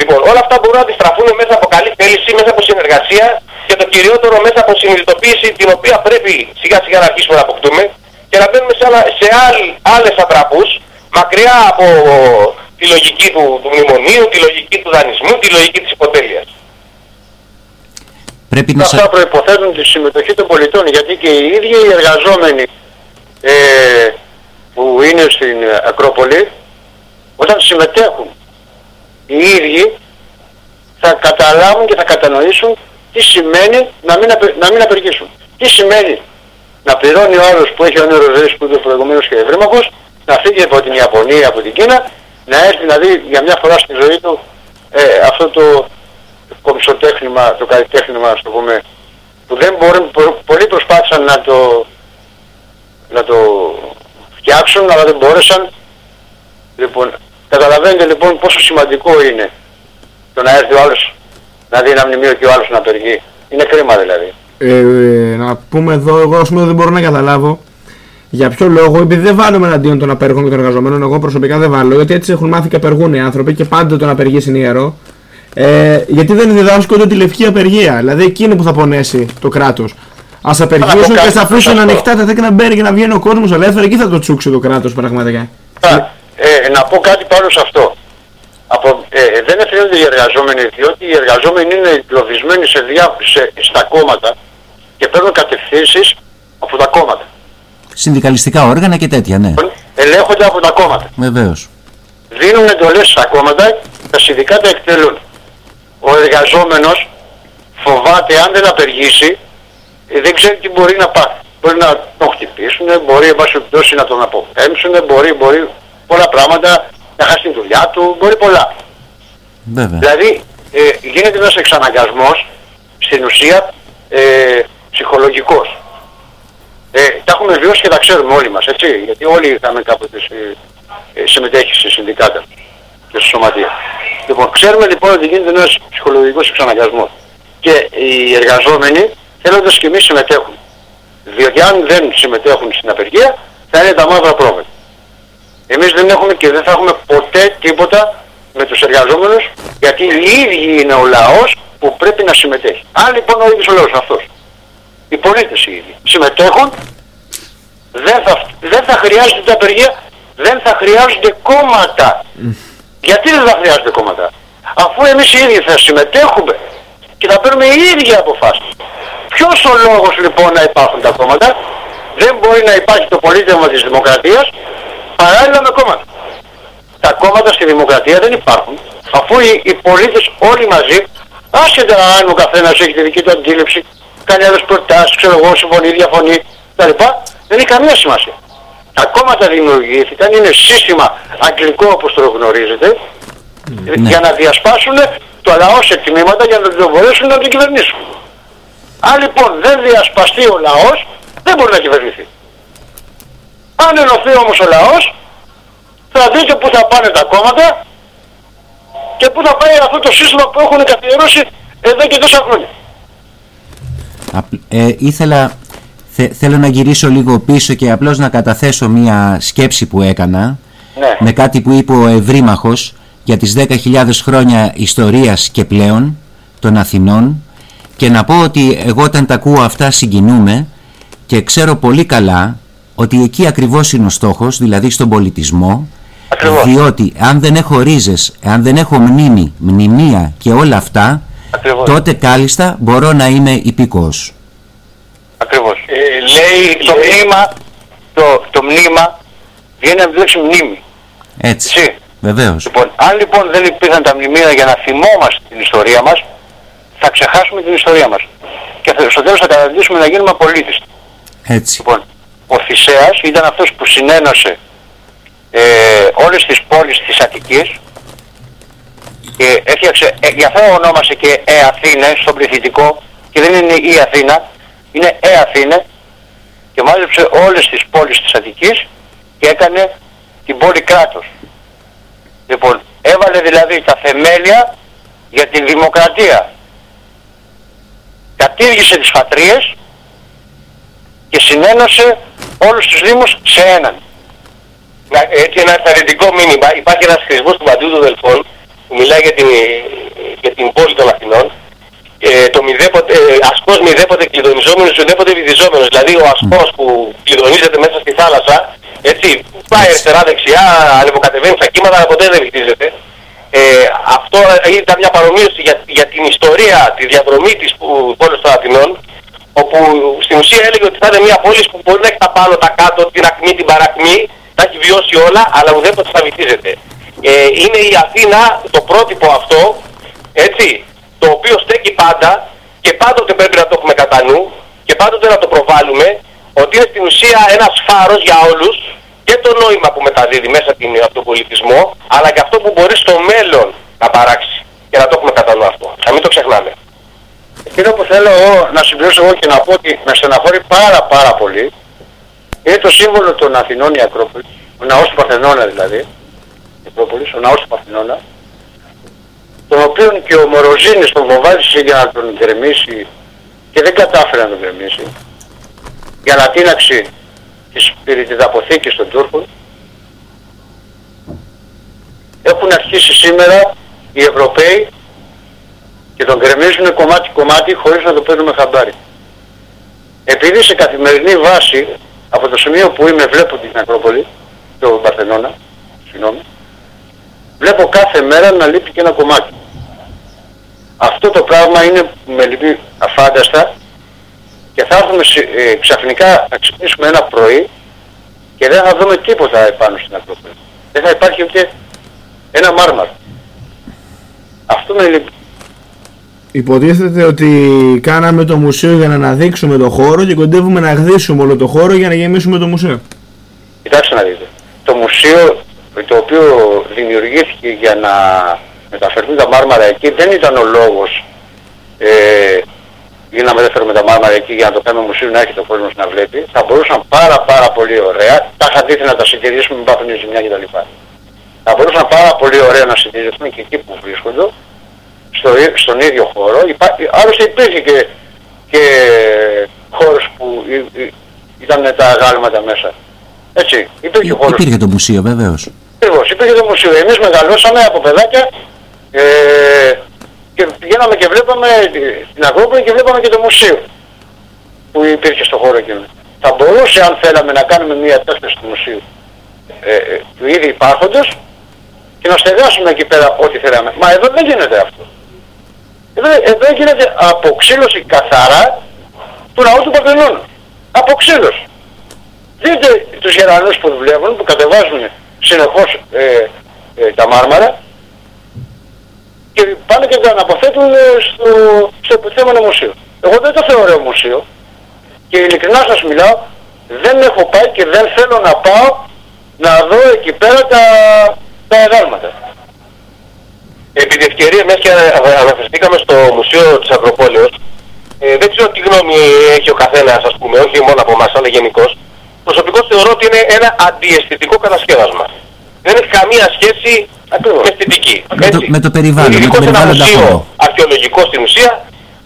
Λοιπόν, όλα αυτά μπορούν να αντιστραφούν μέσα από καλή θέληση, μέσα από συνεργασία και το κυριότερο μέσα από συνειδητοποίηση την οποία πρέπει σιγά σιγά να αρχίσουμε να αποκτούμε και να μπαίνουμε σε, άλλα, σε άλλ, άλλες ατραπούς μακριά από τη λογική του, του μνημονίου, τη λογική του δανεισμού, τη λογική της υποτέλειας. Πρέπει να Αυτά σα... προϋποθέτουν τη συμμετοχή των πολιτών γιατί και οι ίδιοι οι εργαζόμενοι ε, που είναι στην Ακρόπολη όταν συμμετέχουν οι ίδιοι θα καταλάβουν και θα κατανοήσουν τι σημαίνει να μην, απε- να μην απεργήσουν. Τι σημαίνει να πληρώνει ο άλλος που έχει όνειρο ζωής που είπε προηγουμένως και ευρύμαχος να φύγει από την Ιαπωνία, από την Κίνα να έρθει να δει για μια φορά στη ζωή του ε, αυτό το κομψοτέχνημα, το καλλιτέχνημα, ας το πούμε, που δεν μπορούν, πο- πολλοί προσπάθησαν να το, να το φτιάξουν, αλλά δεν μπόρεσαν. Λοιπόν, καταλαβαίνετε λοιπόν πόσο σημαντικό είναι το να έρθει ο άλλος να δει ένα μνημείο και ο άλλος να απεργεί. Είναι κρίμα δηλαδή. Ε, ε, να πούμε εδώ, εγώ ας πούμε δεν μπορώ να καταλάβω για ποιο λόγο, επειδή δεν βάλουμε εναντίον των απεργών και των εργαζομένων, εγώ προσωπικά δεν βάλω, γιατί έτσι έχουν μάθει και απεργούν οι άνθρωποι και πάντα το να απεργήσει είναι ιερό. Ε, γιατί δεν διδάσκονται τη λευκή απεργία, δηλαδή εκείνη που θα πονέσει το κράτος. Α απεργήσουν και κάτι θα αφήσουν σωστό. ανοιχτά τα τέκνα μπέρι για να βγαίνει ο κόσμος ελεύθερα, εκεί θα το τσούξει το κράτος πραγματικά. Τώρα, ε, να πω κάτι πάνω σε αυτό. Από, ε, δεν ευθύνονται οι εργαζόμενοι, διότι οι εργαζόμενοι είναι εγκλωβισμένοι σε διά, σε, στα κόμματα και παίρνουν κατευθύνσεις από τα κόμματα. Συνδικαλιστικά όργανα και τέτοια, ναι. Ελέγχονται από τα κόμματα. Βεβαίως. Δίνουν εντολές στα κόμματα, τα συνδικάτα εκτελούν. Ο εργαζόμενος φοβάται αν δεν απεργήσει, ε, δεν ξέρει τι μπορεί να πάθει. Μπορεί να τον χτυπήσουν, μπορεί εν πάση περιπτώσει να τον αποπέμψουν, μπορεί, μπορεί πολλά πράγματα, να χάσει τη δουλειά του, μπορεί πολλά. Βέβαια. Δηλαδή ε, γίνεται ένας εξαναγκασμός στην ουσία ε, ψυχολογικός. Ε, τα έχουμε βιώσει και τα ξέρουμε όλοι μας, έτσι, γιατί όλοι είχαμε κάποτε ε, ε, συμμετέχει σε συνδικάτα και σε σωματεία. Λοιπόν, ξέρουμε λοιπόν ότι γίνεται ένας ψυχολογικός εξαναγκασμός. Και οι εργαζόμενοι θέλοντας και εμείς συμμετέχουν. Διότι αν δεν συμμετέχουν στην απεργία θα είναι τα μαύρα πρόβατα. Εμείς δεν έχουμε και δεν θα έχουμε ποτέ τίποτα με τους εργαζόμενους γιατί οι ίδιοι είναι ο λαός που πρέπει να συμμετέχει. Αν λοιπόν ο ίδιος ο λαός αυτός, οι πολίτες οι ίδιοι συμμετέχουν, δεν θα, δεν θα χρειάζεται την απεργία, δεν θα χρειάζονται κόμματα. Γιατί δεν θα χρειάζονται κόμματα; Αφού εμείς οι ίδιοι θα συμμετέχουμε και θα παίρνουμε οι ίδιοι αποφάσεις. Ποιος ο λόγος λοιπόν να υπάρχουν τα κόμματα; Δεν μπορεί να υπάρχει το πολίτευμα της δημοκρατίας παράλληλα με κόμματα. Τα κόμματα στη δημοκρατία δεν υπάρχουν. Αφού οι, οι πολίτες όλοι μαζί, άσχετα αν ο καθένας έχει τη δική του αντίληψη, κάνει άλλες προτάσεις, ξέρω εγώ, συμφωνεί, διαφωνεί κτλ. Δεν έχει καμία σημασία. Τα κόμματα δημιουργήθηκαν, είναι σύστημα αγγλικό όπως το γνωρίζετε, για να διασπάσουν το λαό σε τμήματα για να το μπορέσουν να το κυβερνήσουν. Αν λοιπόν δεν διασπαστεί ο λαός, δεν μπορεί να κυβερνηθεί. Αν ενωθεί όμως ο λαός, θα δείτε πού θα πάνε τα κόμματα και πού θα πάει αυτό το σύστημα που έχουν καθιερώσει εδώ και τόσα χρόνια. Απ- Ε, ήθελα, θε- θέλω να γυρίσω λίγο πίσω και απλώς να καταθέσω μία σκέψη που έκανα Ναι. με κάτι που είπε ο Ευρύμαχος για τις 10.000 χρόνια ιστορίας και πλέον των Αθηνών και να πω ότι εγώ όταν τα ακούω αυτά συγκινούμε και ξέρω πολύ καλά ότι εκεί ακριβώς είναι ο στόχος, δηλαδή στον πολιτισμό Ακριβώς. διότι αν δεν έχω ρίζες, αν δεν έχω μνήμη, μνημεία και όλα αυτά Ακριβώς. τότε κάλλιστα μπορώ να είμαι υπηκός. Ακριβώς. Ε, λέει το μνήμα, το, το μνήμα βγαίνει από τη λέξη μνήμη. Έτσι. Έτσι. Βεβαίως. Λοιπόν, αν λοιπόν δεν υπήρχαν τα μνημεία για να θυμόμαστε την ιστορία μας, θα ξεχάσουμε την ιστορία μας. Και θα- στο τέλος θα καταδείξουμε να γίνουμε απολύτες. Έτσι. Λοιπόν, ο Θησέας ήταν αυτός που συνένωσε ε, όλες τις πόλεις της Αττικής και έφτιαξε, ε, γι' αυτό ονόμασε και Ε Αθήνε στον πληθυντικό και δεν είναι η Αθήνα, είναι Ε Αθήνε και μάζεψε όλες τις πόλεις της Αττικής και έκανε την πόλη κράτος. Λοιπόν, έβαλε δηλαδή τα θεμέλια για τη δημοκρατία. Κατήργησε τις φατρίες και συνένωσε όλους τους Δήμους σε έναν. Να, έτσι ένα ενθαρρυντικό μήνυμα. Υπάρχει ένας χρησμός του Παντού των Δελφών που μιλάει για την, για την πόλη των Αθηνών. Ε, το μηδέποτε, ε, ασκός μηδέποτε κλειδονιζόμενος, ουδέποτε βυθιζόμενος. Δηλαδή ο ασκός που κλειδονίζεται μέσα στη θάλασσα, έτσι, πάει αριστερά δεξιά, ανεβοκατεβαίνει στα κύματα, αλλά ποτέ δεν βυθίζεται. Ε, αυτό ήταν μια παρομοίωση για, για την ιστορία, τη διαδρομή της που- πόλης των Αθηνών, όπου στην ουσία έλεγε ότι θα είναι μια πόλη που μπορεί να έχει τα πάνω, τα κάτω, την ακμή, την παρακμή, τα έχει βιώσει όλα, αλλά ουδέποτε θα βυθίζεται. Ε, είναι η Αθήνα το πρότυπο αυτό, έτσι, το οποίο στέκει πάντα και πάντοτε πρέπει να το έχουμε κατά νου και πάντοτε να το προβάλλουμε, ότι είναι στην ουσία ένας φάρος για όλους και το νόημα που μεταδίδει μέσα την, από τον πολιτισμό, αλλά και αυτό που μπορεί στο μέλλον να παράξει. Και να το έχουμε κατά νου αυτό. Να μην το ξεχνάμε. Εκείνο που θέλω εγώ να συμπληρώσω εγώ και να πω ότι με στεναχωρεί πάρα πάρα πολύ είναι το σύμβολο των Αθηνών η Ακρόπολης, ο ναός του Παρθενώνας δηλαδή, η Ακρόπολης, ο ναός του Παρθενώνας, τον οποίον και ο Μοροζίνης τον φοβάρισε για να τον γκρεμίσει και δεν κατάφερε να τον γκρεμίσει για ανατείναξη της πυρητιδαποθήκης των Τούρκων έχουν αρχίσει σήμερα οι Ευρωπαίοι και τον γκρεμίζουν κομμάτι-κομμάτι χωρίς να το παίρνουμε χαμπάρι. Επειδή σε καθημερινή βάση, από το σημείο που είμαι βλέπω την Ακρόπολη, το Παρθενώνα, συγγνώμη, βλέπω κάθε μέρα να λείπει και ένα κομμάτι. Αυτό το πράγμα είναι που με λυπεί αφάνταστα και θα έρθουμε σε- ε, ξαφνικά να ξυπνήσουμε ένα πρωί και δεν θα δούμε τίποτα επάνω στην Ακρόπολη. Δεν θα υπάρχει ούτε ένα μάρμαρο. Αυτό με λυπεί. Υποτίθεται ότι κάναμε το μουσείο για να αναδείξουμε το χώρο και κοντεύουμε να γδίσουμε όλο το χώρο για να γεμίσουμε το μουσείο. Κοιτάξτε να δείτε. Το μουσείο το οποίο δημιουργήθηκε για να μεταφερθούν τα μάρμαρα εκεί δεν ήταν ο λόγος ε, για να μεταφέρουμε τα μάρμαρα εκεί για να το κάνουμε μουσείο να έχει το κόσμος να βλέπει. Θα μπορούσαν πάρα πάρα πολύ ωραία, τα είχα δείχνει να τα συντηρήσουμε με πάθουν ζημιά κτλ. Θα μπορούσαν πάρα πολύ ωραία να συντηρηθούν και εκεί που βρίσκονται, στο, ί- στον ίδιο χώρο. Υπά, άλλωστε υπήρχε και, και χώρος που ή- ή- ήταν τα γάλματα μέσα. Έτσι, υπήρχε χώρος. Υπήρχε το μουσείο βεβαίως. Ακριβώς, υπήρχε το μουσείο. Εμείς μεγαλώσαμε από παιδάκια ε, και πηγαίναμε και βλέπαμε τη- την Ακρόπολη και βλέπαμε και το μουσείο που υπήρχε στο χώρο εκείνο. Θα μπορούσε αν θέλαμε να κάνουμε μια επέκταση του μουσείου ε, ε, του ήδη υπάρχοντος και να στεγάσουμε εκεί πέρα ό,τι θέλαμε. Μα εδώ δεν γίνεται αυτό. Εδώ, εδώ γίνεται αποξύλωση καθαρά του λαού του Παρθενώνα. Αποξύλωση. Δείτε τους γερανούς που δουλεύουν, που κατεβάζουν συνεχώς ε, ε, τα μάρμαρα και πάνε και τα αναποθέτουν ε, στο, στο επιθέμενο μουσείο. Εγώ δεν το θεωρώ μουσείο και ειλικρινά σας μιλάω, δεν έχω πάει και δεν θέλω να πάω να δω εκεί πέρα τα, τα εδάλματα. Επί της ευκαιρίας, μιας και ανα- αναφερθήκαμε στο Μουσείο της Ακροπόλεως, ε, δεν ξέρω τι γνώμη έχει ο καθένας, ας πούμε, όχι μόνο από εμάς, αλλά γενικώς. Προσωπικώς θεωρώ ότι είναι ένα αντιαισθητικό κατασκεύασμα. Δεν έχει καμία σχέση Ακριβώς. με αισθητική. Με το- με το περιβάλλον, με το Ειδικώς ένα περιβάλλοντα μουσείο χώρο. αρχαιολογικό στην ουσία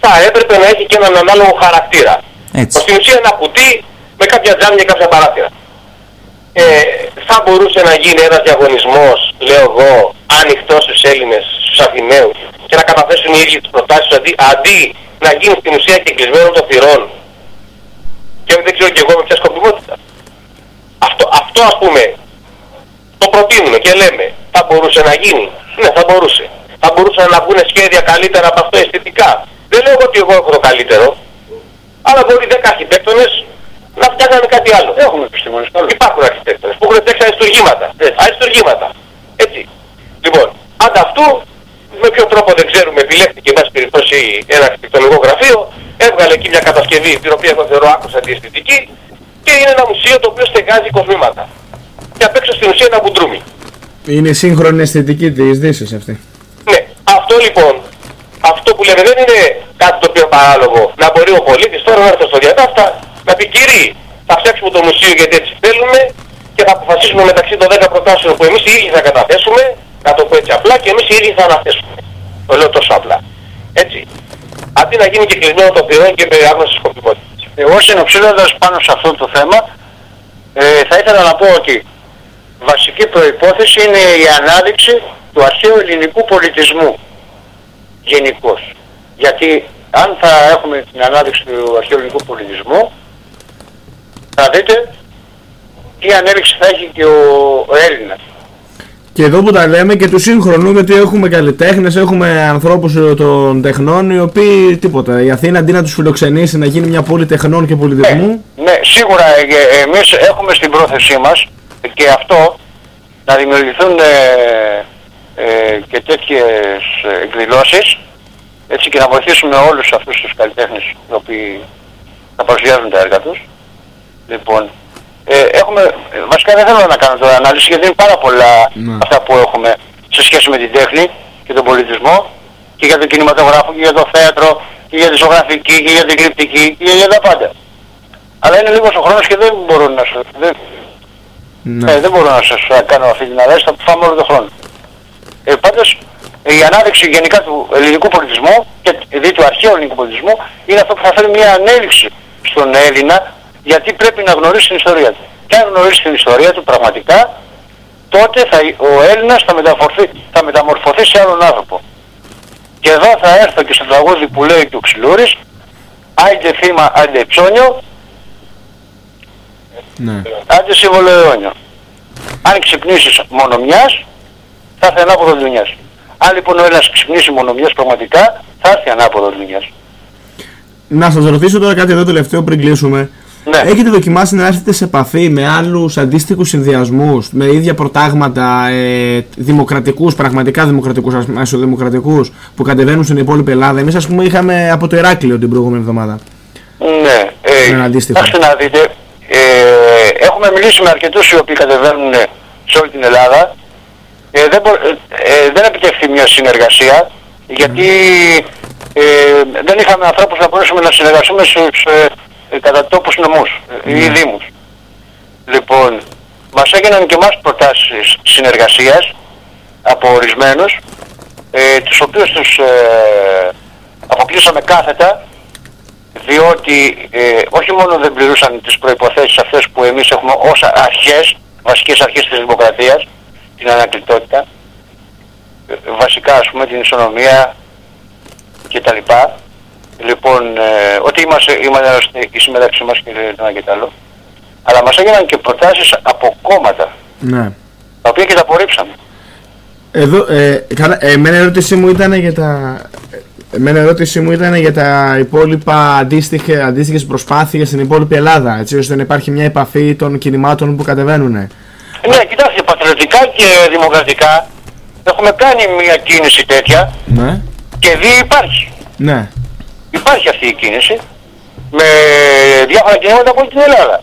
θα έπρεπε να έχει και έναν ανάλογο χαρακτήρα. Έτσι. Στην ουσία ένα κουτί με κάποια τζάμια και κάποια παράθυρα. Ε, θα μπορούσε να γίνει ένας διαγωνισμός, λέω εγώ, ανοιχτός στους Έλληνες, στους Αθηναίους και να καταθέσουν οι ίδιοι τις προτάσεις τους, αντί, αντί να γίνει στην ουσία και κλεισμένο των θυρών και δεν ξέρω και εγώ με ποια σκοπιμότητα. Αυτό, αυτό ας πούμε το προτείνουμε και λέμε θα μπορούσε να γίνει. Ναι, θα μπορούσε. Θα μπορούσαν να βγουν σχέδια καλύτερα από αυτό αισθητικά. Δεν λέω ότι εγώ έχω το καλύτερο, αλλά μπορεί 10 αρχιτέκτονες να φτιάχνανε κάτι άλλο. Έχουμε επιστήμονες καλούς. Υπάρχουν αρχιτέκτονες που έχουν φτιάξει αριστουργήματα. Έτσι. Αριστουργήματα. Έτσι. Λοιπόν, ανταυτού, με ποιο τρόπο δεν ξέρουμε, επιλέχθηκε εν πάση περιπτώσει ένα αρχιτεκτονικό γραφείο, έβγαλε εκεί μια κατασκευή την οποία εγώ θεωρώ άκουσα αντιαισθητική και είναι ένα μουσείο το οποίο στεγάζει κοσμήματα. Και απ' έξω στην ουσία ένα μπουντρούμι. Είναι σύγχρονη αισθητική της Δύσης αυτή. Ναι, αυτό λοιπόν, αυτό που λέμε δεν είναι κάτι το οποίο παράλογο. Να μπορεί ο πολίτης τώρα να έρθει στο διατάφτα να πει κύριοι, θα φτιάξουμε το μουσείο γιατί έτσι θέλουμε και θα αποφασίσουμε μεταξύ των 10 προτάσεων που εμείς οι ίδιοι θα καταθέσουμε Να το πω έτσι απλά και εμείς οι ίδιοι θα αναθέσουμε. Το λέω τόσο απλά. Έτσι. Αντί να γίνει και κλεισμένο το θηρόν και με άγνωση σκοπιμότητας. Εγώ συνοψίζοντας πάνω σε αυτό το θέμα, ε, θα ήθελα να πω ότι βασική προϋπόθεση είναι η ανάδειξη του αρχαίου ελληνικού πολιτισμού γενικώς. Γιατί αν θα έχουμε την ανάδειξη του αρχαίου ελληνικού πολιτισμού, θα δείτε τι ανέλυξη θα έχει και ο, ο Έλληνας. Και εδώ που τα λέμε και του σύγχρονου, γιατί έχουμε καλλιτέχνες, έχουμε ανθρώπους των τεχνών οι οποίοι τίποτα. Η Αθήνα αντί να τους φιλοξενήσει να γίνει μια πόλη τεχνών και πολιτισμού. Ναι, ναι σίγουρα ε, εμείς έχουμε στην πρόθεσή μας και αυτό να δημιουργηθούν ε, ε, και τέτοιες εκδηλώσεις έτσι και να βοηθήσουμε όλους αυτούς τους καλλιτέχνες οι οποίοι θα παρουσιάζουν τα έργα τους. Λοιπόν, ε, έχουμε, βασικά δεν θέλω να κάνω τώρα ανάλυση γιατί είναι πάρα πολλά Ναι. αυτά που έχουμε σε σχέση με την τέχνη και τον πολιτισμό και για τον κινηματογράφο και για το θέατρο και για τη ζωγραφική και για την κρυπτική και για τα πάντα. Αλλά είναι λίγος ο χρόνος και δεν μπορώ να σας, δεν, Ναι. ε, δεν μπορώ να σας ε, κάνω αυτή την ανάλυση, θα πάμε όλο τον χρόνο. Ε, πάντως, η ανάδειξη γενικά του ελληνικού πολιτισμού και δι του αρχαίου ελληνικού πολιτισμού είναι αυτό που θα φέρει μια ανέλυξη στον Έλληνα γιατί πρέπει να γνωρίσει την ιστορία του. Και αν γνωρίσει την ιστορία του πραγματικά, τότε θα, ο Έλληνας θα, μεταμορφωθεί, θα μεταμορφωθεί σε άλλον άνθρωπο. Και εδώ θα έρθω και στο τραγούδι που λέει και ο Ξυλούρης, Άιντε θύμα, άιντε ψώνιο, ναι. άντε σύμβολο αιώνιο. Αν ξυπνήσεις μόνο μιας, θα έρθει ανάποδο δουλειάς. Αν λοιπόν ο ένας ξυπνήσει μόνο μιας πραγματικά, θα έρθει ανάποδο δουλειάς. Να σας ρωτήσω τώρα κάτι εδώ τελευταίο πριν κλείσουμε. Ναι. Έχετε δοκιμάσει να έρθετε σε επαφή με άλλους αντίστοιχους συνδυασμούς, με ίδια προτάγματα, ε, δημοκρατικούς, πραγματικά δημοκρατικούς, ασοδημοκρατικού, που κατεβαίνουν στην υπόλοιπη Ελλάδα; Εμείς, ας πούμε, είχαμε από το Ηράκλειο την προηγούμενη εβδομάδα. Ναι, ε, Ένα αντίστοιχο. κοιτάξτε να δείτε, ε, έχουμε μιλήσει με αρκετούς οι οποίοι κατεβαίνουν σε όλη την Ελλάδα. Ε, δεν, μπο, ε, ε, δεν επιτευχθεί μια συνεργασία, γιατί ε, δεν είχαμε ανθρώπους να μπορέσουμε να συνεργαστούμε στους ε, ε, κατά τόπους νομούς ε, ή δήμους. Λοιπόν, μας έγιναν και εμάς προτάσεις συνεργασίας από ορισμένους, ε, τους οποίους τους ε, αποκλείσαμε κάθετα διότι ε, όχι μόνο δεν πληρούσαν τις προϋποθέσεις αυτές που εμείς έχουμε ως αρχές, βασικές αρχές της δημοκρατίας, την ανακλητότητα, ε, βασικά ας πούμε την ισονομία και τα λοιπά. Λοιπόν, ε, ότι είμαστε, είμαστε η συμμεταξή μας και το ένα και το άλλο. Αλλά μας έγιναν και προτάσεις από κόμματα, Ναι. τα οποία και τα απορρίψαμε. Εδώ, ε, καλά, ε, εμένα η ερώτησή μου ήταν για τα. Εμένα η ερώτησή μου ήταν για τα υπόλοιπα αντίστοιχε, αντίστοιχες προσπάθειες στην υπόλοιπη Ελλάδα, έτσι ώστε να υπάρχει μια επαφή των κινημάτων που κατεβαίνουν. Ναι, κοιτάξτε, πατριωτικά και δημοκρατικά έχουμε κάνει μια κίνηση τέτοια Ναι. και δει υπάρχει. Ναι. Υπάρχει αυτή η κίνηση με διάφορα κινήματα από όλη την Ελλάδα.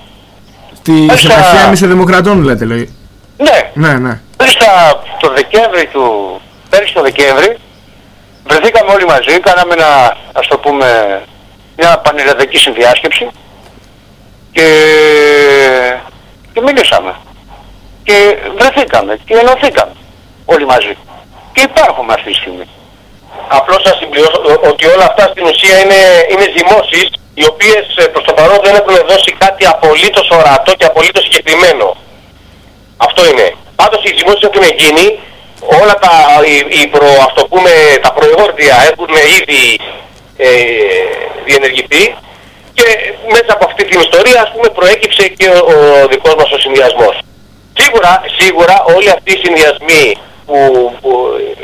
Τη Μάλιστα. συμμαχία μισοδημοκρατών λέτε, λέει. Ναι, Ναι, ναι. μάλιστα το Δεκέμβρη του, πέρυσι το Δεκέμβρη, βρεθήκαμε όλοι μαζί, κάναμε ένα, ας το πούμε, μια πανελλαδική συνδιάσκεψη και, και μιλήσαμε. Και βρεθήκαμε και ενωθήκαμε όλοι μαζί. Και υπάρχουμε αυτή τη στιγμή. Απλώς να συμπληρώσω ο- ότι όλα αυτά στην ουσία είναι, είναι ζυμώσεις οι οποίες ε, προς το παρόν δεν έχουν δώσει κάτι απολύτως ορατό και απολύτως συγκεκριμένο. Αυτό είναι. Πάντως οι ζυμώσεις έχουν γίνει, όλα τα, οι, οι προ, ας το πούμε, τα προεγόρδια έχουν ήδη ε, διενεργηθεί και μέσα από αυτή την ιστορία ας πούμε προέκυψε και ο, ο δικός μας ο συνδυασμός. Σίγουρα, σίγουρα όλοι αυτοί οι συνδυασμοί που, που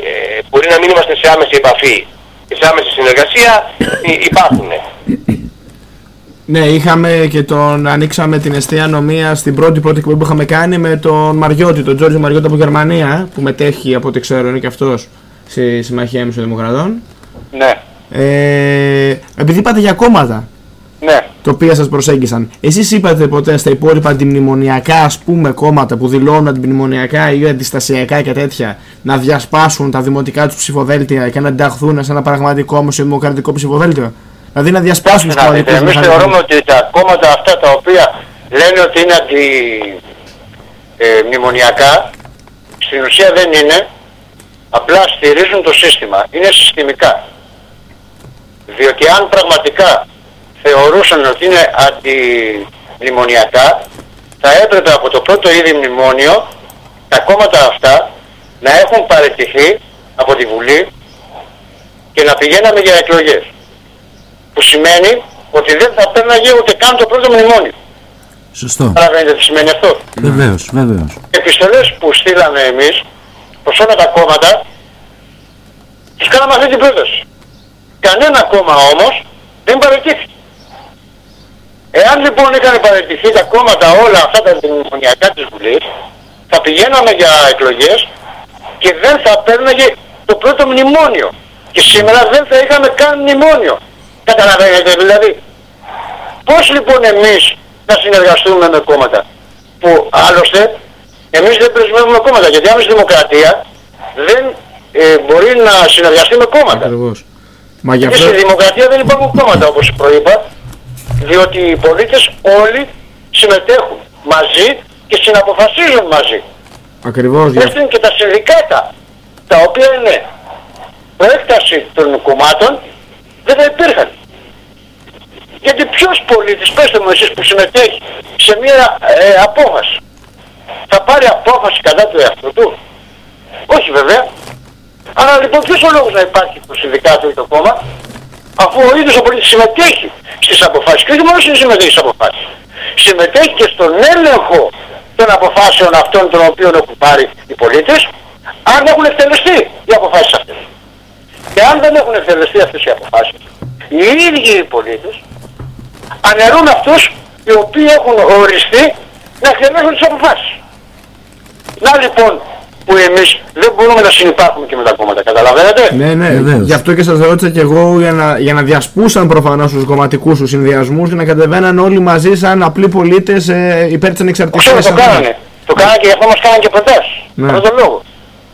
ε, μπορεί να μην είμαστε σε άμεση επαφή και σε άμεση συνεργασία υ- υπάρχουν. Ναι, είχαμε και τον. Ανοίξαμε την εστία νομία στην πρώτη πρώτη εκπομπή που είχαμε κάνει με τον Μαριώτη, τον Τζόρτζο Μαριώτη από Γερμανία, που μετέχει από ό,τι ξέρω είναι και αυτός στη Συμμαχία Μισοδημοκρατών. Ναι, Ε, επειδή είπατε για κόμματα ναι. τα οποία σας προσέγγισαν, εσείς είπατε ποτέ στα υπόλοιπα αντιμνημονιακά ας πούμε κόμματα που δηλώνουν αντιμνημονιακά ή αντιστασιακά και τέτοια να διασπάσουν τα δημοτικά τους ψηφοδέλτια και να ενταχθούν σε ένα πραγματικό δημοκρατικό ψηφοδέλτιο; Δηλαδή να διασπάσουν Να δείτε, κομματικούς εμείς μηχανισμούς. θεωρούμε ότι τα κόμματα αυτά τα οποία λένε ότι είναι αντι, ε, μνημονιακά, στην ουσία δεν είναι Απλά στηρίζουν το σύστημα. Είναι συστημικά. Διότι αν πραγματικά θεωρούσαν ότι είναι αντιμνημονιακά, θα έπρεπε από το πρώτο ήδη μνημόνιο τα κόμματα αυτά να έχουν παραιτηθεί από τη Βουλή και να πηγαίναμε για εκλογές. Που σημαίνει ότι δεν θα παίρναγε ούτε καν το πρώτο μνημόνιο. Σωστό. Καταλαβαίνετε τι σημαίνει αυτό. Βεβαίως, βεβαίως. Επιστολές που στείλαμε εμείς προς όλα τα κόμματα τους κάναμε αυτή την πρόταση. Κανένα κόμμα όμως δεν παραιτήθηκε. Εάν λοιπόν είχαν παραιτηθεί τα κόμματα όλα αυτά τα δημονιακά της Βουλής θα πηγαίναμε για εκλογές και δεν θα παίρναγε το πρώτο μνημόνιο. Και σήμερα δεν θα είχαμε καν μνημόνιο. Καταλαβαίνετε δηλαδή. Πώς λοιπόν εμείς να συνεργαστούμε με κόμματα που άλλωστε εμείς δεν πρεσβεύουμε κόμματα γιατί άμεση δημοκρατία δεν ε, μπορεί να συνεργαστεί με κόμματα. Ακριβώς. Μα γι' Και αυτό... στη δημοκρατία δεν υπάρχουν κόμματα όπως προείπα διότι οι πολίτες όλοι συμμετέχουν μαζί και συναποφασίζουν μαζί. Ακριβώς. γι' αυτό- Έστειν και τα συνδικάτα τα οποία είναι προέκταση των κομμάτων δεν θα υπήρχαν. Γιατί ποιος πολίτης, πέστε μου εσείς που συμμετέχει σε μια ε, απόφαση θα πάρει απόφαση κατά του εαυτού του; Όχι βέβαια. Άρα λοιπόν ποιος ο λόγος να υπάρχει το συνδικάτο ή το κόμμα αφού ο ίδιος ο πολίτης συμμετέχει στις αποφάσεις και όχι μόνο συμμετέχει στις αποφάσεις. Συμμετέχει και στον έλεγχο των αποφάσεων αυτών των οποίων έχουν πάρει οι πολίτες αν έχουν εκτελεστεί οι αποφάσεις αυτές. Και αν δεν έχουν εκτελεστεί αυτές οι αποφάσεις, οι ίδιοι οι πολίτες αναιρούν αυτούς οι οποίοι έχουν οριστεί να εκτελέσουν τις αποφάσεις. Να λοιπόν που εμείς δεν μπορούμε να συνεπάρχουμε και με τα κόμματα, καταλαβαίνετε; Ναι, ναι. Βεβαίως. Γι' αυτό και σας ρώτησα και εγώ για να, για να διασπούσαν προφανώς τους κομματικούς τους συνδυασμούς και να κατεβαίναν όλοι μαζί σαν απλοί πολίτες ε, υπέρ της ανεξαρτησίας. Ξέρω, το αυτής. κάνανε. Το κάνανε και γι' αυτό μας κάνανε και προτάσεις. Ναι. Ναι. τον λόγο.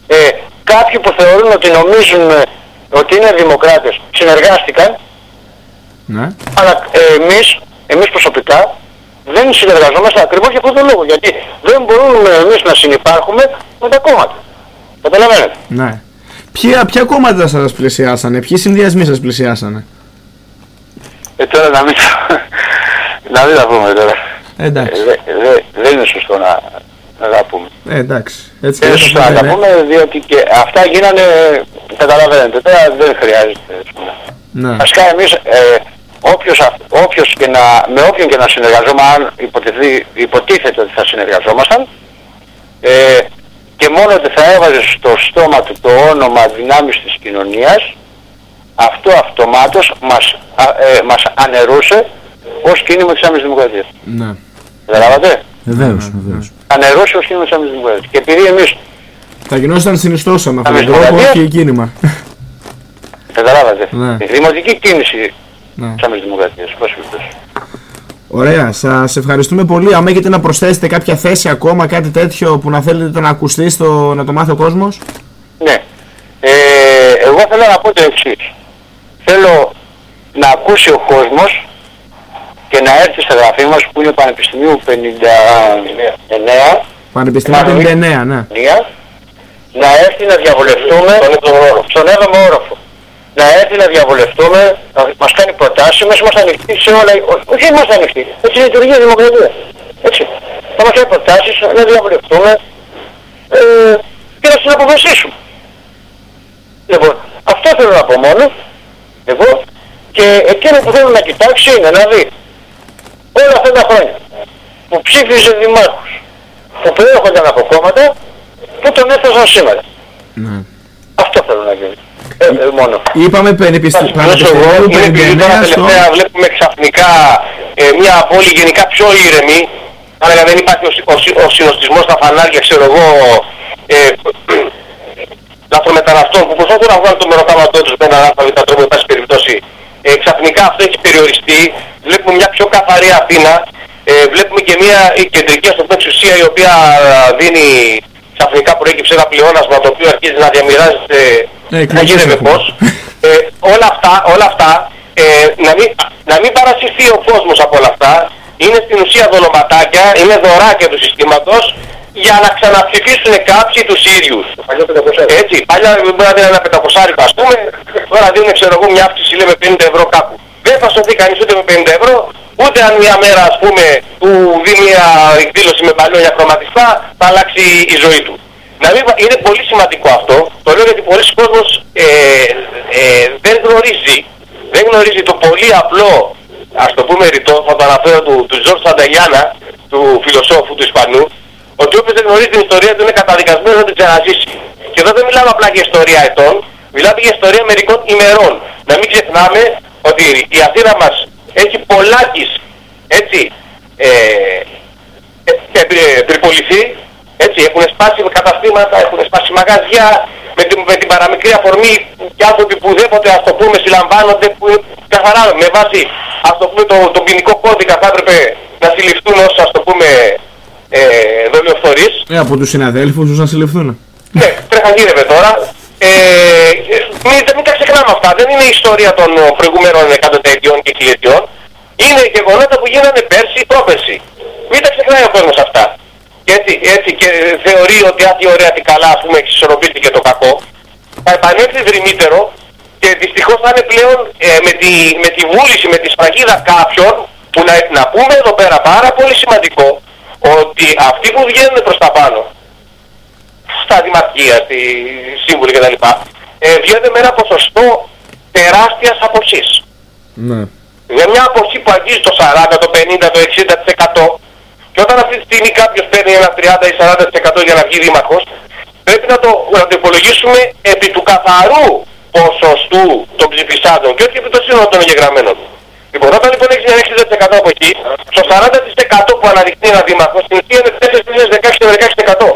Ε, κάποιοι που θεωρούν ότι νομίζουν ε, ότι είναι δημοκράτες συνεργάστηκαν, Ναι. αλλά ε, εμείς, εμείς προσωπικά δεν συνεργαζόμαστε ακριβώς για αυτόν τον λόγο. Γιατί δεν μπορούμε εμείς να συνεπάρχουμε με τα κόμματα. Καταλαβαίνετε. ναι. Ποια, ποια κόμματα σας πλησιάσανε, ποιοι συνδυασμοί σας πλησιάσανε; Ε, τώρα να μην, να μην τα πούμε τώρα. Ε, εντάξει. Ε, δε- δε- δεν είναι σωστό να, να τα πούμε. Ε, εντάξει. Έτσι Δεν είναι έτσι σωστό να δεν τα είναι. πούμε διότι και αυτά γίνανε, καταλαβαίνετε, τώρα δεν χρειάζεται. ας πούμε. Ναι. Βασικά εμείς, ε, όποιος, αυ- όποιος και να, με όποιον και να συνεργαζόμαστε, αν υποτεθεί, υποτίθεται ότι θα συνεργαζόμασταν, ε, και μόνο ότι θα έβαζε στο στόμα του το όνομα δυνάμεις της κοινωνίας, αυτό αυτομάτως μας, α, ε, μας αναιρούσε ως κίνημα της άμεσης δημοκρατίας. ναι. Καταλάβατε; Βεβαίως, βεβαίως. Αναιρούσε ως κίνημα της άμεσης δημοκρατίας. Και επειδή εμείς, Θα γινόταν συνιστόσα με αυτόν τον Αμέσως τρόπο δημοκρατίας. και κίνημα. καταλάβατε, Ναι. η δημοτική κίνηση ναι. της άμεσης δημοκρατίας, πώς περιπτώσει. Ωραία, σας ευχαριστούμε πολύ. Αν έχετε να προσθέσετε κάποια θέση ακόμα, κάτι τέτοιο που να θέλετε να ακουστεί, στο, να το μάθει ο κόσμος. Ναι. Ε, εγώ θέλω να πω το εξής. Θέλω να ακούσει ο κόσμος και να έρθει στα γραφή μας που είναι Πανεπιστημίου 59 Πανεπιστήμιο Μάλλον. 59, ναι. Νία, να έρθει να διαβολευτούμε στον 7ο όροφο. Να έρθει να διαβολευτούμε, να μας κάνει προτάσεις, εμείς είμαστε ανοιχτοί σε όλα, ό- όχι είμαστε ανοιχτοί, έτσι λειτουργεί η δημοκρατία. Έτσι. Θα μας κάνει προτάσεις, να διαβολευτούμε ε, και να συναποφασίσουμε. Λοιπόν, αυτό θέλω να πω μόνο, εγώ, και εκείνο που θέλω να κοιτάξει είναι να δει όλα αυτά τα χρόνια που ψήφιζε δημάρχους, που προέρχονταν από κόμματα, που τον έφτασαν σήμερα. ναι. Αυτό θέλω να γίνει. Ε, ε, μόνο. Είπαμε πανεπιστη... Θα σας πω εγώ, Πανεπιστημίου είναι επειδή τώρα 59 στο... τελευταία βλέπουμε ξαφνικά ε, μια πόλη γενικά πιο ήρεμη. Θα έλεγα δεν υπάρχει ο, συ- ο, συ- ο συνοστισμός στα φανάρια, ξέρω εγώ, ε, λαθρομεταναστών που προσπαθούν να βγάλουν το μεροκάματό τους με έναν αλφαβήτα τρόπο, εν πάση περιπτώσει. Ε, ξαφνικά αυτό έχει περιοριστεί. Βλέπουμε μια πιο καθαρή Αθήνα. Ε, βλέπουμε και μια η κεντρική ας το πούμε, εξουσία η οποία α, δίνει ξαφνικά προέκυψε ένα πλεόνασμα το οποίο αρχίζει να διαμοιράζεται Ναι, να εκλογές γίνεται έχουμε. πώς. Ε, όλα αυτά, όλα αυτά ε, να, μην, να μην παρασυρθεί ο κόσμος από όλα αυτά. Είναι στην ουσία δολοματάκια, είναι δωράκια του συστήματος για να ξαναψηφίσουν κάποιοι τους ίδιους. Έτσι, παλιά μπορεί να δίνει ένα πεντακοσάρικο ας πούμε, τώρα δίνουν ξέρω εγώ μια αύξηση λέμε 50 ευρώ κάπου. Δεν θα σωθεί κανείς ούτε με 50 ευρώ, ούτε αν μια μέρα ας πούμε του δει μια εκδήλωση με μπαλόνια χρωματιστά θα αλλάξει η ζωή του. Να μην, είναι πολύ σημαντικό αυτό, το λέω γιατί πολλοί κόσμος ε, ε, δεν γνωρίζει, δεν γνωρίζει το πολύ απλό, ας το πούμε ρητό, θα το αναφέρω του, του Ζορ Σανταγιάννα, του φιλοσόφου του Ισπανού, ότι όποιος δεν γνωρίζει την ιστορία του είναι καταδικασμένος να την ξαναζήσει. Και εδώ δεν μιλάμε απλά για ιστορία ετών, μιλάμε για ιστορία μερικών ημερών. Να μην ξεχνάμε ότι η Αθήνα μας έχει πολλάκις, έτσι, ε, ε, ε, ε, περιποληθεί, έτσι, έχουν σπάσει καταστήματα, έχουν σπάσει μαγαζιά, με την, με την παραμικρή αφορμή και άνθρωποι που ουδέποτε ας το πούμε συλλαμβάνονται που είναι καθαρά με βάση ας το πούμε το, το ποινικό κώδικα θα έπρεπε να συλληφθούν ως ας το πούμε ε, δολιοφθορείς. Ε, από τους συναδέλφους τους να συλληφθούν. Ναι, τρέχα γύρευε τώρα. Ε, μην, μην τα ξεχνάμε αυτά. Δεν είναι η ιστορία των ε, προηγουμένων εκατονταετιών και χιλιετιών. Είναι γεγονότα που γίνανε πέρσι ή πρόπερσι. Μην τα ξεχνάει ο κόσμος αυτά. Και έτσι, έτσι και θεωρεί ότι αν τι ωραία τι καλά ας πούμε εξισορροπήθηκε το κακό. Θα επανέλθει δρυμύτερο και δυστυχώς θα είναι πλέον ε, με, τη, με τη βούληση, με τη σφραγίδα κάποιων που να, να πούμε εδώ πέρα πάρα πολύ σημαντικό ότι αυτοί που βγαίνουν προς τα πάνω στα δημαρχία, στη σύμβουλη κτλ. Ε, βγαίνουν με ένα ποσοστό τεράστιας αποχής. Ναι. Για μια αποχή που αγγίζει το 40, το 50, το 60% και όταν αυτή τη στιγμή κάποιος παίρνει ένα 30 ή 40% για να βγει δήμαρχος πρέπει να το, να το υπολογίσουμε επί του καθαρού ποσοστού των ψηφισάντων και όχι επί το σύνολο των εγγεγραμμένων. Λοιπόν, όταν λοιπόν έχεις ένα 60% από εκεί, στο 40% που αναδειχνεί ένα δήμαρχο, στην ουσία είναι 4 16 16%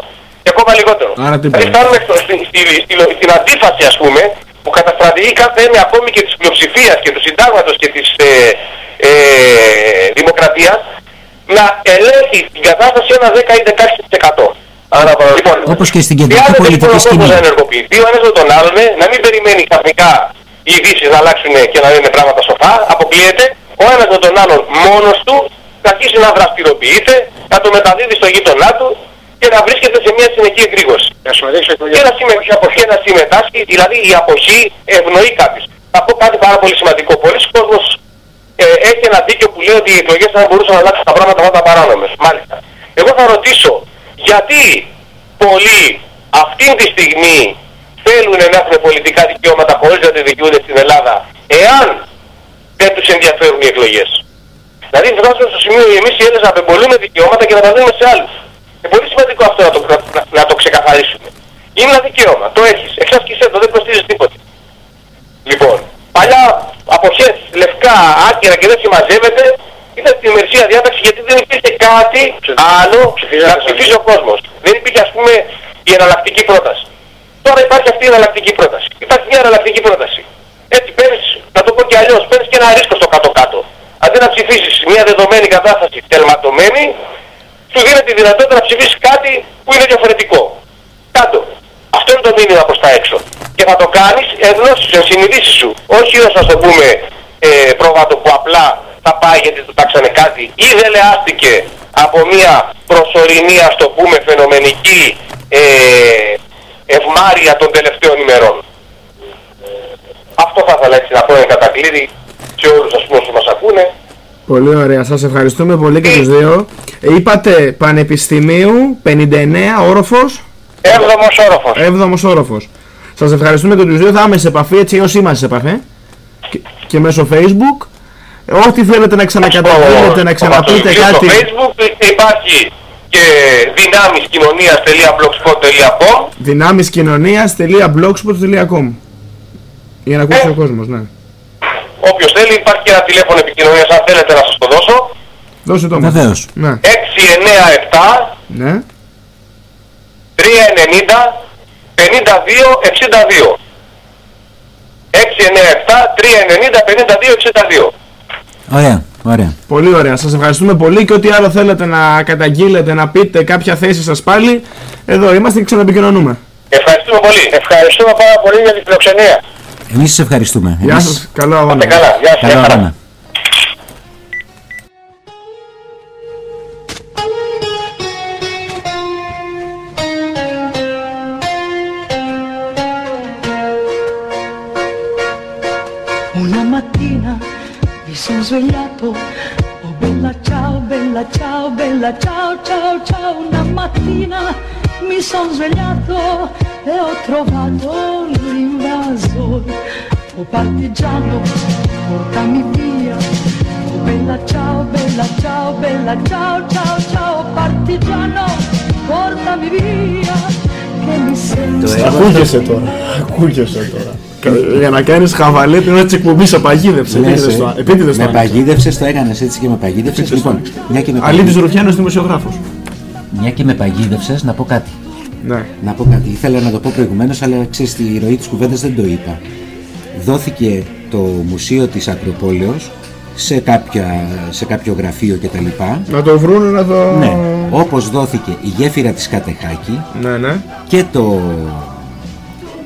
και ακόμα λιγότερο. Άρα τι δηλαδή πάει. φτάνουμε στο, στη, στη, στη, στην αντίφαση ας πούμε, που καταστρατηγεί κάθε έννοια ακόμη και της πλειοψηφίας και του συντάγματος και της ε, ε, δημοκρατίας, να ελέγχει την κατάσταση ένα 10 ή 16%. Άρα, λοιπόν, Όπως και στην κεντρική χρειάζεται πολιτική λοιπόν ο κόσμος σκηνή. να ενεργοποιηθεί ο ένας με τον άλλον, να μην περιμένει ξαφνικά οι ειδήσεις να αλλάξουν και να λένε πράγματα σοφά, αποκλείεται, ο ένας με τον άλλον μόνος του θα αρχίσει να δραστηριοποιείται, να το μεταδίδει στο γείτονά του και να βρίσκεται σε μια συνεχή εγρήγορση. Να συμμετέχει στο Και να, συμμε- και να συμμετάσχει, δηλαδή η αποχή ευνοεί κάποιους. Θα πω κάτι πάρα πολύ σημαντικό. Πολλοί κόσμος ε, έχει ένα δίκιο που λέει ότι οι εκλογές θα μπορούσαν να αλλάξουν τα πράγματα αυτά τα παράνομες. Μάλιστα. Εγώ θα ρωτήσω γιατί πολλοί αυτή τη στιγμή θέλουν να έχουν πολιτικά δικαιώματα χωρίς να τα δικαιούνται στην Ελλάδα εάν δεν τους ενδιαφέρουν οι εκλογές; Δηλαδή φτάσουμε στο σημείο εμείς οι Έλληνες να απεμπολούμε δικαιώματα και να τα δίνουμε σε άλλους. Είναι πολύ σημαντικό αυτό να το, να, να το ξεκαθαρίσουμε. Είναι ένα δικαίωμα. Το έχεις. Εξάσκησέ το. Δεν κοστίζει τίποτα. Λοιπόν, παλιά αποχές, λευκά, άκυρα και δεν συμμαζεύεται ήταν στην ημερησία διάταξη γιατί δεν υπήρχε κάτι άλλο να ψηφίσει ο κόσμος. Δεν υπήρχε ας πούμε η εναλλακτική πρόταση. Τώρα υπάρχει αυτή η εναλλακτική πρόταση. Υπάρχει μια εναλλακτική πρόταση. Έτσι παίρνεις, να το πω και αλλιώς, παίρνεις και ένα ρίσκο στο κάτω-κάτω. Αντί να ψηφίσεις μια δεδομένη κατάσταση τελματωμένη, σου δίνει τη δυνατότητα να ψηφίσεις κάτι που είναι διαφορετικό. Κάτω. Αυτό είναι το μήνυμα προς τα έξω. Και θα το κάνεις ενώ στην συνειδήσεις σου. Όχι ως ας το πούμε ε, πρόβατο που απλά θα πάει γιατί του τάξανε κάτι ή δελεάστηκε από μια προσωρινή ας το πούμε φαινομενική ε, ευμάρεια των τελευταίων ημερών. Αυτό θα ήθελα έτσι να πω εν κατακλείδη σε όλους ας πούμε όσους μας ακούνε. Πολύ ωραία. Σας ευχαριστούμε πολύ και τους δύο. Ε, Είπατε Πανεπιστημίου 59 όροφος. Έβδομος όροφος. Έβδομος όροφος. Σας ευχαριστούμε και τους δύο. Θα είμαστε σε επαφή έτσι όσοι είμαστε σε επαφή. Και, και μέσω facebook. Ε, Ό,τι θέλετε να ξανακαταγγείλετε, να ξαναπείτε Στο κάτι. facebook υπάρχει και δυνάμισκοινωνίας.blogspot.com δυνάμισκοινωνίας.blogspot.com Για να ακούσει ο κόσμος, ναι. Όποιος θέλει υπάρχει και ένα τηλέφωνο επικοινωνίας αν θέλετε να σας το δώσω. Δώσε το μας. Βεβαίως. Ναι. 697 Ναι. 390 52 62 697 390 52 62 Ωραία, ωραία. Πολύ ωραία. Σας ευχαριστούμε πολύ και ό,τι άλλο θέλετε να καταγγείλετε, να πείτε κάποια θέση σας πάλι, εδώ είμαστε και ξαναεπικοινωνούμε. Ευχαριστούμε πολύ. Ευχαριστούμε πάρα πολύ για την φιλοξενία. Εμείς σας ευχαριστούμε. Γεια Εμείς- σας. Καλό αγώνα. Είστε καλά. Γεια σας. Καλό Γεια χαρά. αγώνα. Svegliato. Oh bella ciao, bella ciao, bella ciao, ciao, ciao. Una mattina mi son svegliato e ho trovato l'invasore. Oh partigiano, portami via. Oh bella ciao, bella ciao, bella ciao, ciao, ciao. Partigiano, portami via. Che mi sento. Ακούγεσαι τώρα. Ακούγεσαι τώρα. Για να κάνεις χαβαλέ την ώρα της εκπομπής, απαγίδευσες. Λες, Επίτηδες ε, το επίτηδες το με άνοιξες. παγίδευσες, το έκανες έτσι και με παγίδευσες. Λοιπόν, μια και με, Αλήτης παγίδευσε, Ρουφιάνος δημοσιογράφος. μια και με παγίδευσες, να πω κάτι. Ναι. Να πω κάτι. Ήθελα να το πω προηγουμένως, αλλά ξέρεις τη ροή της κουβέντας δεν το είπα. Δόθηκε το μουσείο της Ακροπόλεως σε, κάποια, σε κάποιο γραφείο κτλ. Να το βρουν να το... Ναι, όπως δόθηκε η γέφυρα της Κατεχάκη ναι, ναι. και το,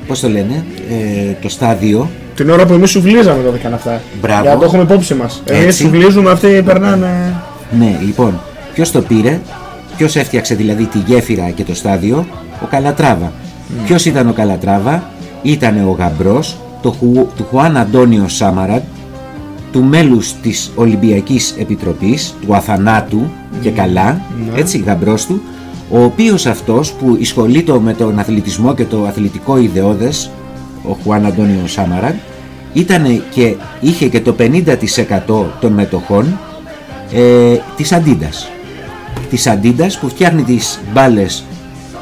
πώς το λένε, ε, το στάδιο Την ώρα που εμείς σουβλίζαμε το έκανα αυτά. Μπράβο. Για να το έχουμε υπόψη μας. Εμείς Έτσι. σουβλίζουμε, αυτοί περνάνε... Ναι, λοιπόν, ποιος το πήρε, ποιος έφτιαξε δηλαδή τη γέφυρα και το στάδιο, ο Καλατράβα. Ποιος ήταν ο Καλατράβα, ήταν ο γαμπρός το Χου, του Χουάν Αντώνιο Σάμαραντ, του μέλους της Ολυμπιακής Επιτροπής, του Αθανάτου και καλά, έτσι, γαμπρός του, ο οποίος αυτός που εισχολείται με τον αθλητισμό και το αθλητικό ιδεώδες, ο Χουάν Αντώνιο Σάμαραντ, ήταν και είχε και το 50% των μετοχών ε, της Αντίντας. Της Αντίντας που φτιάχνει τις μπάλες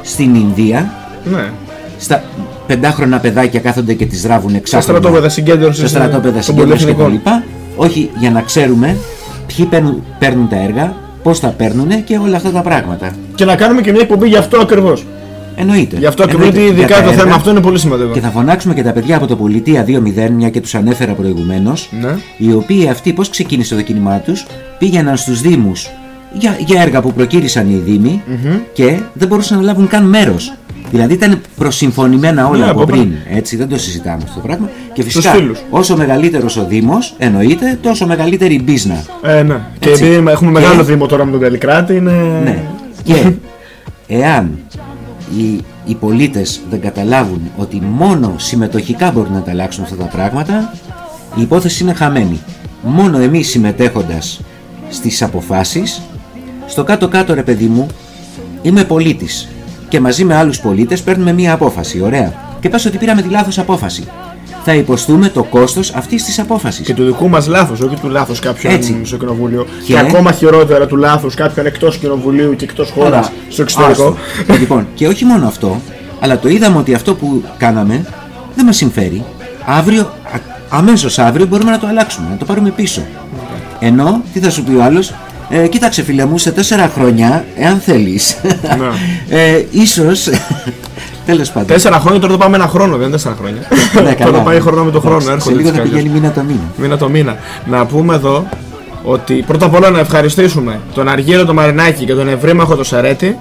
στην Ινδία. Ναι. Στα πεντάχρονα παιδάκια κάθονται και τις ράβουν Στα εξάχρονα. στρατόπεδα συγκέντρωσης Στα στρατόπεδα των συγκέντρωσης και τα πολυεθνικών. λοιπά. Όχι για να ξέρουμε ποιοι παίρνουν, παίρνουν τα έργα, πώς τα παίρνουν και όλα αυτά τα πράγματα. Και να κάνουμε και μια εκπομπή γι' αυτό ακριβώς. Εννοείται. Γι' αυτό ακριβώς, Εννοείται. γιατί Για ειδικά τα το θέμα έργα. αυτό είναι πολύ σημαντικό. Και θα φωνάξουμε και τα παιδιά από το Πολιτεία 2.0, μια και τους ανέφερα προηγουμένως, Ναι. οι οποίοι αυτοί πώς ξεκίνησε το κίνημά τους, πήγαιναν στους Δήμους για, για έργα που προκήρυσαν οι Δήμοι και δεν μπορούσαν να λάβουν καν μέρος. Δηλαδή ήταν προσυμφωνημένα όλα Ναι, από από πριν. Έτσι δεν το συζητάμε αυτό το πράγμα. Και φυσικά φίλους. όσο μεγαλύτερος ο Δήμος εννοείται τόσο μεγαλύτερη η μπίζνα. Ε, ναι. Και Έτσι. επειδή έχουμε Και- μεγάλο δήμο τώρα με τον Καλλικράτη, είναι... Ναι. Και εάν οι, οι πολίτες δεν καταλάβουν ότι μόνο συμμετοχικά μπορούν να τα αλλάξουν αυτά τα πράγματα, η υπόθεση είναι χαμένη. Μόνο εμείς συμμετέχοντας στις αποφάσεις, στο κάτω-κάτω ρε παιδί μου, είμαι πολίτης και μαζί με άλλους πολίτες παίρνουμε μία απόφαση, ωραία. Και πες ότι πήραμε τη λάθος απόφαση. Θα υποστούμε το κόστος αυτής της απόφασης. Και του δικού μας λάθος, όχι του λάθος κάποιον Έτσι. στο κοινοβούλιο. Και, Και- ακόμα χειρότερα του λάθους κάποιον εκτός κοινοβουλίου και εκτός χώρας Άρα, στο εξωτερικό. άστο. λοιπόν, και όχι μόνο αυτό, αλλά το είδαμε ότι αυτό που κάναμε δεν μας συμφέρει. Αύριο, α- αμέσως αύριο μπορούμε να το αλλάξουμε, να το πάρουμε πίσω. Ενώ, τι θα σου πει ο άλλος, ε, κοίταξε φίλε μου, σε τέσσερα χρόνια, εάν θέλεις, ε, ίσως, τέλος πάντων. Τέσσερα χρόνια τώρα το πάμε ένα χρόνο, δεν είναι τέσσερα χρόνια. Ναι, καλά. τώρα πάει χρόνο με το χρόνο, Εντάξει, έρχονται Σε λίγο τις θα κάλες. πηγαίνει μήνα το μήνα. Μήνα το μήνα. Να πούμε εδώ ότι πρώτα απ' όλα να ευχαριστήσουμε τον Αργύρο τον Μαρινάκη και τον Ευρύμαχο τον Σαρέτη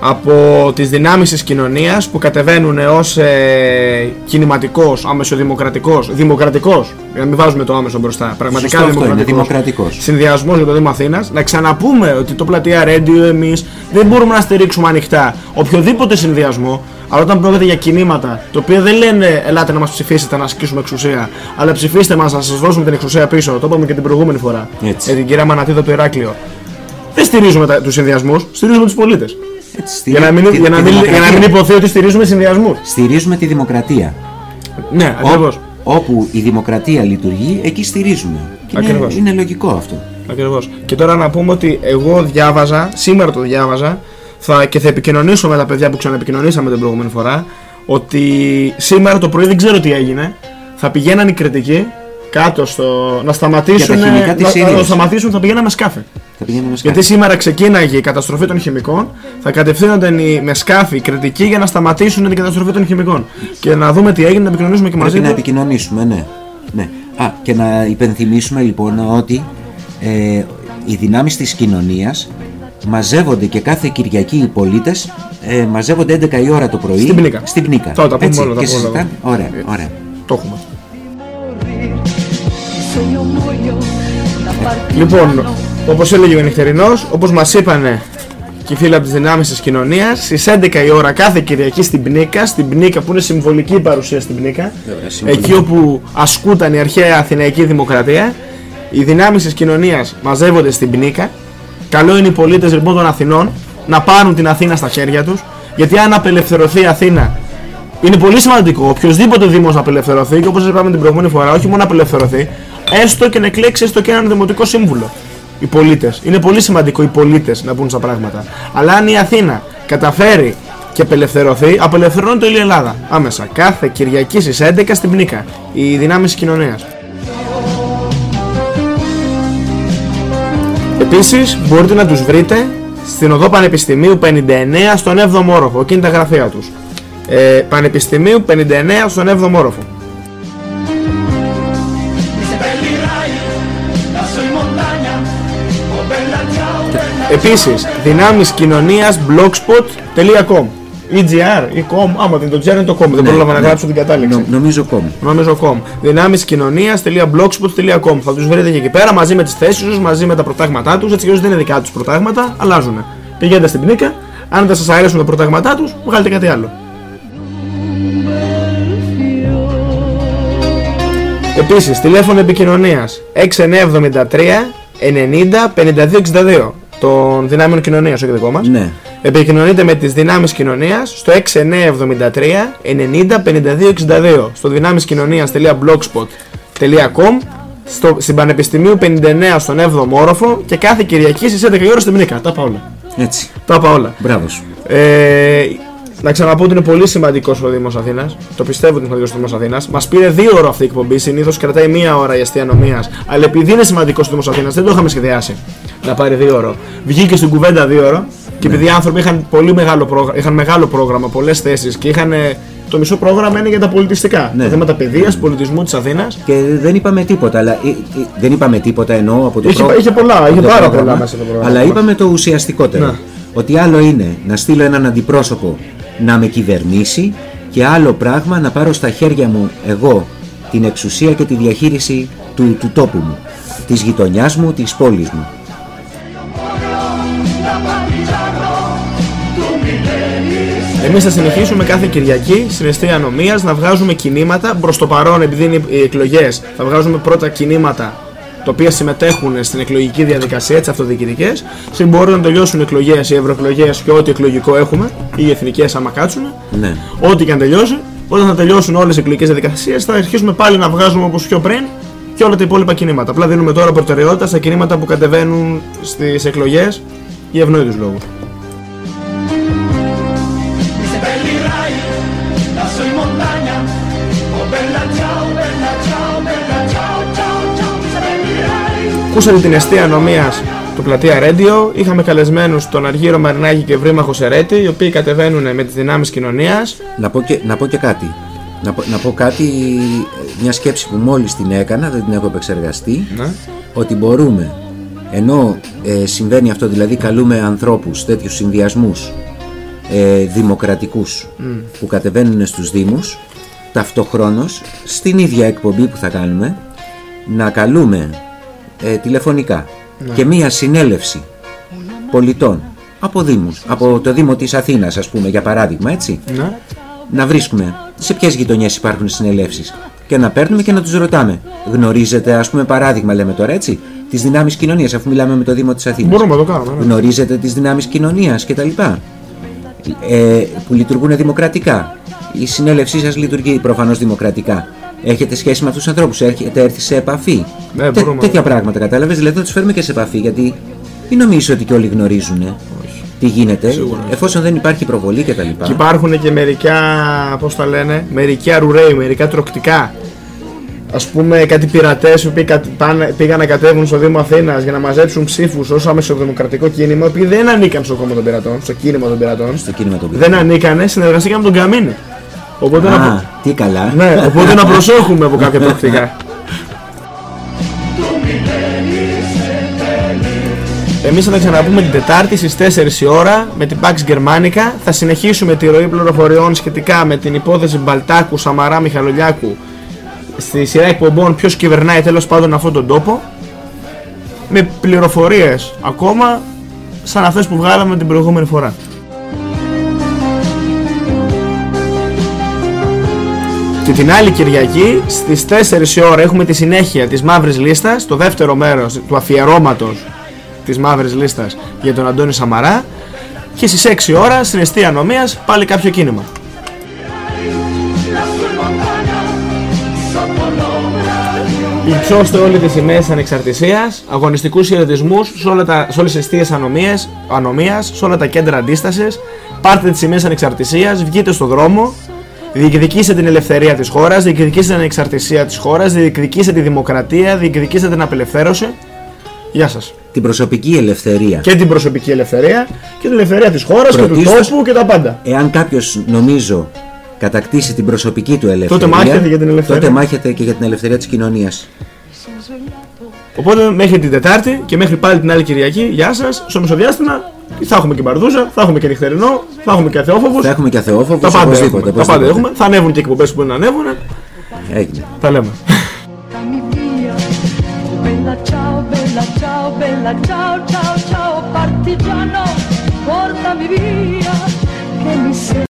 από τις δυνάμεις της κοινωνίας που κατεβαίνουν ως ε, κινηματικός, αμεσοδημοκρατικός, δημοκρατικός, για να μην βάζουμε το άμεσο μπροστά, πραγματικά Σωστό αυτό είναι, δημοκρατικός, δημοκρατικός. συνδυασμός για το Δήμο Αθήνας, να ξαναπούμε ότι το πλατεία Radio εμείς δεν μπορούμε να στηρίξουμε ανοιχτά οποιοδήποτε συνδυασμό, αλλά όταν πρόκειται για κινήματα, τα οποία δεν λένε ελάτε να μας ψηφίσετε να ασκήσουμε εξουσία, αλλά ψηφίστε μας να σας δώσουμε την εξουσία πίσω, το είπαμε και την προηγούμενη φορά, Έτσι. για την κυρία Μανατίδα του Ηράκλειο. Δεν στηρίζουμε τα, τους συνδυασμούς, στηρίζουμε τους πολίτες. Έτσι, Για να, μην, τη- για, να τη μην, για να δημοκρατία. μην υποθεί ότι στηρίζουμε συνδυασμούς. Στηρίζουμε τη δημοκρατία. Ναι, Ό- ακριβώς. όπου η δημοκρατία λειτουργεί, εκεί στηρίζουμε. Και είναι, Ακριβώς. είναι λογικό αυτό. Ακριβώς. Και τώρα να πούμε ότι εγώ διάβαζα, σήμερα το διάβαζα θα, και θα επικοινωνήσω με τα παιδιά που ξαναεπικοινωνήσαμε την προηγούμενη φορά ότι σήμερα το πρωί δεν ξέρω τι έγινε. Θα πηγαίναν οι κριτικοί κάτω στο. να σταματήσουν. Για τα χημικά της να, Συρίας. να σταματήσουν, θα πηγαίναν με σκάφη. Θα πηγαίνουμε Γιατί σήμερα ξεκίναγε η καταστροφή των χημικών, θα κατευθύνονταν οι- με σκάφη οι κριτικοί για να σταματήσουν την καταστροφή των χημικών. Και να δούμε τι έγινε, να επικοινωνήσουμε και μαζί Πρέπει να του. επικοινωνήσουμε, ναι. ναι. Α, και να υπενθυμίσουμε λοιπόν ότι ε, οι δυνάμεις της κοινωνίας μαζεύονται και κάθε Κυριακή οι πολίτες ε, μαζεύονται 11 η ώρα το πρωί Στην Πνίκα. Στην Πνίκα. Τώρα τα πούμε Έτσι, όλα, τα και πούμε όλα. συζητάνε. Ωραία, ωραία. Το έχουμε. Λοιπόν, όπως έλεγε ο νυχτερινός, όπως μας είπανε και οι φίλοι από τις δυνάμεις της κοινωνίας, στις 11 η ώρα κάθε Κυριακή στην Πνίκα, στην Πνίκα που είναι συμβολική η παρουσία στην Πνίκα, συμβολική. εκεί όπου ασκούταν η αρχαία Αθηναϊκή Δημοκρατία, Οι δυνάμεις της κοινωνίας μαζεύονται στην πνίκα. Καλό είναι οι πολίτες λοιπόν των Αθηνών να πάρουν την Αθήνα στα χέρια τους. Γιατί αν απελευθερωθεί η Αθήνα, είναι πολύ σημαντικό οποιοδήποτε Δήμος να απελευθερωθεί και όπως είπαμε την προηγούμενη φορά, όχι μόνο να απελευθερωθεί, έστω και να εκλέξει έστω και έναν δημοτικό σύμβουλο. Οι πολίτες. Είναι πολύ σημαντικό οι πολίτες να μπουν στα πράγματα. Αλλά αν η Αθήνα καταφέρει και απελευθερωθεί, απελευθερώνεται όλη η Ελλάδα. Άμεσα. Κάθε Κυριακή στις 11 στην Πνίκα. Οι δυνάμεις της κοινωνίας. Επίσης μπορείτε να τους βρείτε στην οδό Πανεπιστημίου 59 στον 7ο όροφο. Εκεί είναι τα γραφεία τους. Ε, Πανεπιστημίου 59 στον 7ο όροφο. Επίσης, δυνάμεις κοινωνίας blogspot.com EGR ή com, άμα δεν το ξέρει είναι το com, δεν πρόλαβα να γράψω την κατάληξη. Νο- νομίζω com. Νομίζω com. Δυνάμεις κοινωνίας.blogspot.com Θα τους βρείτε και εκεί πέρα μαζί με τις θέσεις τους, μαζί με τα προτάγματά τους, έτσι και όσοι δεν είναι δικά τους προτάγματα, αλλάζουν. Πηγαίνετε στην πνίκα, αν δεν σας αρέσουν τα προτάγματά τους, βγάλετε κάτι άλλο. Επίσης, τηλέφωνο επικοινωνίας 6973 90 52 62 των δυνάμεων κοινωνίας, όχι δικό μας. Ναι. Επικοινωνείτε με τις δυνάμεις κοινωνίας στο 6973 90 52 62 στο δυνάμισκοινωνίας.blogspot.com στο, στην Πανεπιστημίου 59 στον 7ο όροφο και κάθε Κυριακή στις 11 η ώρα στην Μνήκα. Τα είπα όλα. Έτσι. Τα είπα όλα. Μπράβο σου. Ε, να ξαναπώ ότι είναι πολύ σημαντικό ο Δήμος Αθήνας. Το πιστεύω ότι είναι σημαντικός ο Δήμος Αθήνας. Μας πήρε δύο ώρα αυτή η εκπομπή. Συνήθως κρατάει μία ώρα η αστεία νομία. Αλλά επειδή είναι σημαντικός ο Δήμος Αθήνας, δεν το είχαμε σχεδιάσει να πάρει δύο ώρα. Βγήκε στην κουβέντα δύο ώρα. Και επειδή οι άνθρωποι είχαν, πολύ μεγάλο, πρόγραμμα, είχαν μεγάλο πρόγραμμα, πολλές θέσεις και είχαν. ε, Το μισό πρόγραμμα είναι για τα πολιτιστικά. Ναι. Τα θέματα παιδείας, πολιτισμού της Αθήνας. Και δεν είπαμε τίποτα, αλλά ε, ε, δεν είπαμε τίποτα εννοώ από το Είχε- πρό- είχε πολλά, από είχε το πάρα πρόγραμμα, πολλά μέσα το πρόγραμμα. Αλλά είπαμε το ουσιαστικότερο. Ναι. Ότι άλλο είναι να στείλω έναν αντιπρόσωπο να με κυβερνήσει και άλλο πράγμα να πάρω στα χέρια μου εγώ την εξουσία και τη διαχείριση του, του τόπου μου, της γειτονιάς μου, της πόλης μου. Εμείς θα συνεχίσουμε κάθε Κυριακή στην αιστεία νομία να βγάζουμε κινήματα. Προ το παρόν, επειδή είναι οι εκλογές, θα βγάζουμε πρώτα κινήματα τα οποία συμμετέχουν στην εκλογική διαδικασία, τις αυτοδιοικητικές. Συν μπορούν να τελειώσουν οι εκλογές, οι ευρωεκλογές και ό,τι εκλογικό έχουμε, ή οι εθνικές άμα κάτσουν. Ναι. Ό,τι και αν τελειώσει, όταν θα τελειώσουν όλες οι εκλογικές διαδικασίες, θα αρχίσουμε πάλι να βγάζουμε όπως πιο πριν και όλα τα υπόλοιπα κινήματα. Απλά δίνουμε τώρα προτεραιότητα στα κινήματα που κατεβαίνουν στις εκλογές για ευνόητους λόγους. Ακούσατε την αιστεία νομία του πλατεία Radio. Είχαμε καλεσμένους τον Αργύρο Μαρινάκη και Βρήμαχο Σερέτη, οι οποίοι κατεβαίνουν με τις δυνάμεις κοινωνίας. Να πω και, να πω και κάτι. Να πω, να πω κάτι, ε, μια σκέψη που μόλις την έκανα, δεν την έχω επεξεργαστεί, Ναι. ότι μπορούμε, ενώ ε, συμβαίνει αυτό, δηλαδή καλούμε ανθρώπους, τέτοιους συνδυασμούς ε, δημοκρατικούς που κατεβαίνουν στους Δήμους, ταυτοχρόνως στην ίδια εκπομπή που θα κάνουμε, να καλούμε ε, τηλεφωνικά και μία συνέλευση πολιτών από Δήμους, από το Δήμο της Αθήνας ας πούμε για παράδειγμα έτσι, Ναι. να βρίσκουμε σε ποιες γειτονιές υπάρχουν συνελεύσεις και να παίρνουμε και να τους ρωτάμε. Γνωρίζετε, ας πούμε, παράδειγμα, λέμε τώρα έτσι, τις δυνάμεις κοινωνίας, αφού μιλάμε με το Δήμο της Αθήνας. Μπορούμε να το κάνουμε. Ναι. Γνωρίζετε τις δυνάμεις κοινωνίας κτλ. Ε, που λειτουργούν δημοκρατικά. Η συνέλευσή σας λειτουργεί προφανώς δημοκρατικά. Έχετε σχέση με αυτούς τους ανθρώπους, έχετε έρθει σε επαφή; Ναι, Τε- μπορούμε. τέτοια πράγματα κατάλαβες, δηλαδή να τους φέρουμε και σε επαφή γιατί μην νομίζεις ότι και όλοι γνωρίζουν τι γίνεται, εφόσον δεν υπάρχει προβολή κτλ. Και υπάρχουν και μερικά, πώς τα λένε, μερικά ρουρέι, μερικά τροκτικά. Α πούμε, κάτι πειρατές οι οποίοι κατ- πάνε- πήγαν να κατέβουν στο Δήμο Αθήνας για να μαζέψουν ψήφους ως αμεσοδημοκρατικό κίνημα, οι οποίοι δεν ανήκαν στο κόμμα των πειρατών, στο κίνημα των πειρατών. Στο κίνημα των Δεν ανήκανε, συνεργαστήκαν με τον Καμίνη. Οπότε, να, Α, προ- τι καλά. ναι, οπότε να προσέχουμε από κάποια τροκτικά. Εμείς θα τα ξαναπούμε την Τετάρτη στις 4 η ώρα με την Pax Germanica. Θα συνεχίσουμε τη ροή πληροφοριών σχετικά με την υπόθεση Μπαλτάκου, Σαμαρά, Μιχαλολιάκου στη σειρά εκπομπών ποιος κυβερνάει τέλος πάντων αυτόν τον τόπο με πληροφορίες ακόμα σαν αυτές που βγάλαμε την προηγούμενη φορά. Και την άλλη Κυριακή στις 4 η ώρα έχουμε τη συνέχεια της Μαύρης Λίστας, το δεύτερο μέρος του αφιερώματος της Μαύρης Λίστας για τον Αντώνη Σαμαρά και στις 6 ώρα στην αιστεία νομίας πάλι κάποιο κίνημα. Υψώστε όλοι τις σημαίες ανεξαρτησίας, αγωνιστικούς χαιρετισμούς σε, όλα τα, σε όλες τις αιστείες ανομίες, ανομίας, σε όλα τα κέντρα αντίστασης. Πάρτε τις σημαίες ανεξαρτησίας, βγείτε στο δρόμο, διεκδικήστε την ελευθερία της χώρας, διεκδικήστε την ανεξαρτησία της χώρας, διεκδικήστε τη δημοκρατία, διεκδικήστε την απελευθέρωση. Γεια σας. Την προσωπική ελευθερία. Και την προσωπική ελευθερία και την ελευθερία της χώρας και του Πρωτίστως- τόπου και τα πάντα. Εάν κάποιος νομίζω κατακτήσει την προσωπική του ελευθερία, Τότε μάχεται για την ελευθερία. τότε μάχεται και για την ελευθερία της κοινωνίας. Οπότε μέχρι την Τετάρτη και μέχρι πάλι την άλλη Κυριακή, γεια σας, στο μεσοδιάστημα θα έχουμε και μπαρδούζα, θα έχουμε και νυχτερινό, θα έχουμε και αθεόφοβους. Θα έχουμε και αθεόφοβους, Τα πάντα οπωσδήποτε, έχουμε. Τα οπωσδήποτε. πάντα έχουμε. Θα ανέβουν και εκπομπές που μπορεί να ανέβουν. Έγινε. Τα λέμε. Portami via. Oh, bella ciao, bella ciao, bella ciao, ciao, ciao, partigiano, portami via, che mi sei.